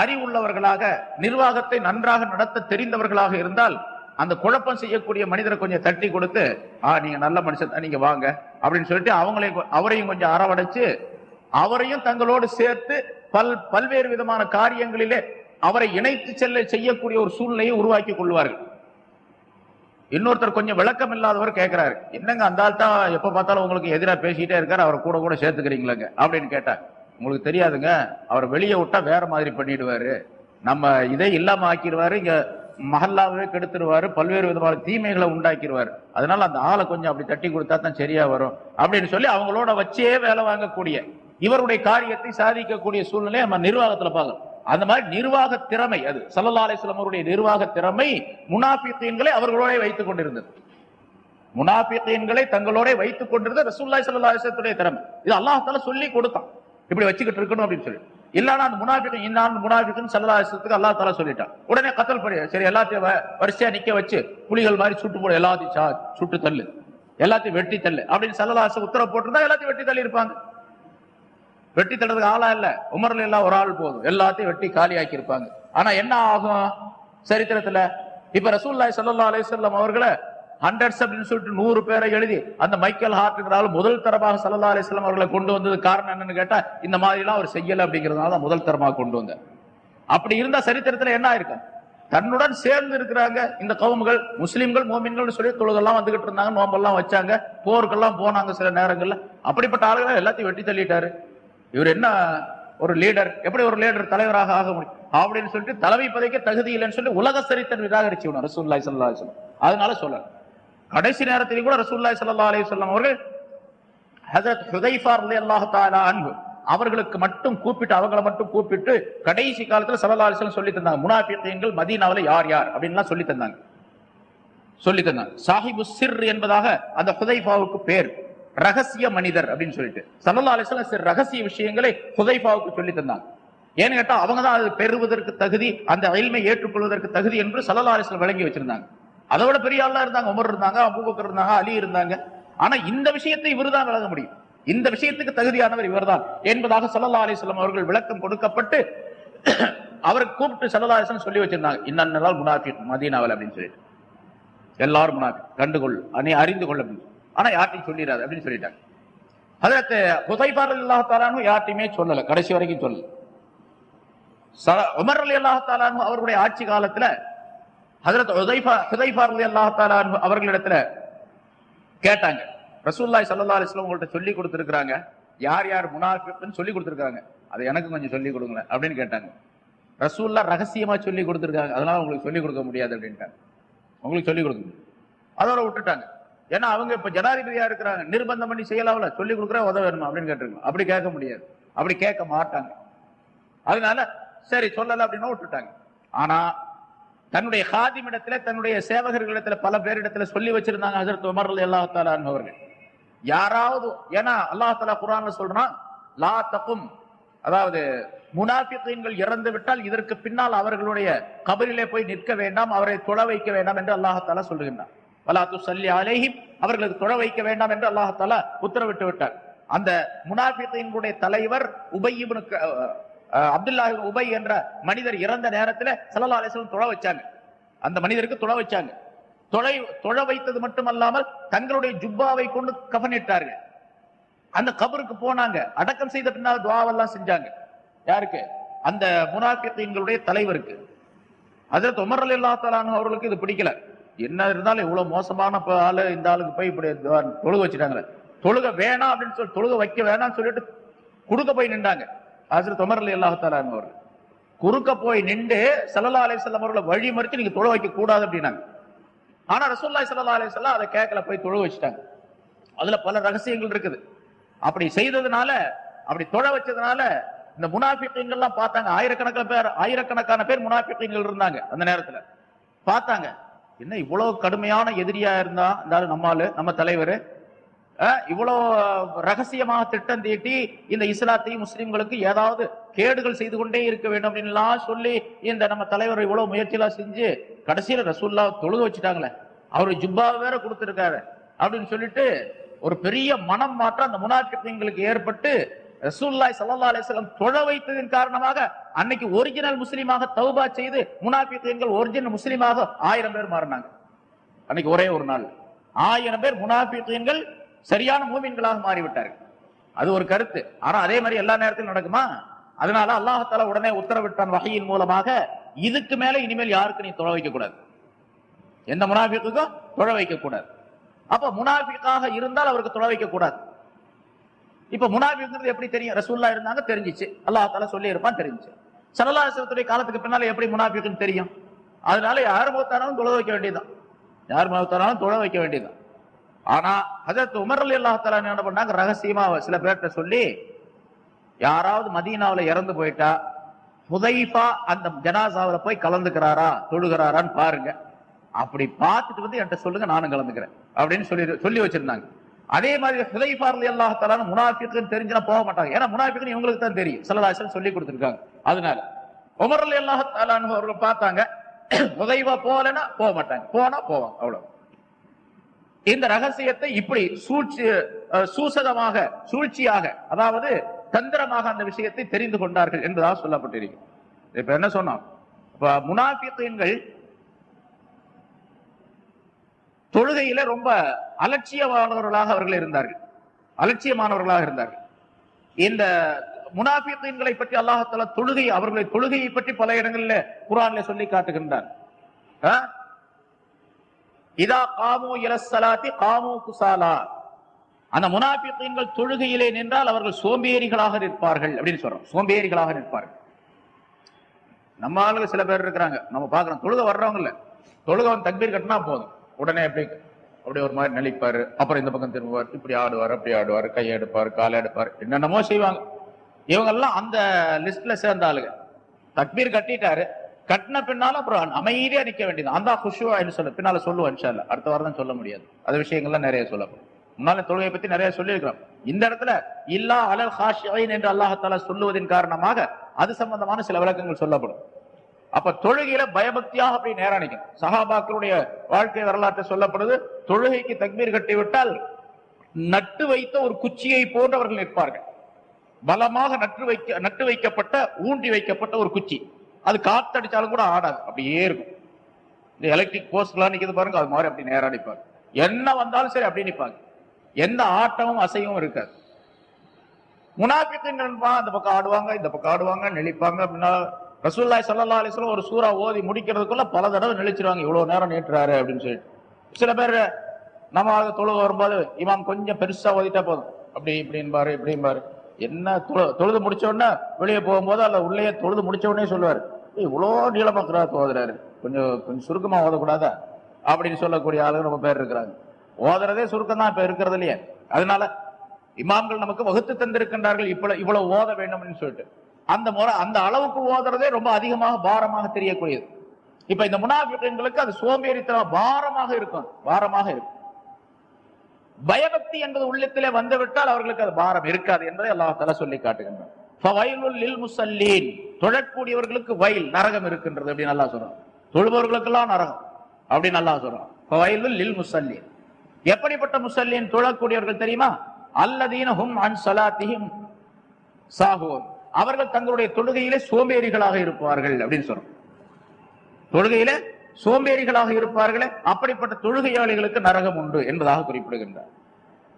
அறிவுள்ளவர்களாக நிர்வாகத்தை நன்றாக நடத்த தெரிந்தவர்களாக இருந்தால் அந்த குழப்பம் செய்யக்கூடிய மனிதரை கொஞ்சம் தட்டி கொடுத்து ஆ நீங்க நல்ல மனுஷன் நீங்க வாங்க. அப்படின்னு சொல்லிட்டு அவங்களை அவரையும் கொஞ்சம் அரவணைச்சு அவரையும் தங்களோடு சேர்த்து பல் பல்வேறு விதமான காரியங்களிலே அவரை இணைத்து செல்ல செய்யக்கூடிய ஒரு சூழ்நிலையை உருவாக்கி கொள்வார்கள். இன்னொருத்தர் கொஞ்சம் விளக்கம் இல்லாதவர் கேட்கிறாரு என்னங்க அந்த ஆள் தான் எப்ப பார்த்தாலும் உங்களுக்கு எதிராக பேசிட்டே இருக்காரு அவரை கூட கூட சேர்த்துக்கிறீங்களாங்க அப்படின்னு கேட்டார். உங்களுக்கு தெரியாதுங்க அவர் வெளியே விட்டா வேற மாதிரி பண்ணிடுவாரு. நம்ம இதை இல்லாம ஆக்கிடுவாரு இங்க மஹல்லாவே கெடுத்துருவாரு பல்வேறு விதமான தீமைகளை உண்டாக்கிடுவாரு அதனால அந்த ஆளை கொஞ்சம் அப்படி தட்டி கொடுத்தா தான் சரியா வரும் அப்படின்னு சொல்லி அவங்களோட வச்சே வேலை வாங்கக்கூடிய இவருடைய காரியத்தை சாதிக்கக்கூடிய சூழ்நிலையை நம்ம நிர்வாகத்துல பார்க்கலாம் அந்த மாதிரி நிர்வாக திறமை அது சல்லல்லா அலிஸ்லாம் நிர்வாக திறமை முனாபித்தீன்களை அவர்களோட வைத்துக் கொண்டிருந்தது. முனாபித்தீன்களை தங்களோட வைத்துக் கொண்டிருந்த ரசூல்லாய் சல்லா அலிஸ்லத்துடைய திறமை. இது அல்லாஹால சொல்லி கொடுத்தான். இப்படி வச்சுக்கிட்டு இருக்கணும் அப்படின்னு சொல்லி. இல்லனா அந்த முனாபிகன் இன்னான் முனாபிக்குன்னு சல்லா அல்லா தலா சொல்லிட்டான். உடனே கத்தல் படி சரி எல்லாத்தையும் வ- வரிசையா நிக்க வச்சு புலிகள் மாதிரி சுட்டு போடு எல்லாத்தையும் சா- சுட்டு தள்ளு. எல்லாத்தையும் வெட்டி தள்ளு. அப்படின்னு சல்லா உத்தரவு போட்டிருந்தா எல்லாத்தையும் வெட்டி தள்ளி இருப்பாங்க. வெட்டி தள்ளுறதுக்கு ஆளா இல்ல. உமர்ல எல்லாம் ஒரு ஆள் போதும். எல்லாத்தையும் வெட்டி காலியாக்கி இருப்பாங்க ஆனா என்ன ஆகும்? சரித்திரத்துல இப்ப ரசூல்லாய் சல்லா அலிசல்லாம் அவர்களை ஹண்ட்ரட்ஸ் அப்படின்னு சொல்லிட்டு நூறு பேரை எழுதி அந்த மைக்கேல் ஹார்ட்ங்கிறால முதல் தரமாக சல்லா அலிஸ்லாம் அவர்களை கொண்டு வந்தது காரணம் என்னன்னு கேட்டா இந்த மாதிரிலாம் அவர் செய்யல அப்படிங்கிறதுனால முதல் தரமாக கொண்டு வந்தார். அப்படி இருந்தால் சரித்திரத்துல என்ன ஆயிருக்கும் தன்னுடன் சேர்ந்து இருக்கிறாங்க இந்த கவுமுகள் முஸ்லீம்கள் மோமின்கள் சொல்லி தொழுதெல்லாம் வந்துகிட்டு இருந்தாங்க நோம்பெல்லாம் வச்சாங்க போருக்கெல்லாம் போனாங்க சில நேரங்கள்ல. அப்படிப்பட்ட ஆளுகளை எல்லாத்தையும் வெட்டி தள்ளிட்டாரு. இவர் என்ன ஒரு லீடர் எப்படி ஒரு லீடர் தலைவராக ஆக முடியும்? அப்படின்னு சொல்லிட்டு தலைமை பதவிக்கு தகுதி இல்லைன்னு சொல்லி உலக சரித்தன் நிராகரிச்சு விடும் ரசூல்லாய் சல்லா அதனால சொல்லலாம் கடைசி நேரத்தில் கூட ரசூல்லாய் சல்லா அலி சொல்லம் அவர்கள் ஹஜரத் ஹுதைஃபா ரலியல்லாஹு தஆலா அவர்களுக்கு மட்டும் கூப்பிட்டு அவங்கள மட்டும் கூப்பிட்டு கடைசி காலத்துல சல்லல்லாஹு அலைஹி சொல்லி தந்தாங்க. முனாஃபிகீன்கள் மதீனாவில் யார் யார் அப்படின்லாம் சொல்லி தந்தாங்க. சொல்லி தந்தாங்க. சாஹிபு சிர் என்பதாக அந்த ஹுதைஃபாவுக்கு பேர். ரகசிய மனிதர் அப்படின்னு சொல்லிட்டு. சல்லல்லாஹு சிறு சில ரகசிய விஷயங்களை ஹுதைஃபாவுக்கு சொல்லி தந்தாங்க. ஏன்னு கேட்டால் அவங்க தான் அது பெறுவதற்கு தகுதி அந்த இல்மை ஏற்றுக்கொள்வதற்கு தகுதி என்று சல்லல்லாஹு அலைஹி விளங்கி வச்சிருந்தாங்க. அதை விட பெரிய ஆளா இருந்தாங்க உமர் இருந்தாங்க அபூபக்கர் இருந்தாங்க அலி இருந்தாங்க. ஆனா இந்த விஷயத்தை இவர்தான் விளங்க முடியும். இந்த விஷயத்துக்கு தகுதியானவர் இவர்தான். என்பதாக சல்லா அலிஸ்லாம் அவர்கள் விளக்கம் கொடுக்கப்பட்டு அவரை கூப்பிட்டு சல்லா அலிஸ்லாம் சொல்லி வச்சிருந்தாங்க. இன்னொரு முனாஃபி மதீனாவில் அப்படின்னு சொல்லிட்டு. எல்லாரும் முனாஃபி கண்டுகொள் அணி அறிந்து கொள்ள அப்படின்னு ஆனா யார்ட்டையும் சொல்லிடாது அப்படின்னு சொல்லிட்டாங்க. அதற்கு ஹுதைஃபா ரலியல்லாஹு யார்ட்டையுமே சொல்லல. கடைசி வரைக்கும் சொல்லல. உமர் அலி அல்லாஹாலும் அவருடைய ஆட்சி காலத்துல ஹஜரத் ஹுதைஃபா ஹுதைஃபா ரலியல்லாஹு அவர்களிடத்துல கேட்டாங்க. ரசூல்லாய் சல்லா அலிஸ்லாம் உங்கள்கிட்ட உங்கள்ட்ட சொல்லி கொடுத்திருக்காங்க யார் யார் முனாஃபிக்னு சொல்லி கொடுத்துருக்காங்க. அதை எனக்கு கொஞ்சம் சொல்லி கொடுங்களேன் அப்படின்னு கேட்டாங்க. ரசூல்லா ரகசியமா சொல்லி கொடுத்துருக்காங்க. அதனால உங்களுக்கு சொல்லி கொடுக்க முடியாது அப்படின்ட்டாங்க. உங்களுக்கு சொல்லி கொடுக்க முடியும் அதோட விட்டுட்டாங்க. ஏன்னா அவங்க இப்ப ஜனாதிபதியா இருக்கிறாங்க. நிர்பந்தம் பண்ணி செய்யலாம்ல. சொல்லி கொடுக்குற உதவ வேணுமா அப்படின்னு கேட்டிருக்கோம் அப்படி கேட்க முடியாது. அப்படி கேட்க மாட்டாங்க. அதனால சரி சொல்லல அப்படின்னா விட்டுட்டாங்க. ஆனா தன்னுடைய ஹாதிமிடத்துல தன்னுடைய சேவகர்களிடத்துல பல பேரிடத்துல சொல்லி வச்சிருந்தாங்க ஹசரத் உமர் அல்லாஹ் தாலான் அவர்கள். யாராவது ஏன்னா அல்லாஹ் தாலா குரான்ல சொல்றான் லா தக்கும் அதாவது முனாஃபிகீன்கள் இறந்து விட்டால் இதற்கு பின்னால் அவர்களுடைய கபரிலே போய் நிற்க வேண்டாம் அவரை தொழ வைக்க வேண்டாம் என்று அல்லாஹ் சொல்லுகின்றான் வலாத்து சல்லி அலேஹிம் அவர்களுக்கு தொழ வைக்க வேண்டாம் என்று அல்லாஹத்தால உத்தரவிட்டு விட்டார். அந்த முனாஃபிகீன்களுடைய தலைவர் உபய் அப்துல்லாஹி உபை என்ற மனிதர் இறந்த நேரத்துல சல்லா அலிஸ்லம் வஸல்லம் வச்சாங்க. அந்த மனிதருக்கு தொழ வச்சாங்க. தொலை தொழ வைத்தது மட்டுமல்லாமல் தங்களுடைய ஜுப்பாவை கொண்டு கஃனிட்டார்கள் அந்த கபருக்கு போனாங்க. அடக்கம் செய்த பின்னால் துவாவெல்லாம் செஞ்சாங்க. யாருக்கு? அந்த முனாபித்தீன்களுடைய தலைவருக்கு. அதில் உமர் ரலியல்லாஹு தஆலா அவர்களுக்கு இது பிடிக்கல. என்ன இருந்தாலும் இவ்வளவு மோசமான ஆளு இந்த ஆளுக்கு போய் இப்படி தொழுக வச்சுட்டாங்களே தொழுக வேணாம் அப்படின்னு சொல்லி தொழுக வைக்க வேணாம்னு சொல்லிட்டு கொடுக்க போய் நின்றாங்க. ஹசரத் உமர் அலி தஆலா அவர் அவர்கள். குறுக்க போய் நின்று சல்லா அலி சொல்லம் அவர்களை வழி மறித்து நீங்க தொழ வைக்க கூடாது அப்படின்னாங்க. ஆனா ரசோல்லாய் சல்லா அலி சொல்லா அதை கேட்கல போய் தொழ வச்சுட்டாங்க. அதுல பல ரகசியங்கள் இருக்குது. அப்படி செய்ததுனால அப்படி தொழ வச்சதுனால இந்த முனாஃபிகீன்கள் பார்த்தாங்க. ஆயிரக்கணக்கான பேர் ஆயிரக்கணக்கான பேர் முனாஃபிகீன்கள் இருந்தாங்க அந்த நேரத்துல. பார்த்தாங்க என்ன இவ்வளவு கடுமையான எதிரியா இருந்தா? இருந்தாலும் ஆளு நம்ம தலைவர் இவ்வளவு ரகசியமாக திட்டம் தீட்டி இந்த இஸ்லாத்தையும் முஸ்லீம்களுக்கு ஏதாவது கேடுகள் செய்து கொண்டே இருக்க வேண்டும் அப்படின்லாம் சொல்லி இந்த நம்ம தலைவர் இவ்வளவு முயற்சியெல்லாம் செஞ்சு கடைசியில ரசூல்லா தொழுக வச்சுட்டாங்களே. அவரு ஜுப்பா வேற கொடுத்துருக்காரு. அப்படின்னு சொல்லிட்டு ஒரு பெரிய மனம் மாற்றம் அந்த முனாஃபிகளுக்கு ஏற்பட்டு ரசூல்லாய் சல்லா அலிஸ்லாம் தொழ வைத்ததின் காரணமாக அன்னைக்கு ஒரிஜினல் முஸ்லீமாக தௌபா செய்து முனாஃபிகள் ஒரிஜினல் முஸ்லீமாக ஆயிரம் பேர் மாறினாங்க. அன்னைக்கு ஒரே ஒரு நாள். ஆயிரம் பேர் முனாஃபிகள் சரியான மூமின்களாக மாறிவிட்டார்கள். அது ஒரு கருத்து. ஆனா அதே மாதிரி எல்லா நேரத்திலும் நடக்குமா? அதனால அல்லாஹால உடனே உத்தரவிட்டான் வகையின் மூலமாக இதுக்கு மேல இனிமேல் யாருக்கு நீ தொழ வைக்க கூடாது எந்த முனாஃபிக்குக்கும் தொழ வைக்க கூடாது அப்ப முனாஃபிக்காக இருந்தால் அவருக்கு தொழ வைக்க கூடாது இப்ப முனாஃபிக்ங்கிறது எப்படி தெரியும்? ரசூல்லா இருந்தாங்க தெரிஞ்சிச்சு. அல்லாஹால சொல்லி இருப்பான் தெரிஞ்சிச்சு சல்லல்லாஹுடைய காலத்துக்கு பின்னால எப்படி முனாஃபிக்குன்னு தெரியும்? அதனால யார் முகத்தானாலும் தொழ வைக்க வேண்டியதுதான். யார் முகத்தானாலும் தொழ வைக்க வேண்டியதுதான். ஆனா ஹஜரத் உமர் அலி என்ன பண்ணாங்க? ரகசியமா சில பேர்கிட்ட சொல்லி யாராவது மதீனாவில் இறந்து போயிட்டா புதைப்பா அந்த ஜனாசாவில் போய் கலந்துக்கிறாரா தொழுகிறாரான்னு பாருங்க. அப்படி பார்த்துட்டு வந்து என்கிட்ட சொல்லுங்க நானும் கலந்துக்கிறேன். அப்படின்னு சொல்லி சொல்லி வச்சிருந்தாங்க. அதே மாதிரி ஹுதைஃபா அலி தாலான்னு முனாஃபிக்குன்னு தெரிஞ்சுனா போக மாட்டாங்க. ஏன்னா முனாஃபிக்குன்னு இவங்களுக்கு தான் தெரியும். சிலதாசன் சொல்லி கொடுத்துருக்காங்க. அதனால உமர் அலி தாலான்னு அவர்கள் பார்த்தாங்க ஹுதைஃபா போகலைன்னா போக மாட்டாங்க. போனா போவாங்க அவ்வளவு இந்த ரகசியத்தை இப்படி சூழ்ச்சி சூசதமாக சூசகமாக சூழ்ச்சியாக அதாவது தந்திரமாக அந்த விஷயத்தை தெரிந்து கொண்டார்கள் என்பதாக சொல்லப்பட்டிருக்கு இப்ப என்ன சொன்னோம்? இப்ப முனாபித்தீன்கள் தொழுகையில ரொம்ப அலட்சியமானவர்களாக அவர்கள் இருந்தார்கள். அலட்சியமானவர்களாக இருந்தார்கள். இந்த முனாபிக்கீன்களை பற்றி அல்லாஹால தொழுகை அவர்களை தொழுகையை பற்றி பல இடங்களில் குரான்ல சொல்லி காட்டுகின்றார். இதா காமு இலசலாத்தி காமு குசாலா. அந்த முனாபித்தீன்கள் தொழுகையிலே நின்றால் அவர்கள் சோம்பேறிகளாக நிற்பார்கள் அப்படின்னு சொல்றோம். சோம்பேறிகளாக நிற்பார்கள். நம்ம ஆளுங்க சில பேர் இருக்கிறாங்க. நம்ம பாக்குறோம் தொழுக வர்றவங்க இல்ல தொழுக வந்து தக்பீர் கட்டினா போதும். உடனே எப்படி அப்படி ஒரு மாதிரி நெளிப்பாரு அப்புறம் இந்த பக்கம் திரும்புவார். இப்படி ஆடுவார் அப்படி ஆடுவார். கை எடுப்பார் காலை எடுப்பார். என்னென்னமோ செய்வாங்க. இவங்க எல்லாம் அந்த லிஸ்ட்ல சேர்ந்த ஆளுங்க. தக்பீர் கட்டிட்டாரு. கட்டின பின்னால அப்புறம் அமைதியா நிக்க வேண்டியது. அந்த குஷுவா சொல்ல. பின்னால சொல்லுவோம் இன்ஷால்ல அடுத்த வாரம் தான் சொல்ல முடியாது. அது விஷயங்கள்லாம் நிறைய சொல்லப்படும். முன்னால தொழுகை பத்தி நிறைய சொல்லியிருக்கிறோம். இந்த இடத்துல இல்லா அலல் ஹாஷியின் என்று அல்லாஹால சொல்லுவதன் காரணமாக அது சம்பந்தமான சில விளக்கங்கள் சொல்லப்படும். அப்ப தொழுகையில பயபக்தியாக அப்படி நேரம் நிற்கும் சஹாபாக்களுடைய வாழ்க்கை வரலாற்று சொல்லப்படுது தொழுகைக்கு தக்மீர் கட்டிவிட்டால் நட்டு வைத்த ஒரு குச்சியை போன்றவர்கள் நிற்பார்கள். பலமாக நட்டு வைக்க நட்டு வைக்கப்பட்ட ஊன்றி வைக்கப்பட்ட ஒரு குச்சி. அது காத்தடிச்சாலும் கூட ஆடாது. அப்படியே இருக்கும். இந்த எலக்ட்ரிக் போஸ்ட்லாம் நிற்கிது பாருங்க அது மாதிரி அப்படி நேராக நிற்பாங்க என்ன வந்தாலும் சரி அப்படி நிற்பாங்க எந்த ஆட்டமும் அசைவும் இருக்காது. முனாபித்தின் அந்த பக்கம் ஆடுவாங்க இந்த பக்கம் ஆடுவாங்க நெளிப்பாங்க. அப்படின்னா ரசூல்லாய் சல்லா அலிஸ்லாம் ஒரு சூறா ஓதி முடிக்கிறதுக்குள்ள பல தடவை நெளிச்சிருவாங்க. இவ்வளோ நேரம் நீட்டுறாரு அப்படின்னு சொல்லிட்டு. சில பேர் நம்ம அதை தொழுக வரும்போது இமாம் கொஞ்சம் பெருசாக ஓதிட்டா போதும். அப்படி இப்படின்பாரு இப்படின்பாரு என்ன தொழு தொழுது முடிச்ச உடனே வெளியே போகும்போது அல்ல உள்ளே தொழுது முடிச்ச உடனே சொல்லுவாரு. இவ்வளோ நீளமா கிராத் ஓதுறாரு. கொஞ்சம் கொஞ்சம் சுருக்கமா ஓதக்கூடாதா? அப்படின்னு சொல்லக்கூடிய ஆளுங்க ரொம்ப பேர் இருக்கிறாங்க. ஓதுறதே சுருக்கம் தான் இப்ப இருக்கிறது இல்லையே. அதனால இமாம்கள் நமக்கு வகுத்து தந்திருக்கின்றார்கள் இவ்வளவு இவ்வளவு ஓத வேண்டும்னு சொல்லிட்டு. அந்த முறை அந்த அளவுக்கு ஓதுறதே ரொம்ப அதிகமாக பாரமாக தெரியக்கூடியது. இப்ப இந்த முனாபிகளுக்கு அது சோம்பேறித்தனம் பாரமாக இருக்கும் பாரமாக இருக்கும். பயபக்தி என்பது உள்ளத்திலே வந்துவிட்டால் அவர்களுக்கு அது பாரம் இருக்காது என்பதை அல்லாஹால சொல்லி காட்டுகின்றான். ஃபவைலுல் தொழக்கூடியவர்களுக்கு வயல் நரகம் இருக்கின்றது அப்படின்னு நல்லா சொல்றான். தொழுபவர்களுக்கெல்லாம் நரகம் அப்படின்னு நல்லா சொல்றான். லில் முஸல்லீன். எப்படிப்பட்ட முசல்லீன்? தொழக்கூடியவர்கள் தெரியுமா? அல்லதீன ஹும் அன் சலாத்தியும் சாஹூன் அவர்கள் தங்களுடைய தொழுகையிலே சோம்பேறிகளாக இருப்பார்கள் அப்படின்னு சொல்றோம் தொழுகையில சோம்பேறிகளாக இருப்பார்களே அப்படிப்பட்ட தொழுகையாளிகளுக்கு நரகம் உண்டு என்பதாக குறிப்பிடுகின்றார்.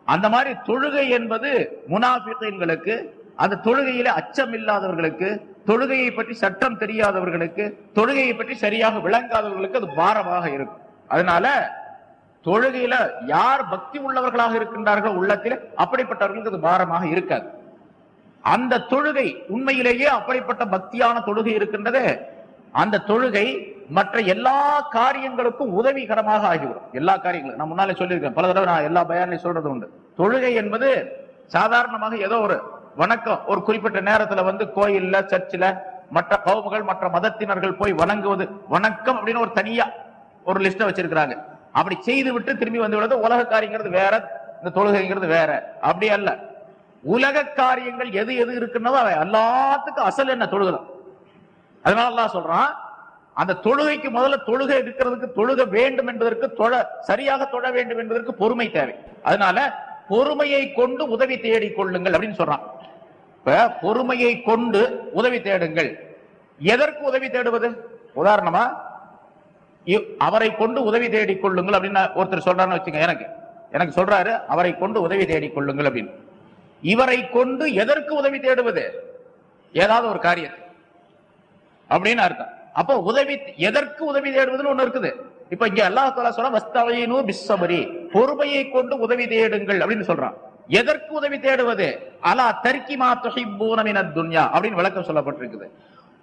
அந்த மாதிரி தொழுகை என்பது முனாபிகளுக்கு அந்த தொழுகையில அச்சம் இல்லாதவர்களுக்கு தொழுகையை பற்றி சட்டம் தெரியாதவர்களுக்கு தொழுகையை பற்றி சரியாக விளங்காதவர்களுக்கு அது பாரமாக இருக்கும். அதனால தொழுகையில யார் பக்தி உள்ளவர்களாக இருக்கின்றார்கள் உள்ளத்தில் அப்படிப்பட்டவர்களுக்கு அது பாரமாக இருக்காது. அந்த தொழுகை உண்மையிலேயே அப்படிப்பட்ட பக்தியான தொழுகை இருக்கின்றது. அந்த தொழுகை மற்ற எல்லா காரியங்களுக்கும் உதவிகரமாக ஆகிவிடும். எல்லா காரியங்களும். நான் முன்னாலே சொல்லியிருக்கேன். பல தடவை நான் எல்லா பயானையும் சொல்றது உண்டு. தொழுகை என்பது சாதாரணமாக ஏதோ ஒரு வணக்கம். ஒரு குறிப்பிட்ட நேரத்துல வந்து கோயில்ல சர்ச்சில் மற்ற கவுமுகள் மற்ற மதத்தினர்கள் போய் வணங்குவது வணக்கம் அப்படின்னு ஒரு தனியா ஒரு லிஸ்ட வச்சிருக்கிறாங்க. அப்படி செய்து விட்டு திரும்பி வந்து விடுறது உலக காரியங்கிறது வேற இந்த தொழுகைங்கிறது வேற. அப்படி அல்ல. உலக காரியங்கள் எது எது இருக்குன்னதோ அவை எல்லாத்துக்கும் அசல் என்ன? தொழுகலாம் அதனால எல்லாம் சொல்றான் அந்த தொழுகைக்கு முதல்ல தொழுகை இருக்கிறதுக்கு தொழுக வேண்டும் என்பதற்கு தொழ சரியாக தொழ வேண்டும் என்பதற்கு பொறுமை தேவை. அதனால பொறுமையை கொண்டு உதவி தேடிக் கொள்ளுங்கள் அப்படின்னு சொல்றான். இப்ப பொறுமையை கொண்டு உதவி தேடுங்கள். எதற்கு உதவி தேடுவது? உதாரணமா இவ்- அவரை கொண்டு உதவி தேடிக் கொள்ளுங்கள் அப்படின்னு ஒருத்தர் சொல்றான்னு வச்சுங்க எனக்கு. எனக்கு சொல்றாரு அவரை கொண்டு உதவி தேடிக் கொள்ளுங்கள் அப்படின்னு. இவரை கொண்டு எதற்கு உதவி தேடுவது? ஏதாவது ஒரு காரியத்தை. அப்படின்னு அர்த்தம். அப்போ உதவி எதற்கு உதவி தேடுவதுன்னு ஒண்ணு இருக்குது. இப்ப இங்க அல்லாஹ் தாலா சொல்ல வஸ்தவையினு பிஸ்ஸபரி பொறுமையை கொண்டு உதவி தேடுங்கள் அப்படின்னு சொல்றான். எதற்கு உதவி தேடுவது? அலா தர்க்கிமா துஹிப்பூன மினத் துன்யா அப்படின்னு விளக்கம் சொல்லப்பட்டிருக்குது.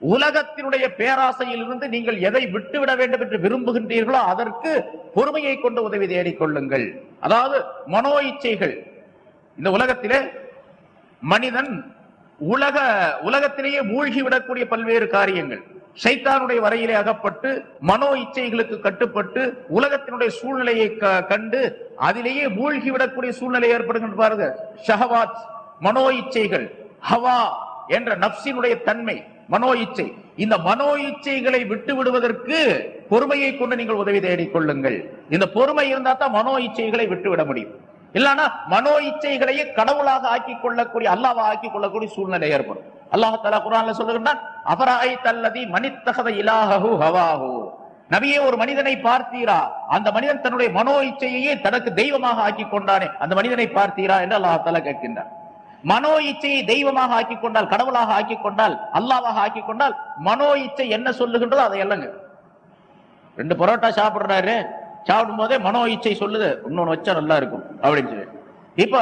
உலகத்தினுடைய பேராசையிலிருந்து நீங்கள் எதை விட்டுவிட வேண்டும் என்று விரும்புகின்றீர்களோ அதற்கு பொறுமையை கொண்டு உதவி தேடிக் கொள்ளுங்கள் அதாவது மனோ இச்சைகள். இந்த உலகத்திலே மனிதன் உலக உலகத்திலேயே மூழ்கி விடக்கூடிய பல்வேறு காரியங்கள். சைத்தானுடைய வரையிலே அகப்பட்டு மனோ இச்சைகளுக்கு கட்டுப்பட்டு உலகத்தினுடைய சூழ்நிலையை க- கண்டு அதிலேயே மூழ்கி விடக்கூடிய சூழ்நிலை ஏற்படுகின்ற பாருங்க. ஷஹவாத் மனோ இச்சைகள் ஹவா என்ற நப்சினுடைய தன்மை மனோ இச்சை இந்த மனோ இச்சைகளை விட்டு விடுவதற்கு பொறுமையை கொண்டு நீங்கள் உதவி தேடிக் கொள்ளுங்கள் இந்த பொறுமை இருந்தா தான் மனோ இச்சைகளை விட்டு விட முடியும். இல்லனா மனோ இச்சைகளையே கடவுளாக ஆக்கிக் கொள்ளக்கூடிய அல்லாவா ஆக்கிக் கொள்ளக்கூடிய சூழ்நிலை ஏற்படும். அல்லாஹ் தஆலா குர்ஆன்ல சொல்லுகின்றான் அபராய் தல்லதி மனித்தகத இலாஹு ஹவாஹூ. நபியே ஒரு மனிதனை பார்த்தீரா? அந்த மனிதன் தன்னுடைய மனோ இச்சையையே தனக்கு தெய்வமாக ஆக்கி கொண்டானே. அந்த மனிதனை பார்த்தீரா என்று அல்லாஹால கேட்கின்றார் மனோ இச்சையை தெய்வமாக ஆக்கி கொண்டால் கடவுளாக ஆக்கி கொண்டால் அல்லாவாக ஆக்கி கொண்டால் மனோ இச்சை என்ன சொல்லுகின்றதோ அதை எல்லாங்க ரெண்டு பரோட்டா சாப்பிடுறாரு. சாப்பிடும் போதே மனோ இச்சை சொல்லுது. இன்னொன்னு வச்சா நல்லா இருக்கும். அப்படின்னு சொல்லி. இப்ப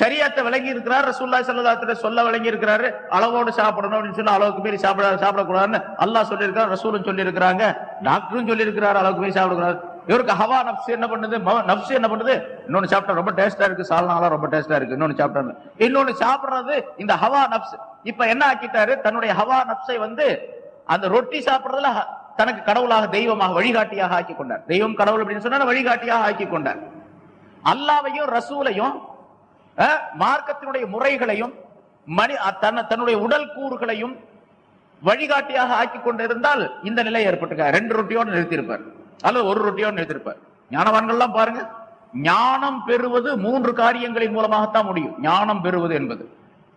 சரியாத்தை விளங்கி இருக்கிறார் ரசூல்லா ஸல்லல்லாஹு சொல்ல விளங்கி இருக்கிறாரு அளவோடு சாப்பிடணும் அப்படின்னு சொல்லி அளவுக்கு மீறி சாப்பிட சாப்பிடக்கூடாதுன்னு அல்லாஹ் சொல்லியிருக்காரு ரசூலும் சொல்லியிருக்கிறாங்க. டாக்டரும் சொல்லியிருக்கிறாரு அளவுக்கு மீறி சாப்பிடக்கூடாது. இவருக்கு ஹவா நப்சு என்ன பண்ணுது? நப்சு என்ன பண்ணுது? இன்னொன்னு சாப்பிட்டா ரொம்ப டேஸ்டா இருக்கு சால்னாலாம் ரொம்ப டேஸ்டா இருக்கு இன்னொன்னு சாப்பிட்டா இன்னொன்னு சாப்பிடுறது இந்த ஹவா நப்ஸ் இப்ப என்ன ஆக்கிட்டாரு? தன்னுடைய ஹவா நப்சை வந்து அந்த ரொட்டி சாப்பிடுறதுல தனக்கு கடவுளாக தெய்வமாக வழிகாட்டியாக ஆக்கி கொண்டார் தெய்வம் கடவுள் அப்படின்னு சொன்னா வழிகாட்டியாக ஆக்கி கொண்டார் அல்லாவையும் ரசூலையும் மார்க்கத்தினுடைய முறைகளையும் மணி தன்னுடைய உடல் கூறுகளையும் வழிகாட்டியாக ஆக்கி கொண்டிருந்தால் இந்த நிலை ஏற்பட்டிருக்க ரெண்டு ரொட்டியோடு நிறுத்தியிருப்பார். அல்லது ஒரு ரொட்டியோடு நிறுத்தியிருப்பார். ஞானவான்கள்லாம் பாருங்க ஞானம் பெறுவது மூன்று காரியங்களின் மூலமாகத்தான் முடியும். ஞானம் பெறுவது என்பது.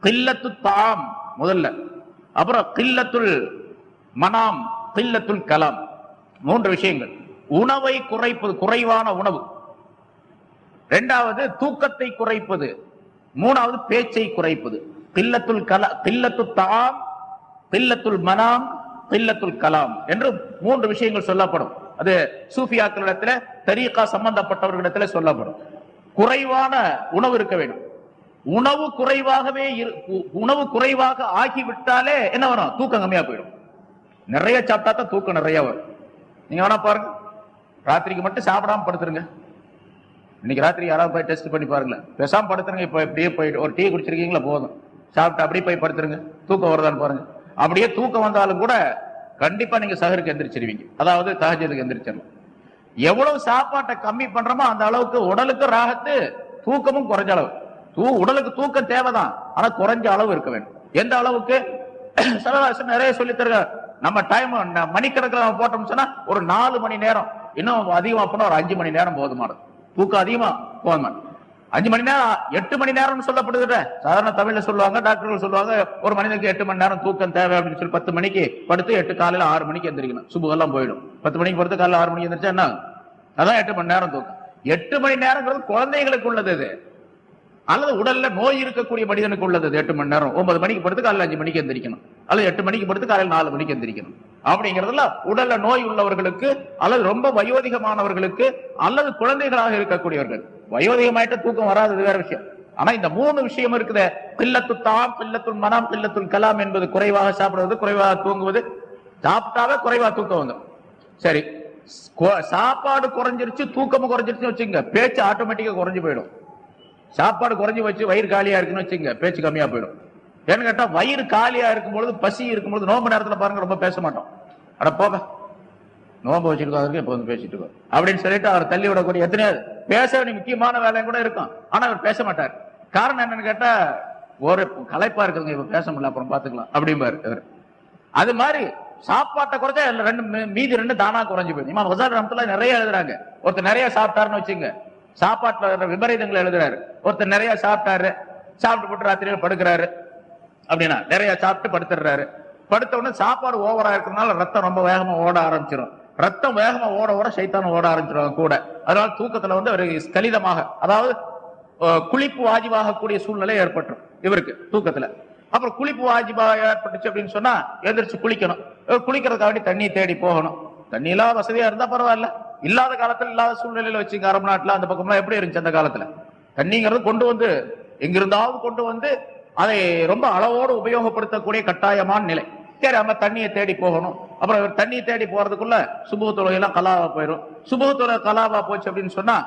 கில்லத்து தாம் முதல்ல. அப்புறம் கில்லத்துல் மனாம் கில்லத்துல் கலாம். மூன்று விஷயங்கள். உணவை குறைப்பது குறைவான உணவு. இரண்டாவது தூக்கத்தை குறைப்பது. மூணாவது பேச்சை குறைப்பது. தில்லத்துல் கலா தில்லத்து தாம் தில்லத்துல் மனாம் தில்லத்துல் கலாம் என்று மூன்று விஷயங்கள் சொல்லப்படும். அது சூஃபியாக்களிடத்துல தரீகா சம்பந்தப்பட்டவர்களிடத்துல சொல்லப்படும். குறைவான உணவு இருக்க வேண்டும். உணவு குறைவாகவே இரு- உ- உணவு குறைவாக ஆகிவிட்டாலே என்ன வரும்? தூக்கம் கம்மியா போயிடும். நிறைய சாப்பிட்டா தான் தூக்கம் நிறைய வரும். நீங்க வேணா பாருங்க. ராத்திரிக்கு மட்டும் சாப்பிடாம படுத்துருங்க. இன்னைக்கு ராத்திரி யாராவது போய் டெஸ்ட் பண்ணி பாருங்களேன். பெசாம படுத்துருங்க இப்போ இப்படியே போயிட்டு ஒரு டீ குடிச்சிருக்கீங்களா? போதும். சாப்பிட்டு அப்படியே போய் படுத்துருங்க. தூக்கம் வருதான்னு பாருங்க. அப்படியே தூக்கம் வந்தாலும் கூட கண்டிப்பா நீங்க சகருக்கு எந்திரிச்சிருவீங்க. அதாவது தஹஜதுக்கு எந்திரிச்சிடலாம் எவ்வளவு சாப்பாட்டை கம்மி பண்றோமோ அந்த அளவுக்கு உடலுக்கு ராகத்து தூக்கமும் குறைஞ்ச அளவு. தூ உடலுக்கு தூக்கம் தேவைதான். ஆனா குறைஞ்ச அளவு இருக்க வேண்டும். எந்த அளவுக்கு? சரவாசன் நிறைய சொல்லி தருங்க நம்ம டைம் மணிக்கணக்கில் நம்ம போட்டோம்னு சொன்னா ஒரு நாலு மணி நேரம். இன்னும் அதிகமா போனா ஒரு அஞ்சு மணி நேரம் போதுமானது. தூக்கம் அதிகமா போதுமானது அஞ்சு மணி நேரம் எட்டு மணி நேரம்னு சொல்லப்படுது சாதாரண தமிழ்ல சொல்லுவாங்க டாக்டர்கள் சொல்லுவாங்க ஒரு மனிதனுக்கு எட்டு மணி நேரம் தூக்கம் தேவை அப்படின்னு சொல்லி பத்து மணிக்கு படுத்து எட்டு காலையில ஆறு மணிக்கு எந்திரிக்கணும். சுபுகெல்லாம் போயிடும். பத்து மணிக்கு படுத்து காலையில ஆறு மணிக்கு எந்திரிச்சா என்ன? அதான் எட்டு மணி நேரம் தூக்கம். எட்டு மணி நேரங்கிறது குழந்தைகளுக்கு உள்ளது இது. அல்லது உடல்ல நோய் இருக்கக்கூடிய மனிதனுக்கு உள்ளது. எட்டு மணி நேரம். ஒன்பது மணிக்கு படுத்து காலையில் அஞ்சு மணிக்கு எந்திரிக்கணும். அல்லது எட்டு மணிக்கு படுத்து காலையில் நாலு மணிக்கு எந்திரிக்கணும். அப்படிங்கிறதுல உடல்ல நோய் உள்ளவர்களுக்கு அல்லது ரொம்ப வயோதிகமானவர்களுக்கு அல்லது குழந்தைகளாக இருக்கக்கூடியவர்கள். வயோதிகமாயிட்ட தூக்கம் வராது வேற விஷயம். ஆனா இந்த மூணு விஷயம் இருக்குது. பில்லத்து தாம் பில்லத்துல் மனம் பில்லத்துள் கலாம் என்பது குறைவாக சாப்பிடுவது குறைவாக தூங்குவது. சாப்பிட்டாவே குறைவா தூக்கம் வந்துடும் சரி. கொ- சாப்பாடு குறைஞ்சிருச்சு தூக்கமும் குறைஞ்சிருச்சுன்னு வச்சுங்க பேச்சு ஆட்டோமேட்டிக்கா குறைஞ்சு போயிடும். சாப்பாடு குறைஞ்சி வச்சு வயிறு காலியா இருக்குன்னு வச்சுங்க பேச்சு கம்மியா போயிடும். ஏன்னு கேட்டா வயிறு காலியா இருக்கும் பொழுது பசி இருக்கும் பொழுது நோம்பு நேரத்துல பாருங்க ரொம்ப பேச மாட்டோம். அட போக நோம்பு வச்சிருக்கோம் இப்ப வந்து பேசிட்டு இருக்கோம். அப்படின்னு சொல்லிட்டு அவர் தள்ளி விடக்கூடிய எத்தனையோ பேச வேண்டிய முக்கியமான வேலையும் கூட இருக்கும். ஆனா அவர் பேச மாட்டார். காரணம் என்னன்னு கேட்டா ஒரு கலைப்பா இருக்குதுங்க இப்ப பேச முடியல அப்புறம் பாத்துக்கலாம். அப்படிம்பாரு இவர். அது மாதிரி சாப்பாட்டை குறைச்சா ரெண்டு மீ- மீதி ரெண்டு தானா குறைஞ்சு போயிடும். இமாம் ஹசார் நிறைய எழுதுறாங்க. ஒருத்தர் நிறைய சாப்பிட்டாருன்னு வச்சுங்க சாப்பாட்டுல விபரீதங்களை எழுதுறாரு. ஒருத்தர் நிறைய சாப்பிட்டாரு. சாப்பிட்டு போட்டு ராத்திரியில படுக்கிறாரு. அப்படின்னா நிறைய சாப்பிட்டு படுத்துடுறாரு. படுத்த உடனே சாப்பாடு ஓவரா இருக்கிறதுனால ரத்தம் ரொம்ப வேகமா ஓட ஆரம்பிச்சிடும் ரத்தம் வேகமா ஓட ஓட சைத்தானம் ஓட ஆரம்பிச்சிடும் கூட. அதனால தூக்கத்துல வந்து ஒரு ஸ்கலிதமாக அதாவது குளிப்பு வாஜிவாகக்கூடிய சூழ்நிலை ஏற்பட்டுரும் இவருக்கு தூக்கத்துல. அப்புறம் குளிப்பு வாஜிபாக ஏற்பட்டுச்சு அப்படின்னு சொன்னா எந்திரிச்சு குளிக்கணும். குளிக்கிறதுக்காக வேண்டி தண்ணி தேடி போகணும். தண்ணி இல்லாத வசதியா இருந்தா பரவாயில்ல. இல்லாத காலத்துல இல்லாத சூழ்நிலையில வச்சுங்க அரபு நாட்டுல அந்த பக்கம்லாம் எப்படி இருந்துச்சு அந்த காலத்துல? தண்ணிங்கிறது கொண்டு வந்து எங்கிருந்தாவது கொண்டு வந்து அதை ரொம்ப அளவோடு உபயோகப்படுத்தக்கூடிய கட்டாயமான நிலை. சரி நம்ம தண்ணியை தேடி போகணும். அப்புறம் தண்ணியை தேடி போறதுக்குள்ள சுபுக தொழுகையெல்லாம் கலாவா போயிடும் சுபுக தொழுகை கலாவா போச்சு அப்படின்னு சொன்னா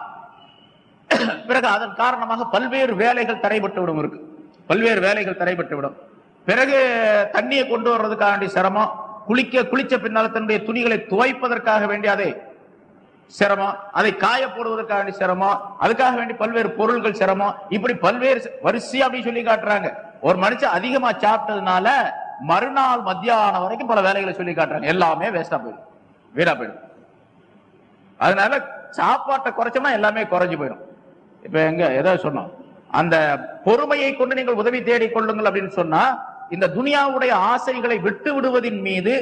பிறகு அதன் காரணமாக பல்வேறு வேலைகள் தடைபட்டு விடும் இருக்கு. பல்வேறு வேலைகள் தடைபட்டு விடும். பிறகு தண்ணியை கொண்டு வர்றதுக்காக வேண்டிய சிரமம் குளிக்க குளிச்ச பின்னால தன்னுடைய துணிகளை துவைப்பதற்காக வேண்டிய அதை சிரமம். அதை காய போடுவதற்காக சிரமம். அதுக்காக வேண்டி பல்வேறு பொருள்கள் சிரமம். இப்படி பல்வேறு சி- வரிசையா அப்படி சொல்லி காட்டுறாங்க. ஒரு மனுஷன் அதிகமா சாப்பிட்டதுனால மறுநாள் மத்தியானம் வரைக்கும் பல வேலைகளை சொல்லி காட்டுறாங்க. எல்லாமே வேஸ்டா போயிடும். வீணா போயிடும். அதனால சாப்பாட்டை குறைச்சோம்னா எல்லாமே குறைஞ்சு போயிடும். இப்ப எங்க ஏதோ சொன்னோம். அந்த பொறுமையை கொண்டு நீங்கள் உதவி தேடிக் கொள்ளுங்கள் அப்படின்னு சொன்னா இந்த துனியாவுடைய ஆசைகளை விட்டு விடுவதின் மீது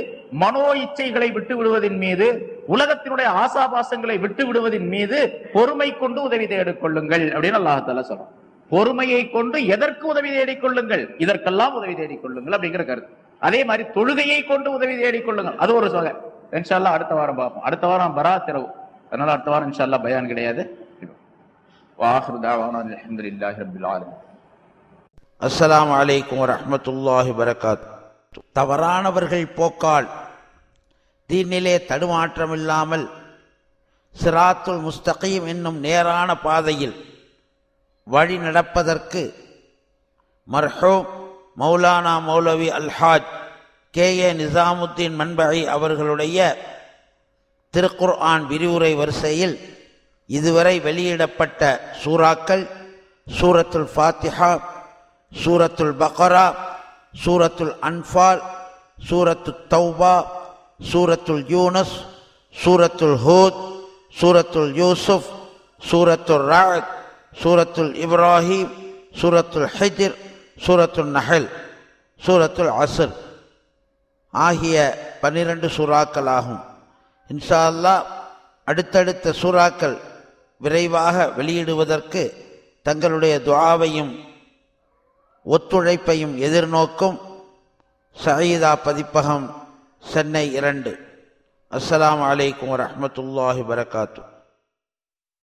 மனோ இச்சைகளை விட்டு விடுவதின் மீது உலகத்தினுடைய ஆசாபாசங்களை விட்டு விடுவதின் மீது பொறுமை கொண்டு உதவி தேடிக்கொள்ளுங்கள் அப்படின்னு அல்லாஹால சொல்றோம் பொறுமையை கொண்டு எதற்கு உதவி தேடிக்கொள்ளுங்கள் இதற்கெல்லாம் உதவி தேடிக்கொள்ளுங்கள் அப்படிங்கிற கருத்து. அதே மாதிரி தொழுகையை கொண்டு உதவி தேடிக்கொள்ளுங்கள் அது ஒரு சொகை. இன்ஷால்லா அடுத்த வாரம் பார்ப்போம். அடுத்த வாரம் பரா திறவு. அதனால அடுத்த வாரம் இன்ஷால்லா பயான் கிடையாது. வாஹர் தாவானா அல்ஹம்துலில்லாஹி ரப்பில் அஸ்லாம் அலைக்கும் ரஹமத்துல்லாஹி வரகாத் தவறானவர்கள் போக்கால் தீனிலே தடுமாற்றம் இல்லாமல் சிராத்துல் முஸ்தகீம் என்னும் நேரான பாதையில் வழி நடப்பதற்கு மர்ஹூம் மௌலானா மௌலவி அல்ஹாஜ் கே. ஏ. நிசாமுத்தீன் மண்பகை அவர்களுடைய திருக்குர் ஆன் விரிவுரை வரிசையில் இதுவரை வெளியிடப்பட்ட சூறாக்கள் சூரத்துல் ஃபாத்திஹா சூரத்துல் பக்ரா சூரத்துல் அன்ஃபால் சூரத்து தௌபா சூரத்துல் யூனஸ் சூரத்துல் ஹூத் சூரத்துல் யூசுப் சூரத்துல் ராத் சூரத்துல் இப்ராஹிம் சூரத்துல் ஹிஜ்ர் சூரத்துல் நஹல் சூரத்துல் அசர் ஆகிய பன்னிரண்டு சூறாக்கள் ஆகும் இன்ஷா அல்லாஹ் அடுத்தடுத்த சூறாக்கள் விரைவாக வெளியிடுவதற்கு தங்களுடைய துவாவையும் ஒத்துழைப்பையும் எதிர்நோக்கும் சயீதா பதிப்பகம் சென்னை இரண்டு. அஸ்லாம் வலைக்கம் வரமத்துல்லாஹி வரகாத்து